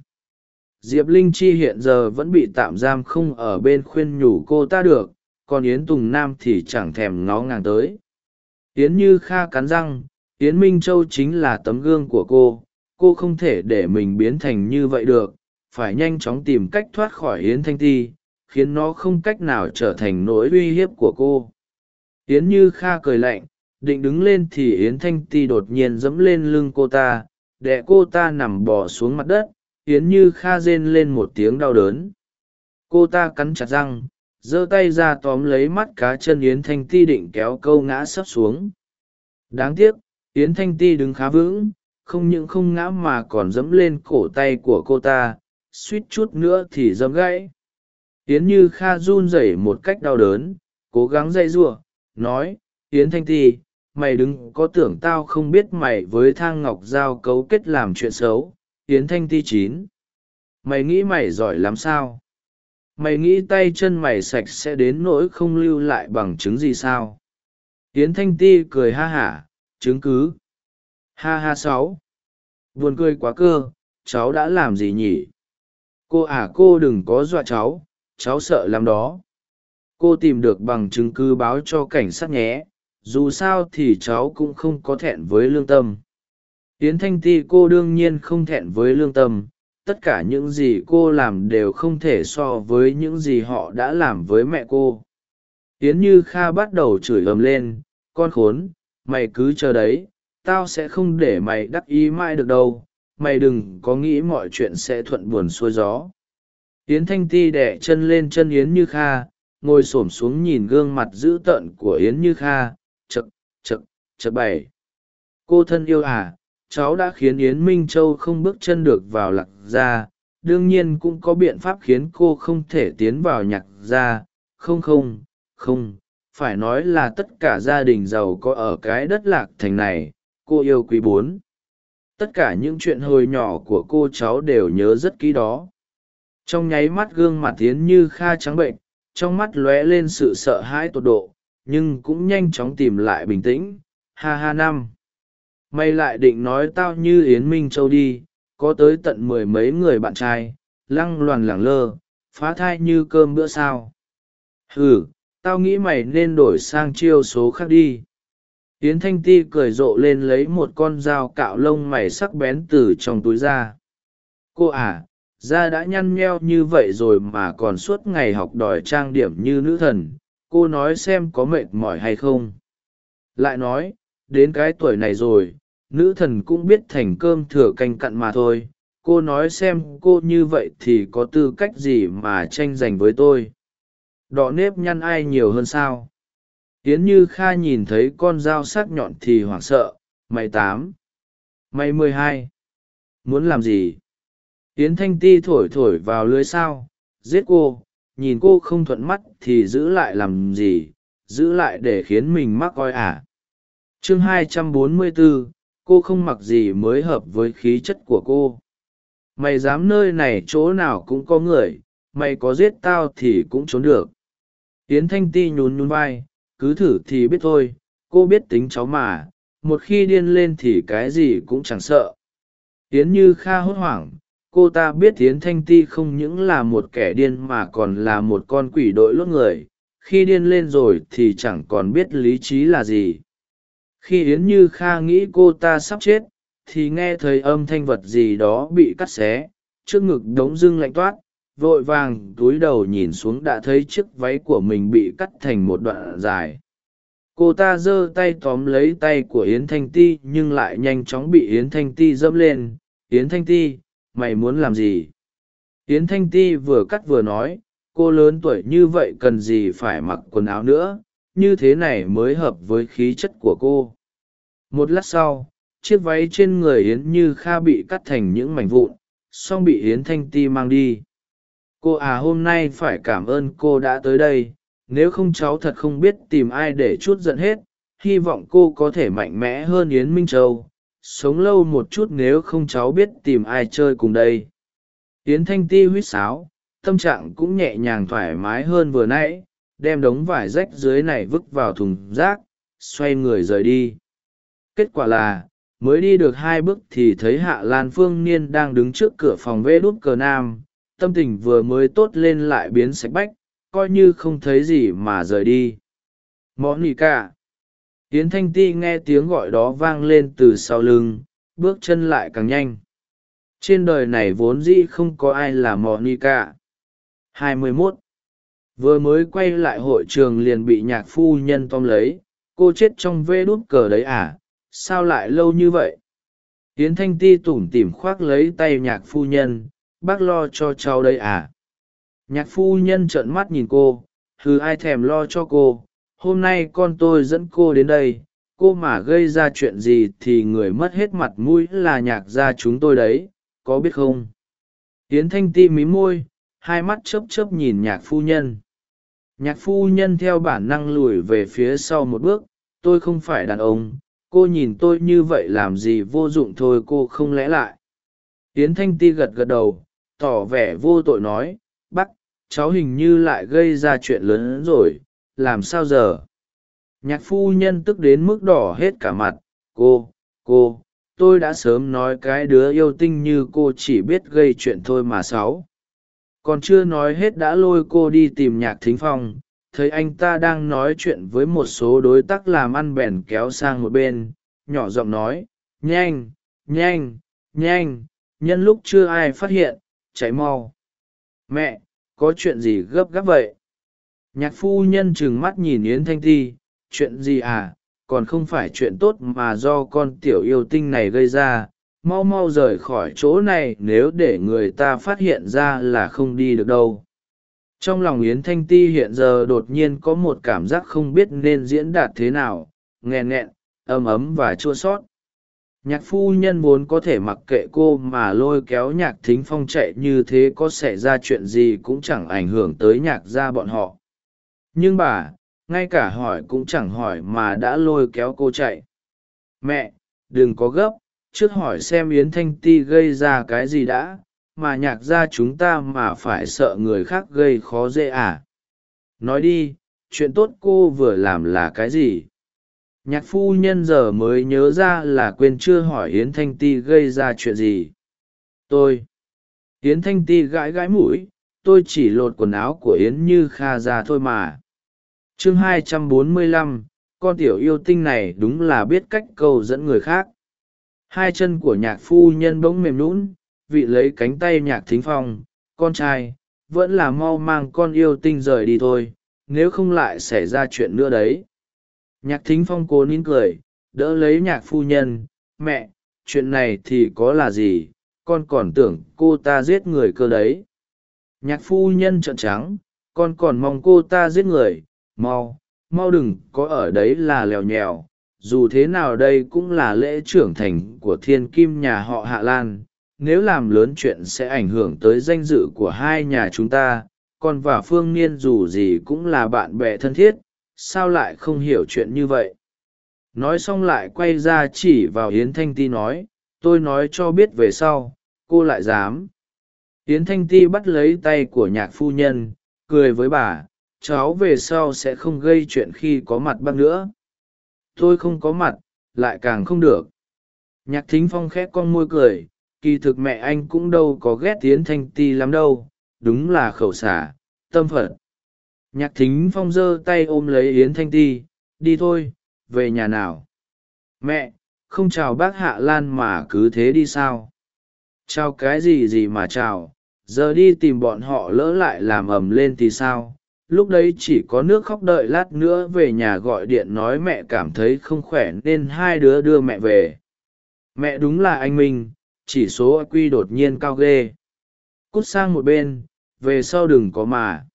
Diệp linh chi hiện giờ vẫn bị tạm giam không ở bên khuyên nhủ cô ta được, còn yến tùng nam thì chẳng thèm ngó ngàng tới. Yến như kha cắn răng yến minh châu chính là tấm gương của cô. Cô không thể để mình biến thành như vậy được. Phải nhanh chóng tìm cách thoát khỏi yến thanh ti, khiến nó không cách nào trở thành nỗi uy hiếp của cô. Yến như kha cười lạnh, định đứng lên thì yến thanh ti đột nhiên dẫm lên lưng cô ta đẻ cô ta nằm bò xuống mặt đất. Yến như kha rên lên một tiếng đau đớn. Cô ta cắn chặt răng, giơ tay ra tóm lấy mắt cá chân yến thanh ti định kéo câu ngã sấp xuống. Đáng tiếc yến thanh ti đứng khá vững, không những không ngã mà còn dẫm lên cổ tay của cô ta, suýt chút nữa thì dẫm gãy. Yến như kha run rẩy một cách đau đớn, cố gắng dây giụa, nói, yến thanh ti, mày đừng có tưởng tao không biết mày với thang ngọc giao cấu kết làm chuyện xấu, yến thanh ti chín. Mày nghĩ mày giỏi lắm sao? Mày nghĩ tay chân mày sạch sẽ đến nỗi không lưu lại bằng chứng gì sao? Yến thanh ti cười ha hả chứng cứ. Ha ha sáu. Buồn cười quá cơ, cháu đã làm gì nhỉ? Cô à cô đừng có dọa cháu cháu sợ lắm đó. Cô tìm được bằng chứng cứ báo cho cảnh sát nhé, dù sao thì cháu cũng không có thẹn với lương tâm. Yến thanh ti, cô đương nhiên không thẹn với lương tâm. Tất cả những gì cô làm đều không thể so với những gì họ đã làm với mẹ cô. Yến như kha bắt đầu chửi ầm lên, con khốn mày cứ chờ đấy, tao sẽ không để mày đắc ý mãi được đâu, mày đừng có nghĩ mọi chuyện sẽ thuận buồn xuôi gió. Yến thanh ti đẻ chân lên chân yến như kha, ngồi s ổ m xuống nhìn gương mặt dữ tợn của yến như kha chực chực chực bảy cô thân yêu à cháu đã khiến yến minh châu không bước chân được vào lạc gia, đương nhiên cũng có biện pháp khiến cô không thể tiến vào nhạc gia. Không không không phải nói là tất cả gia đình giàu có ở cái đất lạc thành này, cô yêu quý bốn. Tất cả những chuyện hồi nhỏ của cô cháu đều nhớ rất kỹ đó. Trong nháy mắt gương mặt tiến như kha trắng bệnh, trong mắt lóe lên sự sợ hãi tột độ, nhưng cũng nhanh chóng tìm lại bình tĩnh. Ha ha năm. Mày lại định nói tao như yến minh châu đi, có tới tận mười mấy người bạn trai, lăng loàn lẳng lơ, phá thai như cơm bữa sao. Ừ tao nghĩ mày nên đổi sang chiêu số khác đi. Yến thanh ti cười rộ lên lấy một con dao cạo lông mày sắc bén từ trong túi ra. Cô à da đã nhăn nheo như vậy rồi mà còn suốt ngày học đòi trang điểm như nữ thần, cô nói xem có mệt mỏi hay không. Lại nói, đến cái tuổi này rồi, nữ thần cũng biết thành cơm thừa canh cặn mà thôi. Cô nói xem cô như vậy thì có tư cách gì mà tranh giành với tôi? Đọ nếp nhăn ai nhiều hơn sao? Tiến như kha nhìn thấy con dao sắc nhọn thì hoảng sợ, mày tám, mày mười hai, muốn làm gì? Tiến thanh ti thổi thổi vào lưới sao, giết cô, nhìn cô không thuận mắt thì giữ lại làm gì, giữ lại để khiến mình mắc coi à. chương hai trăm bốn mươi bốn cô không mặc gì mới hợp với khí chất của cô. Mày dám nơi này chỗ nào cũng có người, mày có giết tao thì cũng trốn được yến thanh ti nhún nhún vai, cứ thử thì biết thôi, cô biết tính cháu mà, một khi điên lên thì cái gì cũng chẳng sợ. Yến như kha hốt hoảng, cô ta biết yến thanh ti không những là một kẻ điên mà còn là một con quỷ đội lốt người, khi điên lên rồi thì chẳng còn biết lý trí là gì. Khi yến như kha nghĩ cô ta sắp chết, thì nghe thấy âm thanh vật gì đó bị cắt xé, trước ngực đống dưng lạnh toát vội vàng túi đầu nhìn xuống đã thấy chiếc váy của mình bị cắt thành một đoạn dài. Cô ta giơ tay tóm lấy tay của yến thanh ti nhưng lại nhanh chóng bị yến thanh ti dẫm lên. Yến thanh ti, mày muốn làm gì? Yến thanh ti vừa cắt vừa nói, cô lớn tuổi như vậy cần gì phải mặc quần áo nữa, như thế này mới hợp với khí chất của cô. Một lát sau, chiếc váy trên người yến như kha bị cắt thành những mảnh vụn song bị yến thanh ti mang đi cô à hôm nay phải cảm ơn cô đã tới đây. Nếu không cháu thật không biết tìm ai để chút giận hết. Hy vọng cô có thể mạnh mẽ hơn yến minh châu. Sống lâu một chút nếu không cháu biết tìm ai chơi cùng đây. Yến thanh ti huýt sáo, tâm trạng cũng nhẹ nhàng thoải mái hơn vừa nãy, đem đống vải rách dưới này vứt vào thùng rác, xoay người rời đi. Kết quả là, mới đi được hai bước thì thấy hạ lan phương niên đang đứng trước cửa phòng vê đút cờ nam tâm tình vừa mới tốt lên lại biến sạch bách, coi như không thấy gì mà rời đi. Món nỉ cả tiến thanh ti nghe tiếng gọi đó vang lên từ sau lưng, bước chân lại càng nhanh. Trên đời này vốn dĩ không có ai là mò nỉ cả 21. vừa mới quay lại hội trường liền bị nhạc phu nhân tóm lấy, cô chết trong vê đút cờ đấy à sao lại lâu như vậy? Tiến thanh ti tủm tỉm khoác lấy tay nhạc phu nhân bác lo cho cháu đây à? Nhạc phu nhân trợn mắt nhìn cô, hừ ai thèm lo cho cô, hôm nay con tôi dẫn cô đến đây, cô mà gây ra chuyện gì thì người mất hết mặt mũi là nhạc gia chúng tôi đấy, có biết không? Tiến thanh ti mí môi, hai mắt chớp chớp nhìn nhạc phu nhân. Nhạc phu nhân theo bản năng lùi về phía sau một bước, tôi không phải đàn ông, cô nhìn tôi như vậy làm gì vô dụng thôi cô không lẽ lại? Tiến thanh ti gật gật đầu tỏ vẻ vô tội nói, bác, cháu hình như lại gây ra chuyện lớn hơn rồi, làm sao giờ? Nhạc phu nhân tức đến mức đỏ hết cả mặt, cô cô, tôi đã sớm nói cái đứa yêu tinh như cô chỉ biết gây chuyện thôi mà sáu. Còn chưa nói hết đã lôi cô đi tìm nhạc thính phong, thấy anh ta đang nói chuyện với một số đối tác làm ăn bèn kéo sang một bên, nhỏ giọng nói, nhanh nhanh nhanh, nhân lúc chưa ai phát hiện chạy mau. Mẹ, có chuyện gì gấp gáp vậy? Nhạc phu nhân trừng mắt nhìn yến thanh ti, chuyện gì à? Còn không phải chuyện tốt mà do con tiểu yêu tinh này gây ra. Mau mau rời khỏi chỗ này, nếu để người ta phát hiện ra là không đi được đâu. Trong lòng yến thanh ti hiện giờ đột nhiên có một cảm giác không biết nên diễn đạt thế nào. Nghèn nghẹn, ấm ấm và chua sót nhạc phu nhân vốn có thể mặc kệ cô mà lôi kéo nhạc thính phong chạy như thế có xảy ra chuyện gì cũng chẳng ảnh hưởng tới nhạc gia bọn họ. Nhưng bà, ngay cả hỏi cũng chẳng hỏi mà đã lôi kéo cô chạy. Mẹ, đừng có gấp, trước hỏi xem yến thanh ti gây ra cái gì đã, mà nhạc gia chúng ta mà phải sợ người khác gây khó dễ à. Nói đi, chuyện tốt cô vừa làm là cái gì? Nhạc phu nhân giờ mới nhớ ra là quên chưa hỏi yến thanh ti gây ra chuyện gì. Tôi. Yến thanh ti gãi gãi mũi tôi chỉ lột quần áo của yến như kha ra thôi mà. Chương 245, con tiểu yêu tinh này đúng là biết cách câu dẫn người khác. Hai chân của nhạc phu nhân bỗng mềm lún vị lấy cánh tay nhạc thính phong con trai vẫn là mau mang con yêu tinh rời đi thôi nếu không lại xảy ra chuyện nữa đấy nhạc thính phong cố nín cười, đỡ lấy nhạc phu nhân, mẹ, chuyện này thì có là gì? Con còn tưởng cô ta giết người cơ đấy. Nhạc phu nhân trợn trắng, con còn mong cô ta giết người, mau mau đừng có ở đấy là lèo nhèo, dù thế nào đây cũng là lễ trưởng thành của thiên kim nhà họ hạ lan, nếu làm lớn chuyện sẽ ảnh hưởng tới danh dự của hai nhà chúng ta, Con và phương niên dù gì cũng là bạn bè thân thiết sao lại không hiểu chuyện như vậy? Nói xong lại quay ra chỉ vào yến thanh ti nói, tôi nói cho biết về sau, cô lại dám. Yến thanh ti bắt lấy tay của nhạc phu nhân, cười với bà, cháu về sau sẽ không gây chuyện khi có mặt bác nữa. Tôi không có mặt, lại càng không được. Nhạc thính phong khẽ con môi cười, kỳ thực mẹ anh cũng đâu có ghét yến thanh ti lắm đâu, đúng là khẩu xả, tâm phật nhạc thính phong giơ tay ôm lấy yến thanh ti, đi thôi, về nhà nào. Mẹ, không chào bác hạ lan mà cứ thế đi sao? Chào cái gì gì mà chào, giờ đi tìm bọn họ lỡ lại làm ầm lên thì sao? Lúc đấy chỉ có nước khóc đợi lát nữa về nhà gọi điện nói mẹ cảm thấy không khỏe nên hai đứa đưa mẹ về. Mẹ đúng là anh minh, chỉ số quy đột nhiên cao ghê. Cút sang một bên, về sau đừng có mà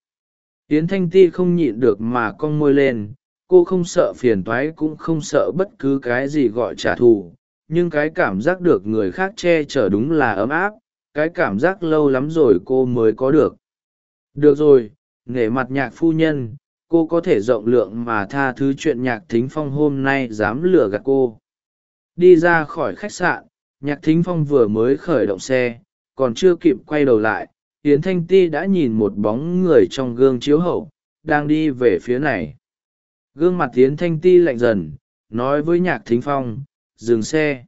yến thanh ti không nhịn được mà cong môi lên, cô không sợ phiền toái cũng không sợ bất cứ cái gì gọi trả thù, nhưng cái cảm giác được người khác che chở đúng là ấm áp, cái cảm giác lâu lắm rồi cô mới có được. Được rồi nghề mặt nhạc phu nhân, cô có thể rộng lượng mà tha thứ chuyện nhạc thính phong hôm nay dám lừa gạt cô. Đi ra khỏi khách sạn, nhạc thính phong vừa mới khởi động xe, còn chưa kịp quay đầu lại yến thanh ti đã nhìn một bóng người trong gương chiếu hậu, đang đi về phía này. Gương mặt yến thanh ti lạnh dần, nói với nhạc thính phong, dừng xe.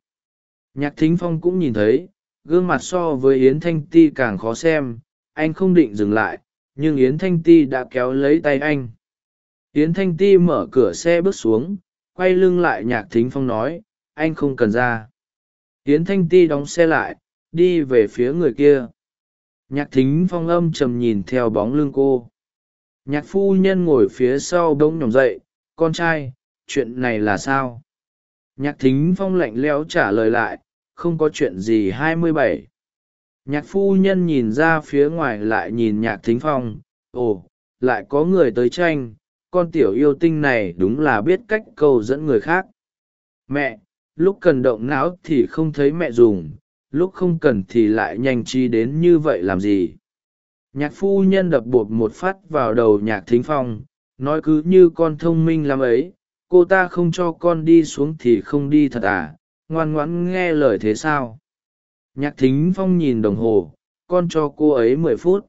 Nhạc thính phong cũng nhìn thấy, gương mặt so với yến thanh ti càng khó xem, anh không định dừng lại, nhưng yến thanh ti đã kéo lấy tay anh. Yến thanh ti mở cửa xe bước xuống, quay lưng lại nhạc thính phong nói, anh không cần ra. Yến thanh ti đóng xe lại, đi về phía người kia nhạc thính phong âm trầm nhìn theo bóng lưng cô. Nhạc phu nhân ngồi phía sau bỗng nhỏm dậy, con trai, chuyện này là sao? Nhạc thính phong lạnh lẽo trả lời lại, không có chuyện gì, hai mươi bảy. Nhạc phu nhân nhìn ra phía ngoài lại nhìn nhạc thính phong, ồ, lại có người tới tranh, con tiểu yêu tinh này đúng là biết cách câu dẫn người khác. Mẹ, lúc cần động não thì không thấy mẹ dùng lúc không cần thì lại nhanh chi đến như vậy làm gì. Nhạc phu nhân đập bột một phát vào đầu nhạc thính phong, nói cứ như con thông minh lắm ấy, cô ta không cho con đi xuống thì không đi thật à ngoan ngoãn nghe lời thế sao. Nhạc thính phong nhìn đồng hồ, con cho cô ấy mười phút.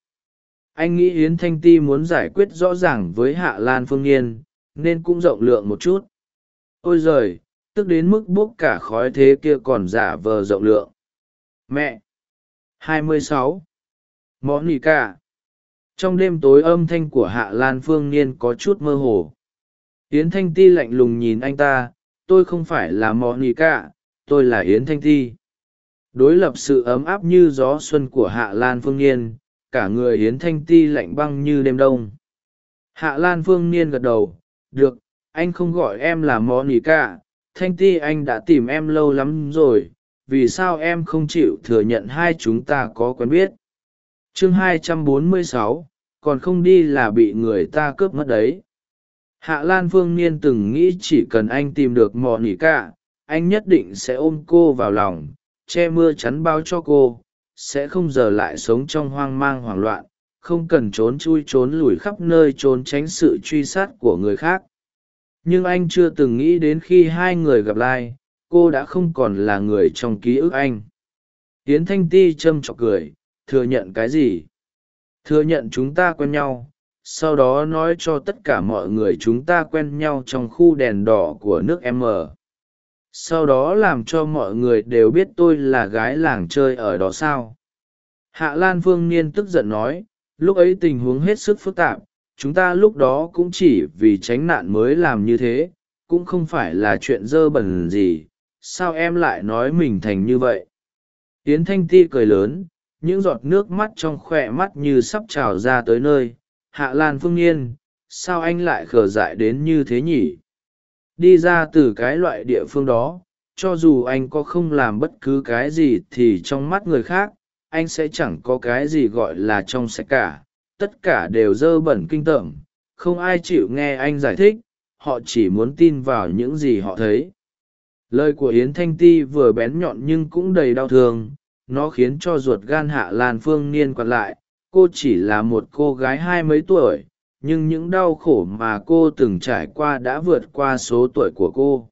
Anh nghĩ yến thanh ti muốn giải quyết rõ ràng với hạ lan phương yên, nên cũng rộng lượng một chút. Ôi giời, tức đến mức bốc cả khói thế kia còn giả vờ rộng lượng mẹ. 26. món nỉ cả trong đêm tối âm thanh của hạ lan phương niên có chút mơ hồ. Yến thanh ti lạnh lùng nhìn anh ta, tôi không phải là món nỉ cả tôi là yến thanh ti. Đối lập sự ấm áp như gió xuân của hạ lan phương niên, cả người yến thanh ti lạnh băng như đêm đông. Hạ lan phương niên gật đầu, được, anh không gọi em là món nỉ cả thanh ti anh đã tìm em lâu lắm rồi vì sao em không chịu thừa nhận hai chúng ta có quen biết? Chương 246, còn không đi là bị người ta cướp mất đấy. Hạ lan phương niên từng nghĩ chỉ cần anh tìm được mò nỉ cả anh nhất định sẽ ôm cô vào lòng che mưa chắn bao cho cô sẽ không giờ lại sống trong hoang mang hoảng loạn không cần trốn chui trốn lùi khắp nơi trốn tránh sự truy sát của người khác. Nhưng anh chưa từng nghĩ đến khi hai người gặp lại cô đã không còn là người trong ký ức anh. Yến thanh ti châm trọc cười, thừa nhận cái gì? Thừa nhận chúng ta quen nhau, sau đó nói cho tất cả mọi người chúng ta quen nhau trong khu đèn đỏ của nước m sau đó làm cho mọi người đều biết tôi là gái làng chơi ở đó sao? Hạ lan phương niên tức giận nói, lúc ấy tình huống hết sức phức tạp, chúng ta lúc đó cũng chỉ vì tránh nạn mới làm như thế, cũng không phải là chuyện dơ bẩn gì sao em lại nói mình thành như vậy? Yến thanh ti cười lớn, những giọt nước mắt trong khoe mắt như sắp trào ra tới nơi. Hạ lan phương yên, sao anh lại khờ dại đến như thế nhỉ? Đi ra từ cái loại địa phương đó, cho dù anh có không làm bất cứ cái gì thì trong mắt người khác, anh sẽ chẳng có cái gì gọi là trong sạch cả. Tất cả đều dơ bẩn kinh tởm, không ai chịu nghe anh giải thích, họ chỉ muốn tin vào những gì họ thấy lời của yến thanh ti vừa bén nhọn nhưng cũng đầy đau thương. Nó khiến cho ruột gan hạ lan phương niên quặn lại. Cô chỉ là một cô gái hai mấy tuổi, nhưng những đau khổ mà cô từng trải qua đã vượt qua số tuổi của cô.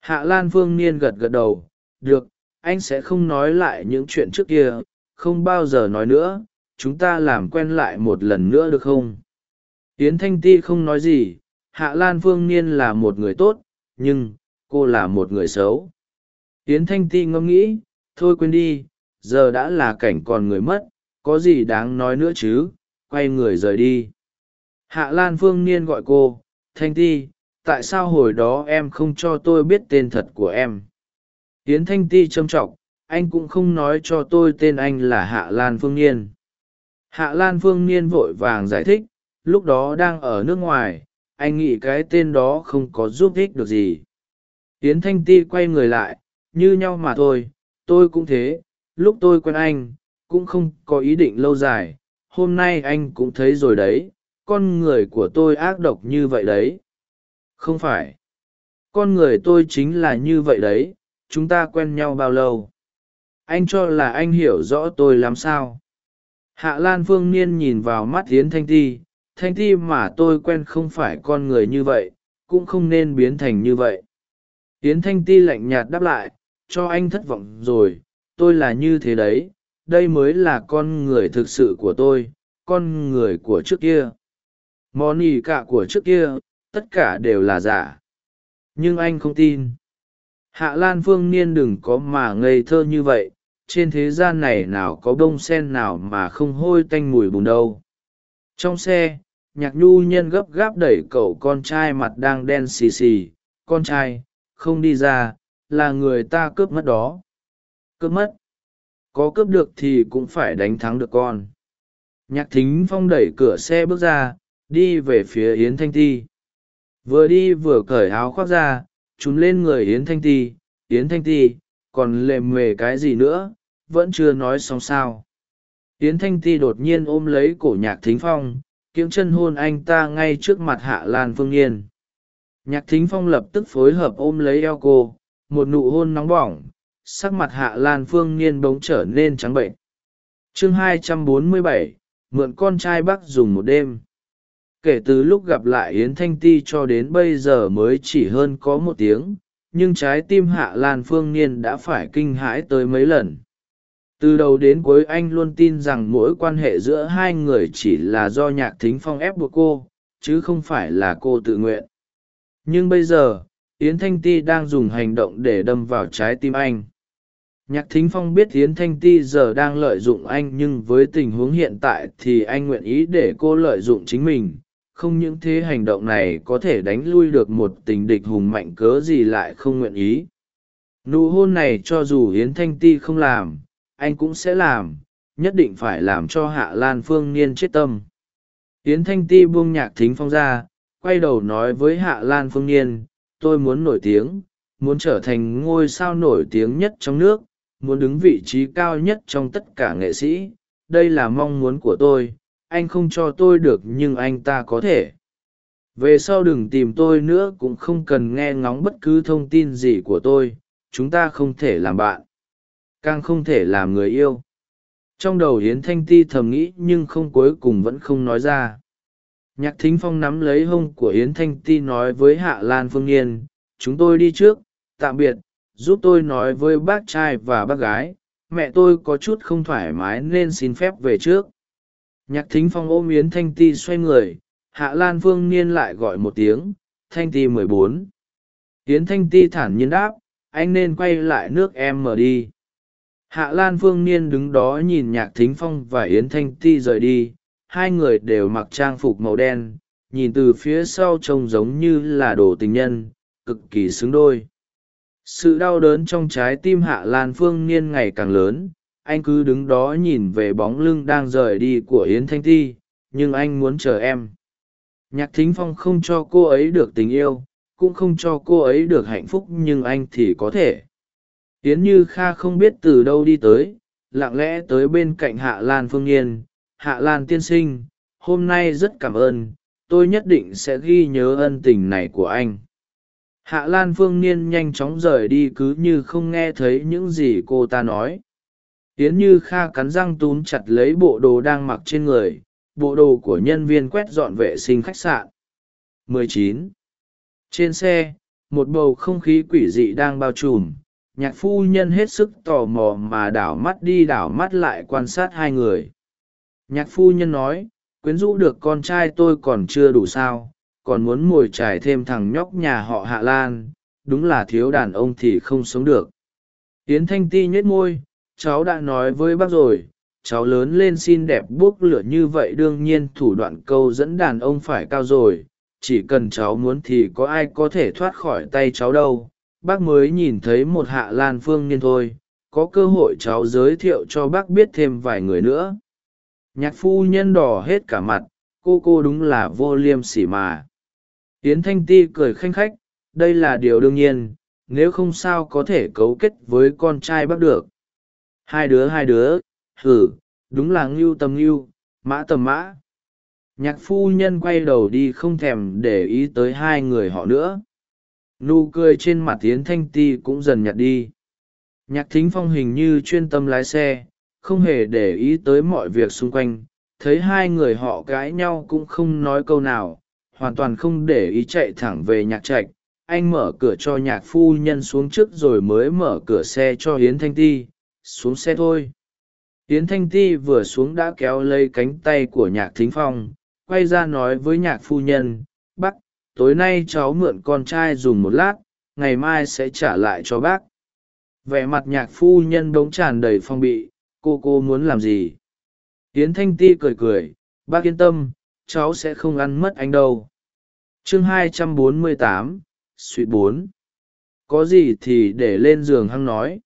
Hạ lan phương niên gật gật đầu. Được, anh sẽ không nói lại những chuyện trước kia. Không bao giờ nói nữa. Chúng ta làm quen lại một lần nữa được không? Yến thanh ti không nói gì. Hạ lan phương niên là một người tốt, nhưng cô là một người xấu. Tiến thanh ti ngẫm nghĩ, thôi quên đi, giờ đã là cảnh còn người mất, có gì đáng nói nữa chứ, quay người rời đi. Hạ lan phương niên gọi cô, thanh ti, tại sao hồi đó em không cho tôi biết tên thật của em? Tiến thanh ti trâm trọng anh cũng không nói cho tôi tên anh là hạ lan phương niên. Hạ lan phương niên vội vàng giải thích, lúc đó đang ở nước ngoài, anh nghĩ cái tên đó không có giúp ích được gì yến thanh ti quay người lại, như nhau mà thôi, tôi cũng thế, lúc tôi quen anh, cũng không có ý định lâu dài, hôm nay anh cũng thấy rồi đấy, con người của tôi ác độc như vậy đấy. Không phải, con người tôi chính là như vậy đấy, chúng ta quen nhau bao lâu? Anh cho là anh hiểu rõ tôi làm sao. Hạ lan phương niên nhìn vào mắt Yến thanh ti thanh ti mà tôi quen không phải con người như vậy, cũng không nên biến thành như vậy yến thanh ti lạnh nhạt đáp lại, cho anh thất vọng rồi, tôi là như thế đấy, đây mới là con người thực sự của tôi, con người của trước kia. Món ỉ cả của trước kia, tất cả đều là giả. Nhưng anh không tin. Hạ lan phương niên đừng có mà ngây thơ như vậy, trên thế gian này nào có bông sen nào mà không hôi tanh mùi bùn đâu. Trong xe, nhạc nhu nhân gấp gáp đẩy cậu con trai mặt đang đen xì xì, con trai không đi ra, là người ta cướp mất đó. Cướp mất? Có cướp được thì cũng phải đánh thắng được con. Nhạc thính phong đẩy cửa xe bước ra, đi về phía yến thanh ti. Vừa đi vừa cởi áo khoác ra, trùm lên người yến thanh ti. Yến thanh ti, còn lề mề cái gì nữa, vẫn chưa nói xong sao. Yến thanh ti đột nhiên ôm lấy cổ nhạc thính phong kiễng chân hôn anh ta ngay trước mặt hạ lan phương yên nhạc thính phong lập tức phối hợp ôm lấy eo cô một nụ hôn nóng bỏng sắc mặt hạ lan phương niên bỗng trở nên trắng bệnh. Chương 247, mượn con trai bác dùng một đêm. Kể từ lúc gặp lại yến thanh ti cho đến bây giờ mới chỉ hơn có một tiếng nhưng trái tim hạ lan phương niên đã phải kinh hãi tới mấy lần. Từ đầu đến cuối anh luôn tin rằng mối quan hệ giữa hai người chỉ là do nhạc thính phong ép buộc cô chứ không phải là cô tự nguyện nhưng bây giờ, yến thanh ti đang dùng hành động để đâm vào trái tim anh. Nhạc thính phong biết yến thanh ti giờ đang lợi dụng anh nhưng với tình huống hiện tại thì anh nguyện ý để cô lợi dụng chính mình. Không những thế hành động này có thể đánh lui được một tình địch hùng mạnh cớ gì lại không nguyện ý. Nụ hôn này cho dù yến thanh ti không làm, anh cũng sẽ làm, nhất định phải làm cho hạ lan phương niên chết tâm. Yến thanh ti buông nhạc thính phong ra quay đầu nói với hạ lan phương niên, tôi muốn nổi tiếng, muốn trở thành ngôi sao nổi tiếng nhất trong nước, muốn đứng vị trí cao nhất trong tất cả nghệ sĩ. Đây là mong muốn của tôi, anh không cho tôi được nhưng anh ta có thể. Về sau đừng tìm tôi nữa cũng không cần nghe ngóng bất cứ thông tin gì của tôi, chúng ta không thể làm bạn, càng không thể làm người yêu. Trong đầu hiến thanh ti thầm nghĩ nhưng không cuối cùng vẫn không nói ra nhạc thính phong nắm lấy hông của Yến thanh ti nói với hạ lan phương yên chúng tôi đi trước, tạm biệt, giúp tôi nói với bác trai và bác gái, mẹ tôi có chút không thoải mái nên xin phép về trước. Nhạc thính phong ôm yến thanh ti xoay người, hạ lan phương niên lại gọi một tiếng, thanh ti mười bốn. Yến thanh ti thản nhiên đáp, anh nên quay lại nước em mở đi. Hạ lan phương niên đứng đó nhìn nhạc thính phong và yến thanh ti rời đi hai người đều mặc trang phục màu đen, nhìn từ phía sau trông giống như là đồ tình nhân, cực kỳ xứng đôi. Sự đau đớn trong trái tim hạ lan phương niên ngày càng lớn, anh cứ đứng đó nhìn về bóng lưng đang rời đi của yến thanh ti, nhưng anh muốn chờ em. Nhạc thính phong không cho cô ấy được tình yêu, cũng không cho cô ấy được hạnh phúc, nhưng anh thì có thể. Yến như kha không biết từ đâu đi tới, lặng lẽ tới bên cạnh hạ lan phương n hạ lan tiên sinh, hôm nay rất cảm ơn, tôi nhất định sẽ ghi nhớ ân tình này của anh. Hạ lan phương niên nhanh chóng rời đi cứ như không nghe thấy những gì cô ta nói. Yến như kha cắn răng túm chặt lấy bộ đồ đang mặc trên người, bộ đồ của nhân viên quét dọn vệ sinh khách sạn. 19. trên xe, một bầu không khí quỷ dị đang bao trùm, nhạc phu nhân hết sức tò mò mà đảo mắt đi đảo mắt lại quan sát hai người nhạc phu nhân nói, quyến rũ được con trai tôi còn chưa đủ sao, còn muốn mồi trải thêm thằng nhóc nhà họ hạ lan, đúng là thiếu đàn ông thì không sống được. Yến thanh ti nhếch môi, cháu đã nói với bác rồi, cháu lớn lên xin đẹp buốc lửa như vậy đương nhiên thủ đoạn câu dẫn đàn ông phải cao rồi, chỉ cần cháu muốn thì có ai có thể thoát khỏi tay cháu đâu. Bác mới nhìn thấy một hạ lan phương niên thôi, có cơ hội cháu giới thiệu cho bác biết thêm vài người nữa nhạc phu nhân đỏ hết cả mặt, cô cô đúng là vô liêm sỉ mà. Yến thanh ti cười khanh khách, đây là điều đương nhiên, nếu không sao có thể cấu kết với con trai bác được. Hai đứa hai đứa, hử, đúng là ngưu tầm ngưu, mã tầm mã. Nhạc phu nhân quay đầu đi không thèm để ý tới hai người họ nữa. Nụ cười trên mặt tiến thanh ti cũng dần nhạt đi. Nhạc thính phong hình như chuyên tâm lái xe không hề để ý tới mọi việc xung quanh, thấy hai người họ cãi nhau cũng không nói câu nào, hoàn toàn không để ý chạy thẳng về nhạc trạch. Anh mở cửa cho nhạc phu nhân xuống trước rồi mới mở cửa xe cho hiến thanh ti, xuống xe thôi. Hiến thanh ti vừa xuống đã kéo lấy cánh tay của nhạc thính phong, quay ra nói với nhạc phu nhân, bác, tối nay cháu mượn con trai dùng một lát, ngày mai sẽ trả lại cho bác. Vẻ mặt nhạc phu nhân bỗng tràn đầy phong bị cô cô muốn làm gì? Tiến thanh ti cười cười, bác yên tâm, cháu sẽ không ăn mất anh đâu. Chương hai trăm bốn mươi tám, suy bốn. Có gì thì để lên giường hăng nói.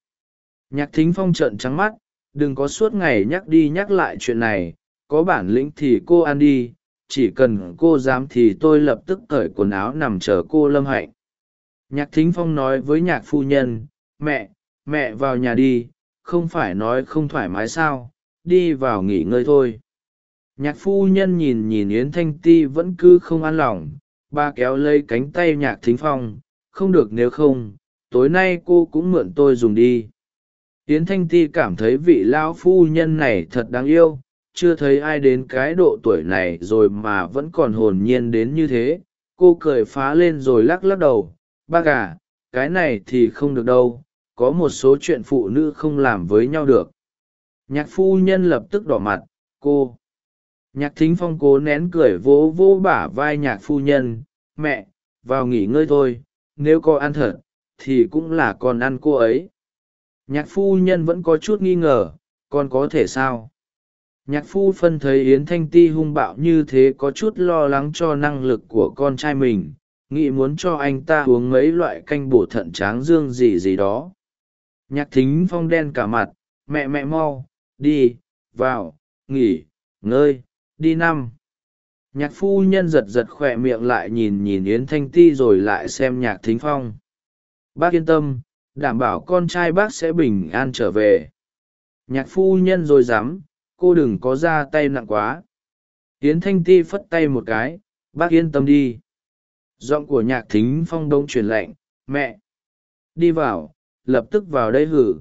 Nhạc thính phong trợn trắng mắt, đừng có suốt ngày nhắc đi nhắc lại chuyện này, có bản lĩnh thì cô ăn đi, chỉ cần cô dám thì tôi lập tức cởi quần áo nằm chờ cô lâm hạnh. Nhạc thính phong nói với nhạc phu nhân, mẹ mẹ vào nhà đi không phải nói không thoải mái sao, đi vào nghỉ ngơi thôi. Nhạc phu nhân nhìn nhìn yến thanh ti vẫn cứ không an lòng, ba kéo lấy cánh tay nhạc thính phong, không được nếu không, tối nay cô cũng mượn tôi dùng đi. Yến thanh ti cảm thấy vị lão phu nhân này thật đáng yêu, chưa thấy ai đến cái độ tuổi này rồi mà vẫn còn hồn nhiên đến như thế. Cô cười phá lên rồi lắc lắc đầu, bác à cái này thì không được đâu có một số chuyện phụ nữ không làm với nhau được. Nhạc phu nhân lập tức đỏ mặt, cô. Nhạc thính phong cố nén cười vỗ vỗ bả vai nhạc phu nhân, mẹ, vào nghỉ ngơi thôi, nếu có ăn thật, thì cũng là con ăn cô ấy. Nhạc phu nhân vẫn có chút nghi ngờ, con có thể sao? Nhạc phu phân thấy yến thanh ti hung bạo như thế có chút lo lắng cho năng lực của con trai mình, nghĩ muốn cho anh ta uống mấy loại canh bổ thận tráng dương gì gì đó nhạc thính phong đen cả mặt, mẹ mẹ mau, đi, vào, nghỉ, ngơi, đi năm. Nhạc phu nhân giật giật khỏe miệng lại nhìn nhìn yến thanh ti rồi lại xem nhạc thính phong. Bác yên tâm, đảm bảo con trai bác sẽ bình an trở về. Nhạc phu nhân rồi dám, cô đừng có ra tay nặng quá. Yến thanh ti phất tay một cái, bác yên tâm đi. Giọng của nhạc thính phong đông truyền lệnh mẹ, đi vào lập tức vào đây hử.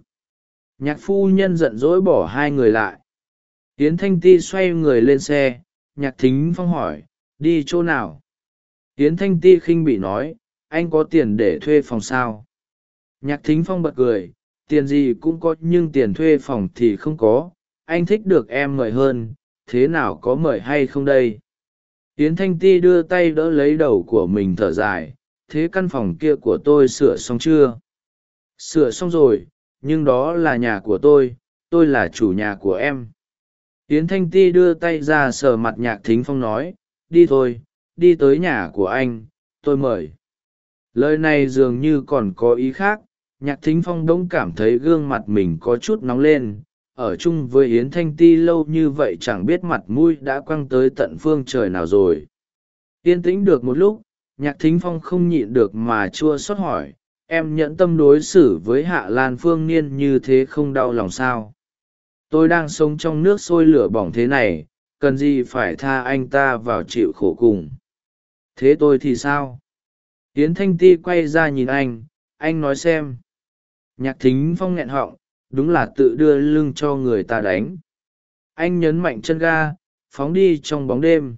Nhạc phu nhân giận dỗi bỏ hai người lại. Yến thanh ti xoay người lên xe, nhạc thính phong hỏi, đi chỗ nào? Yến thanh ti khinh bị nói, anh có tiền để thuê phòng sao? Nhạc thính phong bật cười, tiền gì cũng có nhưng tiền thuê phòng thì không có, anh thích được em mời hơn, thế nào có mời hay không đây? Yến thanh ti đưa tay đỡ lấy đầu của mình thở dài, thế căn phòng kia của tôi sửa xong chưa? Sửa xong rồi, nhưng đó là nhà của tôi tôi là chủ nhà của em. Yến thanh ti đưa tay ra sờ mặt nhạc thính phong nói, đi thôi, đi tới nhà của anh, tôi mời. Lời này dường như còn có ý khác, nhạc thính phong đ ỗ n g cảm thấy gương mặt mình có chút nóng lên, ở chung với yến thanh ti lâu như vậy chẳng biết mặt mũi đã quăng tới tận phương trời nào rồi. Yên tĩnh được một lúc, nhạc thính phong không nhịn được mà chua xót hỏi em nhẫn tâm đối xử với hạ lan phương niên như thế không đau lòng sao? Tôi đang sống trong nước sôi lửa bỏng thế này, cần gì phải tha anh ta vào chịu khổ cùng? Thế tôi thì sao? Tiến thanh ti quay ra nhìn anh anh nói xem. Nhạc thính phong nghẹn họng, đúng là tự đưa lưng cho người ta đánh. Anh nhấn mạnh chân ga, phóng đi trong bóng đêm.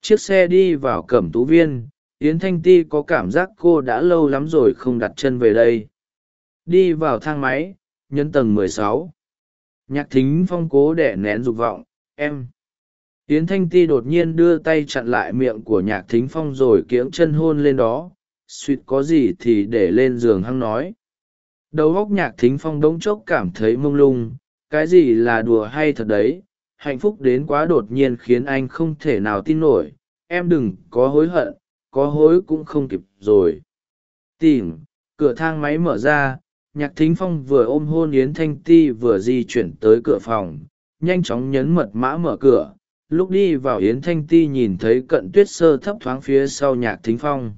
Chiếc xe đi vào cẩm tú viên yến thanh ti có cảm giác cô đã lâu lắm rồi không đặt chân về đây. Đi vào thang máy nhân tầng mười sáu. Nhạc thính phong cố đẻ nén dục vọng, em. Yến thanh ti đột nhiên đưa tay chặn lại miệng của nhạc thính phong rồi kiễng chân hôn lên đó. Suýt có gì thì để lên giường hăng nói. Đầu óc nhạc thính phong đống chốc cảm thấy mông lung. Cái gì là đùa hay thật đấy? Hạnh phúc đến quá đột nhiên khiến anh không thể nào tin nổi. Em đừng có hối hận có hối cũng không kịp rồi. Tìm cửa thang máy mở ra nhạc thính phong vừa ôm hôn yến thanh ti vừa di chuyển tới cửa phòng nhanh chóng nhấn mật mã mở cửa. Lúc đi vào yến thanh ti nhìn thấy cận tuyết sơ thấp thoáng phía sau nhạc thính phong.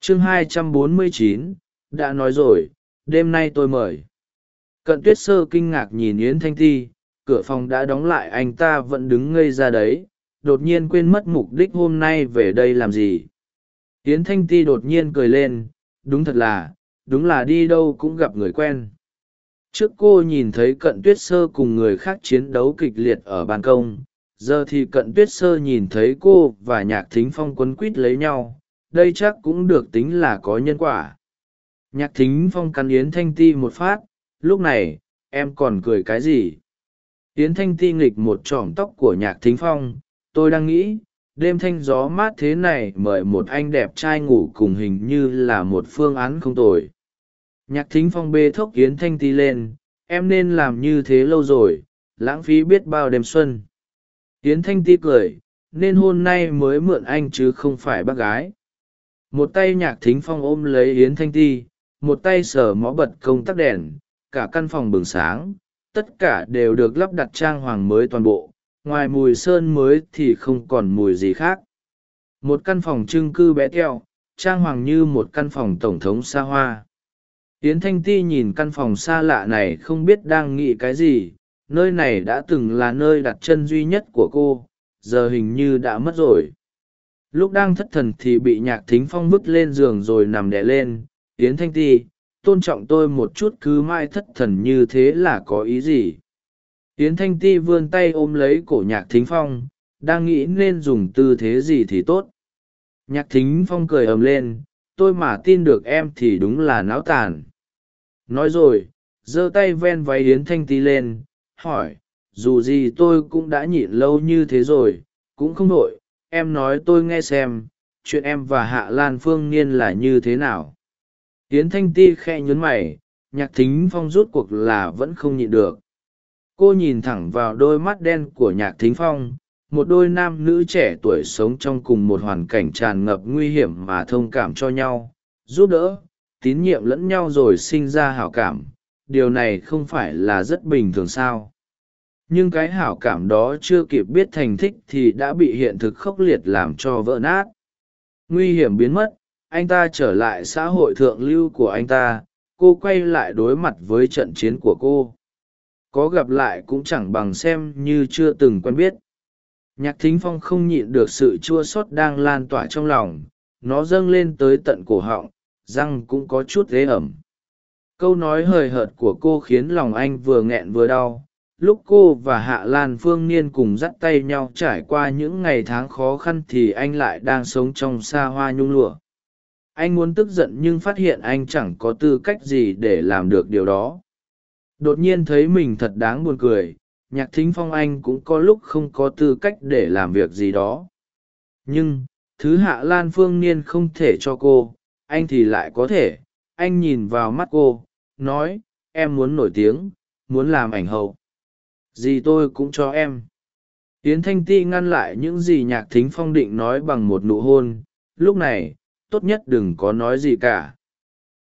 Chương 249, đã nói rồi đêm nay tôi mời. Cận tuyết sơ kinh ngạc nhìn yến thanh ti cửa phòng đã đóng lại anh ta vẫn đứng ngây ra đấy. Đột nhiên quên mất mục đích hôm nay về đây làm gì yến thanh ti đột nhiên cười lên, đúng thật là, đúng là đi đâu cũng gặp người quen. Trước cô nhìn thấy cận tuyết sơ cùng người khác chiến đấu kịch liệt ở ban công, giờ thì cận tuyết sơ nhìn thấy cô và nhạc thính phong quấn quít lấy nhau, đây chắc cũng được tính là có nhân quả. Nhạc thính phong cắn yến thanh ti một phát, lúc này, em còn cười cái gì? Yến thanh ti nghịch một trỏm tóc của nhạc thính phong, tôi đang nghĩ đêm thanh gió mát thế này mời một anh đẹp trai ngủ cùng hình như là một phương án không tồi. Nhạc thính phong bê thốc yến thanh ti lên, em nên làm như thế lâu rồi, lãng phí biết bao đêm xuân. Yến thanh ti cười, nên hôm nay mới mượn anh chứ không phải bác gái. Một tay nhạc thính phong ôm lấy yến thanh ti, một tay sờ mó bật công tắc đèn, cả căn phòng bừng sáng, tất cả đều được lắp đặt trang hoàng mới toàn bộ ngoài mùi sơn mới thì không còn mùi gì khác. Một căn phòng trưng cư bé teo, trang hoàng như một căn phòng tổng thống xa hoa. Yến thanh ti nhìn căn phòng xa lạ này không biết đang nghĩ cái gì, nơi này đã từng là nơi đặt chân duy nhất của cô, giờ hình như đã mất rồi. Lúc đang thất thần thì bị nhạc thính phong vứt lên giường rồi nằm đẻ lên. Yến thanh ti, tôn trọng tôi một chút cứ mãi thất thần như thế là có ý gì? Yến thanh ti vươn tay ôm lấy cổ nhạc thính phong, đang nghĩ nên dùng tư thế gì thì tốt. Nhạc thính phong cười ầm lên, tôi mà tin được em thì đúng là náo tàn. Nói rồi, giơ tay ven váy yến thanh ti lên, hỏi, dù gì tôi cũng đã nhịn lâu như thế rồi, cũng không đội em nói tôi nghe xem, chuyện em và hạ lan phương niên là như thế nào? Yến thanh ti khe nhớn mày, nhạc thính phong rút cuộc là vẫn không nhịn được cô nhìn thẳng vào đôi mắt đen của nhạc thính phong, một đôi nam nữ trẻ tuổi sống trong cùng một hoàn cảnh tràn ngập nguy hiểm mà thông cảm cho nhau, giúp đỡ, tín nhiệm lẫn nhau rồi sinh ra hảo cảm. Điều này không phải là rất bình thường sao? Nhưng cái hảo cảm đó chưa kịp biết thành thích thì đã bị hiện thực khốc liệt làm cho vỡ nát. Nguy hiểm biến mất, anh ta trở lại xã hội thượng lưu của anh ta, cô quay lại đối mặt với trận chiến của cô có gặp lại cũng chẳng bằng xem như chưa từng quen biết. Nhạc thính phong không nhịn được sự chua xót đang lan tỏa trong lòng, nó dâng lên tới tận cổ họng, răng cũng có chút ghế ẩm. Câu nói hời hợt của cô khiến lòng anh vừa nghẹn vừa đau. Lúc cô và hạ lan phương niên cùng dắt tay nhau trải qua những ngày tháng khó khăn thì anh lại đang sống trong xa hoa nhung lụa. Anh muốn tức giận nhưng phát hiện anh chẳng có tư cách gì để làm được điều đó đột nhiên thấy mình thật đáng buồn cười, nhạc thính phong anh cũng có lúc không có tư cách để làm việc gì đó. Nhưng, thứ hạ lan phương niên không thể cho cô, anh thì lại có thể. Anh nhìn vào mắt cô, nói, em muốn nổi tiếng, muốn làm ảnh hậu. Gì tôi cũng cho em. Yến thanh ti ngăn lại những gì nhạc thính phong định nói bằng một nụ hôn. Lúc này, tốt nhất đừng có nói gì cả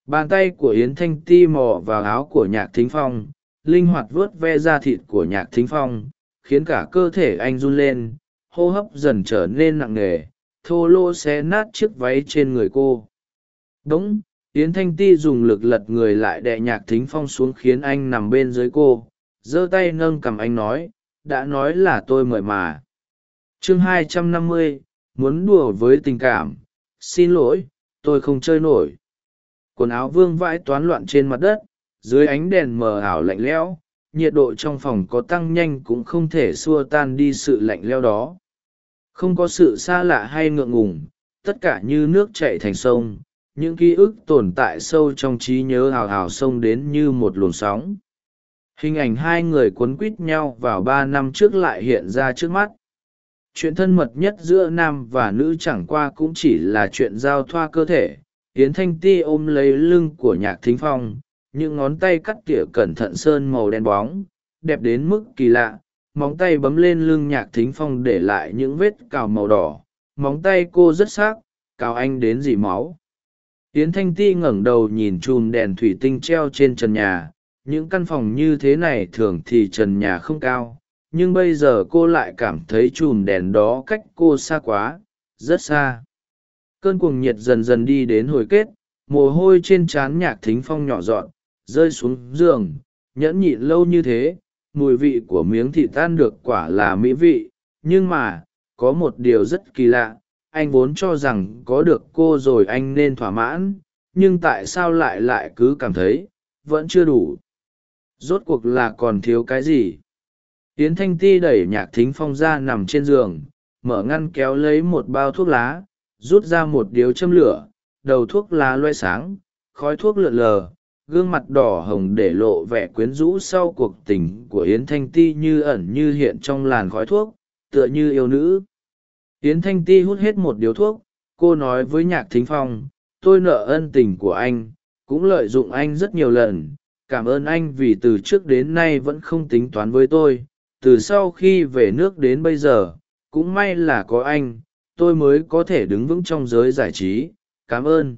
bàn tay của yến thanh ti mò vào áo của nhạc thính phong, linh hoạt vuốt ve da thịt của nhạc thính phong, khiến cả cơ thể anh run lên, hô hấp dần trở nên nặng nề, thô lô xé nát chiếc váy trên người cô. Đ ú n g yến thanh ti dùng lực lật người lại đè nhạc thính phong xuống khiến anh nằm bên dưới cô, giơ tay nâng cằm anh nói, đã nói là tôi mời mà. Chương hai trăm năm mươi, muốn đùa với tình cảm. Xin lỗi, tôi không chơi nổi quần áo vương vãi toán loạn trên mặt đất, dưới ánh đèn mờ ảo lạnh lẽo, nhiệt độ trong phòng có tăng nhanh cũng không thể xua tan đi sự lạnh leo đó. Không có sự xa lạ hay ngượng ngùng, tất cả như nước chạy thành sông, những ký ức tồn tại sâu trong trí nhớ hào hào sông đến như một luồng sóng. Hình ảnh hai người cuốn quít nhau vào ba năm trước lại hiện ra trước mắt. Chuyện thân mật nhất giữa nam và nữ chẳng qua cũng chỉ là chuyện giao thoa cơ thể yến thanh ti ôm lấy lưng của nhạc thính phong, những ngón tay cắt tỉa cẩn thận sơn màu đen bóng, đẹp đến mức kỳ lạ. Móng tay bấm lên lưng nhạc thính phong để lại những vết cào màu đỏ. Móng tay cô rất s ác cào anh đến dỉ máu. Yến thanh ti ngẩng đầu nhìn chùm đèn thủy tinh treo trên trần nhà. Những căn phòng như thế này thường thì trần nhà không cao, nhưng bây giờ cô lại cảm thấy chùm đèn đó cách cô xa quá, rất xa cơn cuồng nhiệt dần dần đi đến hồi kết, mồ hôi trên trán nhạc thính phong nhỏ dọn, rơi xuống giường, nhẫn nhịn lâu như thế, mùi vị của miếng thịt tan được quả là mỹ vị, nhưng mà, có một điều rất kỳ lạ, anh vốn cho rằng có được cô rồi anh nên thỏa mãn, nhưng tại sao lại lại cứ cảm thấy, vẫn chưa đủ. Rốt cuộc là còn thiếu cái gì? Yến thanh ti đẩy nhạc thính phong ra nằm trên giường, mở ngăn kéo lấy một bao thuốc lá rút ra một điếu châm lửa, đầu thuốc lá loe sáng, khói thuốc lượn lờ, gương mặt đỏ hồng để lộ vẻ quyến rũ sau cuộc tình của yến thanh ti như ẩn như hiện trong làn khói thuốc, tựa như yêu nữ. Yến thanh ti hút hết một điếu thuốc, cô nói với nhạc thính phong, tôi nợ ân tình của anh, cũng lợi dụng anh rất nhiều lần, cảm ơn anh vì từ trước đến nay vẫn không tính toán với tôi, từ sau khi về nước đến bây giờ, cũng may là có anh tôi mới có thể đứng vững trong giới giải trí, cảm ơn.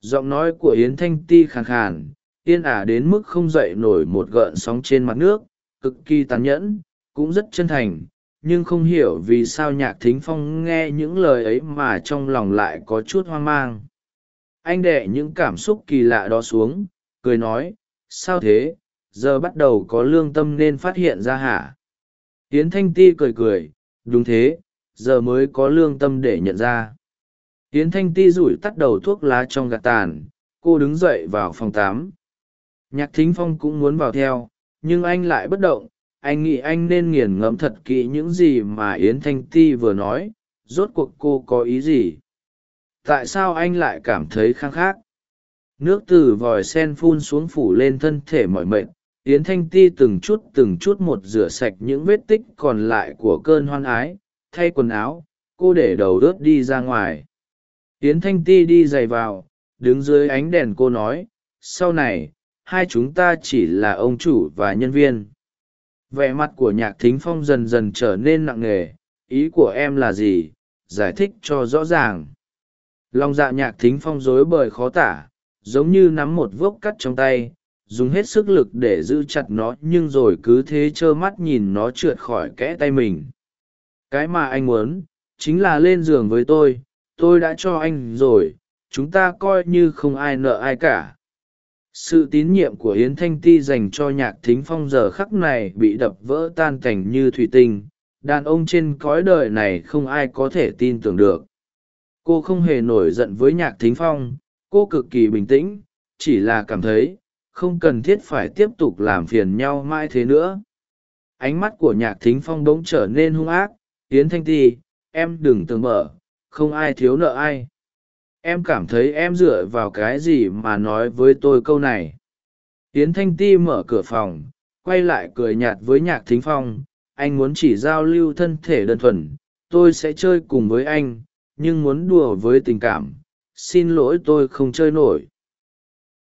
Giọng nói của yến thanh ti khàn khàn, yên ả đến mức không dậy nổi một gợn sóng trên mặt nước, cực kỳ tàn nhẫn, cũng rất chân thành, nhưng không hiểu vì sao nhạc thính phong nghe những lời ấy mà trong lòng lại có chút hoang mang. Anh đệ những cảm xúc kỳ lạ đó xuống, cười nói, sao thế? Giờ bắt đầu có lương tâm nên phát hiện ra hả? Yến thanh ti cười cười, đúng thế giờ mới có lương tâm để nhận ra. Yến thanh ti rủi tắt đầu thuốc lá trong gạt tàn, cô đứng dậy vào phòng tám nhạc thính phong cũng muốn vào theo, nhưng anh lại bất động, anh nghĩ anh nên nghiền ngẫm thật kỹ những gì mà yến thanh ti vừa nói, rốt cuộc cô có ý gì? Tại sao anh lại cảm thấy khăng khác? Nước từ vòi sen phun xuống phủ lên thân thể mọi mệt, yến thanh ti từng chút từng chút một rửa sạch những vết tích còn lại của cơn hoan ái thay quần áo, cô để đầu ướt đi ra ngoài. Yến thanh ti đi giày vào, đứng dưới ánh đèn cô nói, sau này, hai chúng ta chỉ là ông chủ và nhân viên. Vẻ mặt của nhạc thính phong dần dần trở nên nặng nề, ý của em là gì? Giải thích cho rõ ràng. Lòng dạ nhạc thính phong rối bời khó tả, giống như nắm một vốc cắt trong tay, dùng hết sức lực để giữ chặt nó, nhưng rồi cứ thế trơ mắt nhìn nó trượt khỏi kẽ tay mình cái mà anh muốn, chính là lên giường với tôi tôi đã cho anh rồi, chúng ta coi như không ai nợ ai cả. Sự tín nhiệm của yến thanh ti dành cho nhạc thính phong giờ khắc này bị đập vỡ tan cảnh như thủy tinh, đàn ông trên cõi đời này không ai có thể tin tưởng được. Cô không hề nổi giận với nhạc thính phong, cô cực kỳ bình tĩnh, chỉ là cảm thấy, không cần thiết phải tiếp tục làm phiền nhau mãi thế nữa. Ánh mắt của nhạc thính phong bỗng trở nên hung ác yến thanh ti, em đừng tưởng mở, không ai thiếu nợ ai. Em cảm thấy em dựa vào cái gì mà nói với tôi câu này? Yến thanh ti mở cửa phòng, quay lại cười nhạt với nhạc thính phong. Anh muốn chỉ giao lưu thân thể đơn thuần, tôi sẽ chơi cùng với anh, nhưng muốn đùa với tình cảm. Xin lỗi tôi không chơi nổi.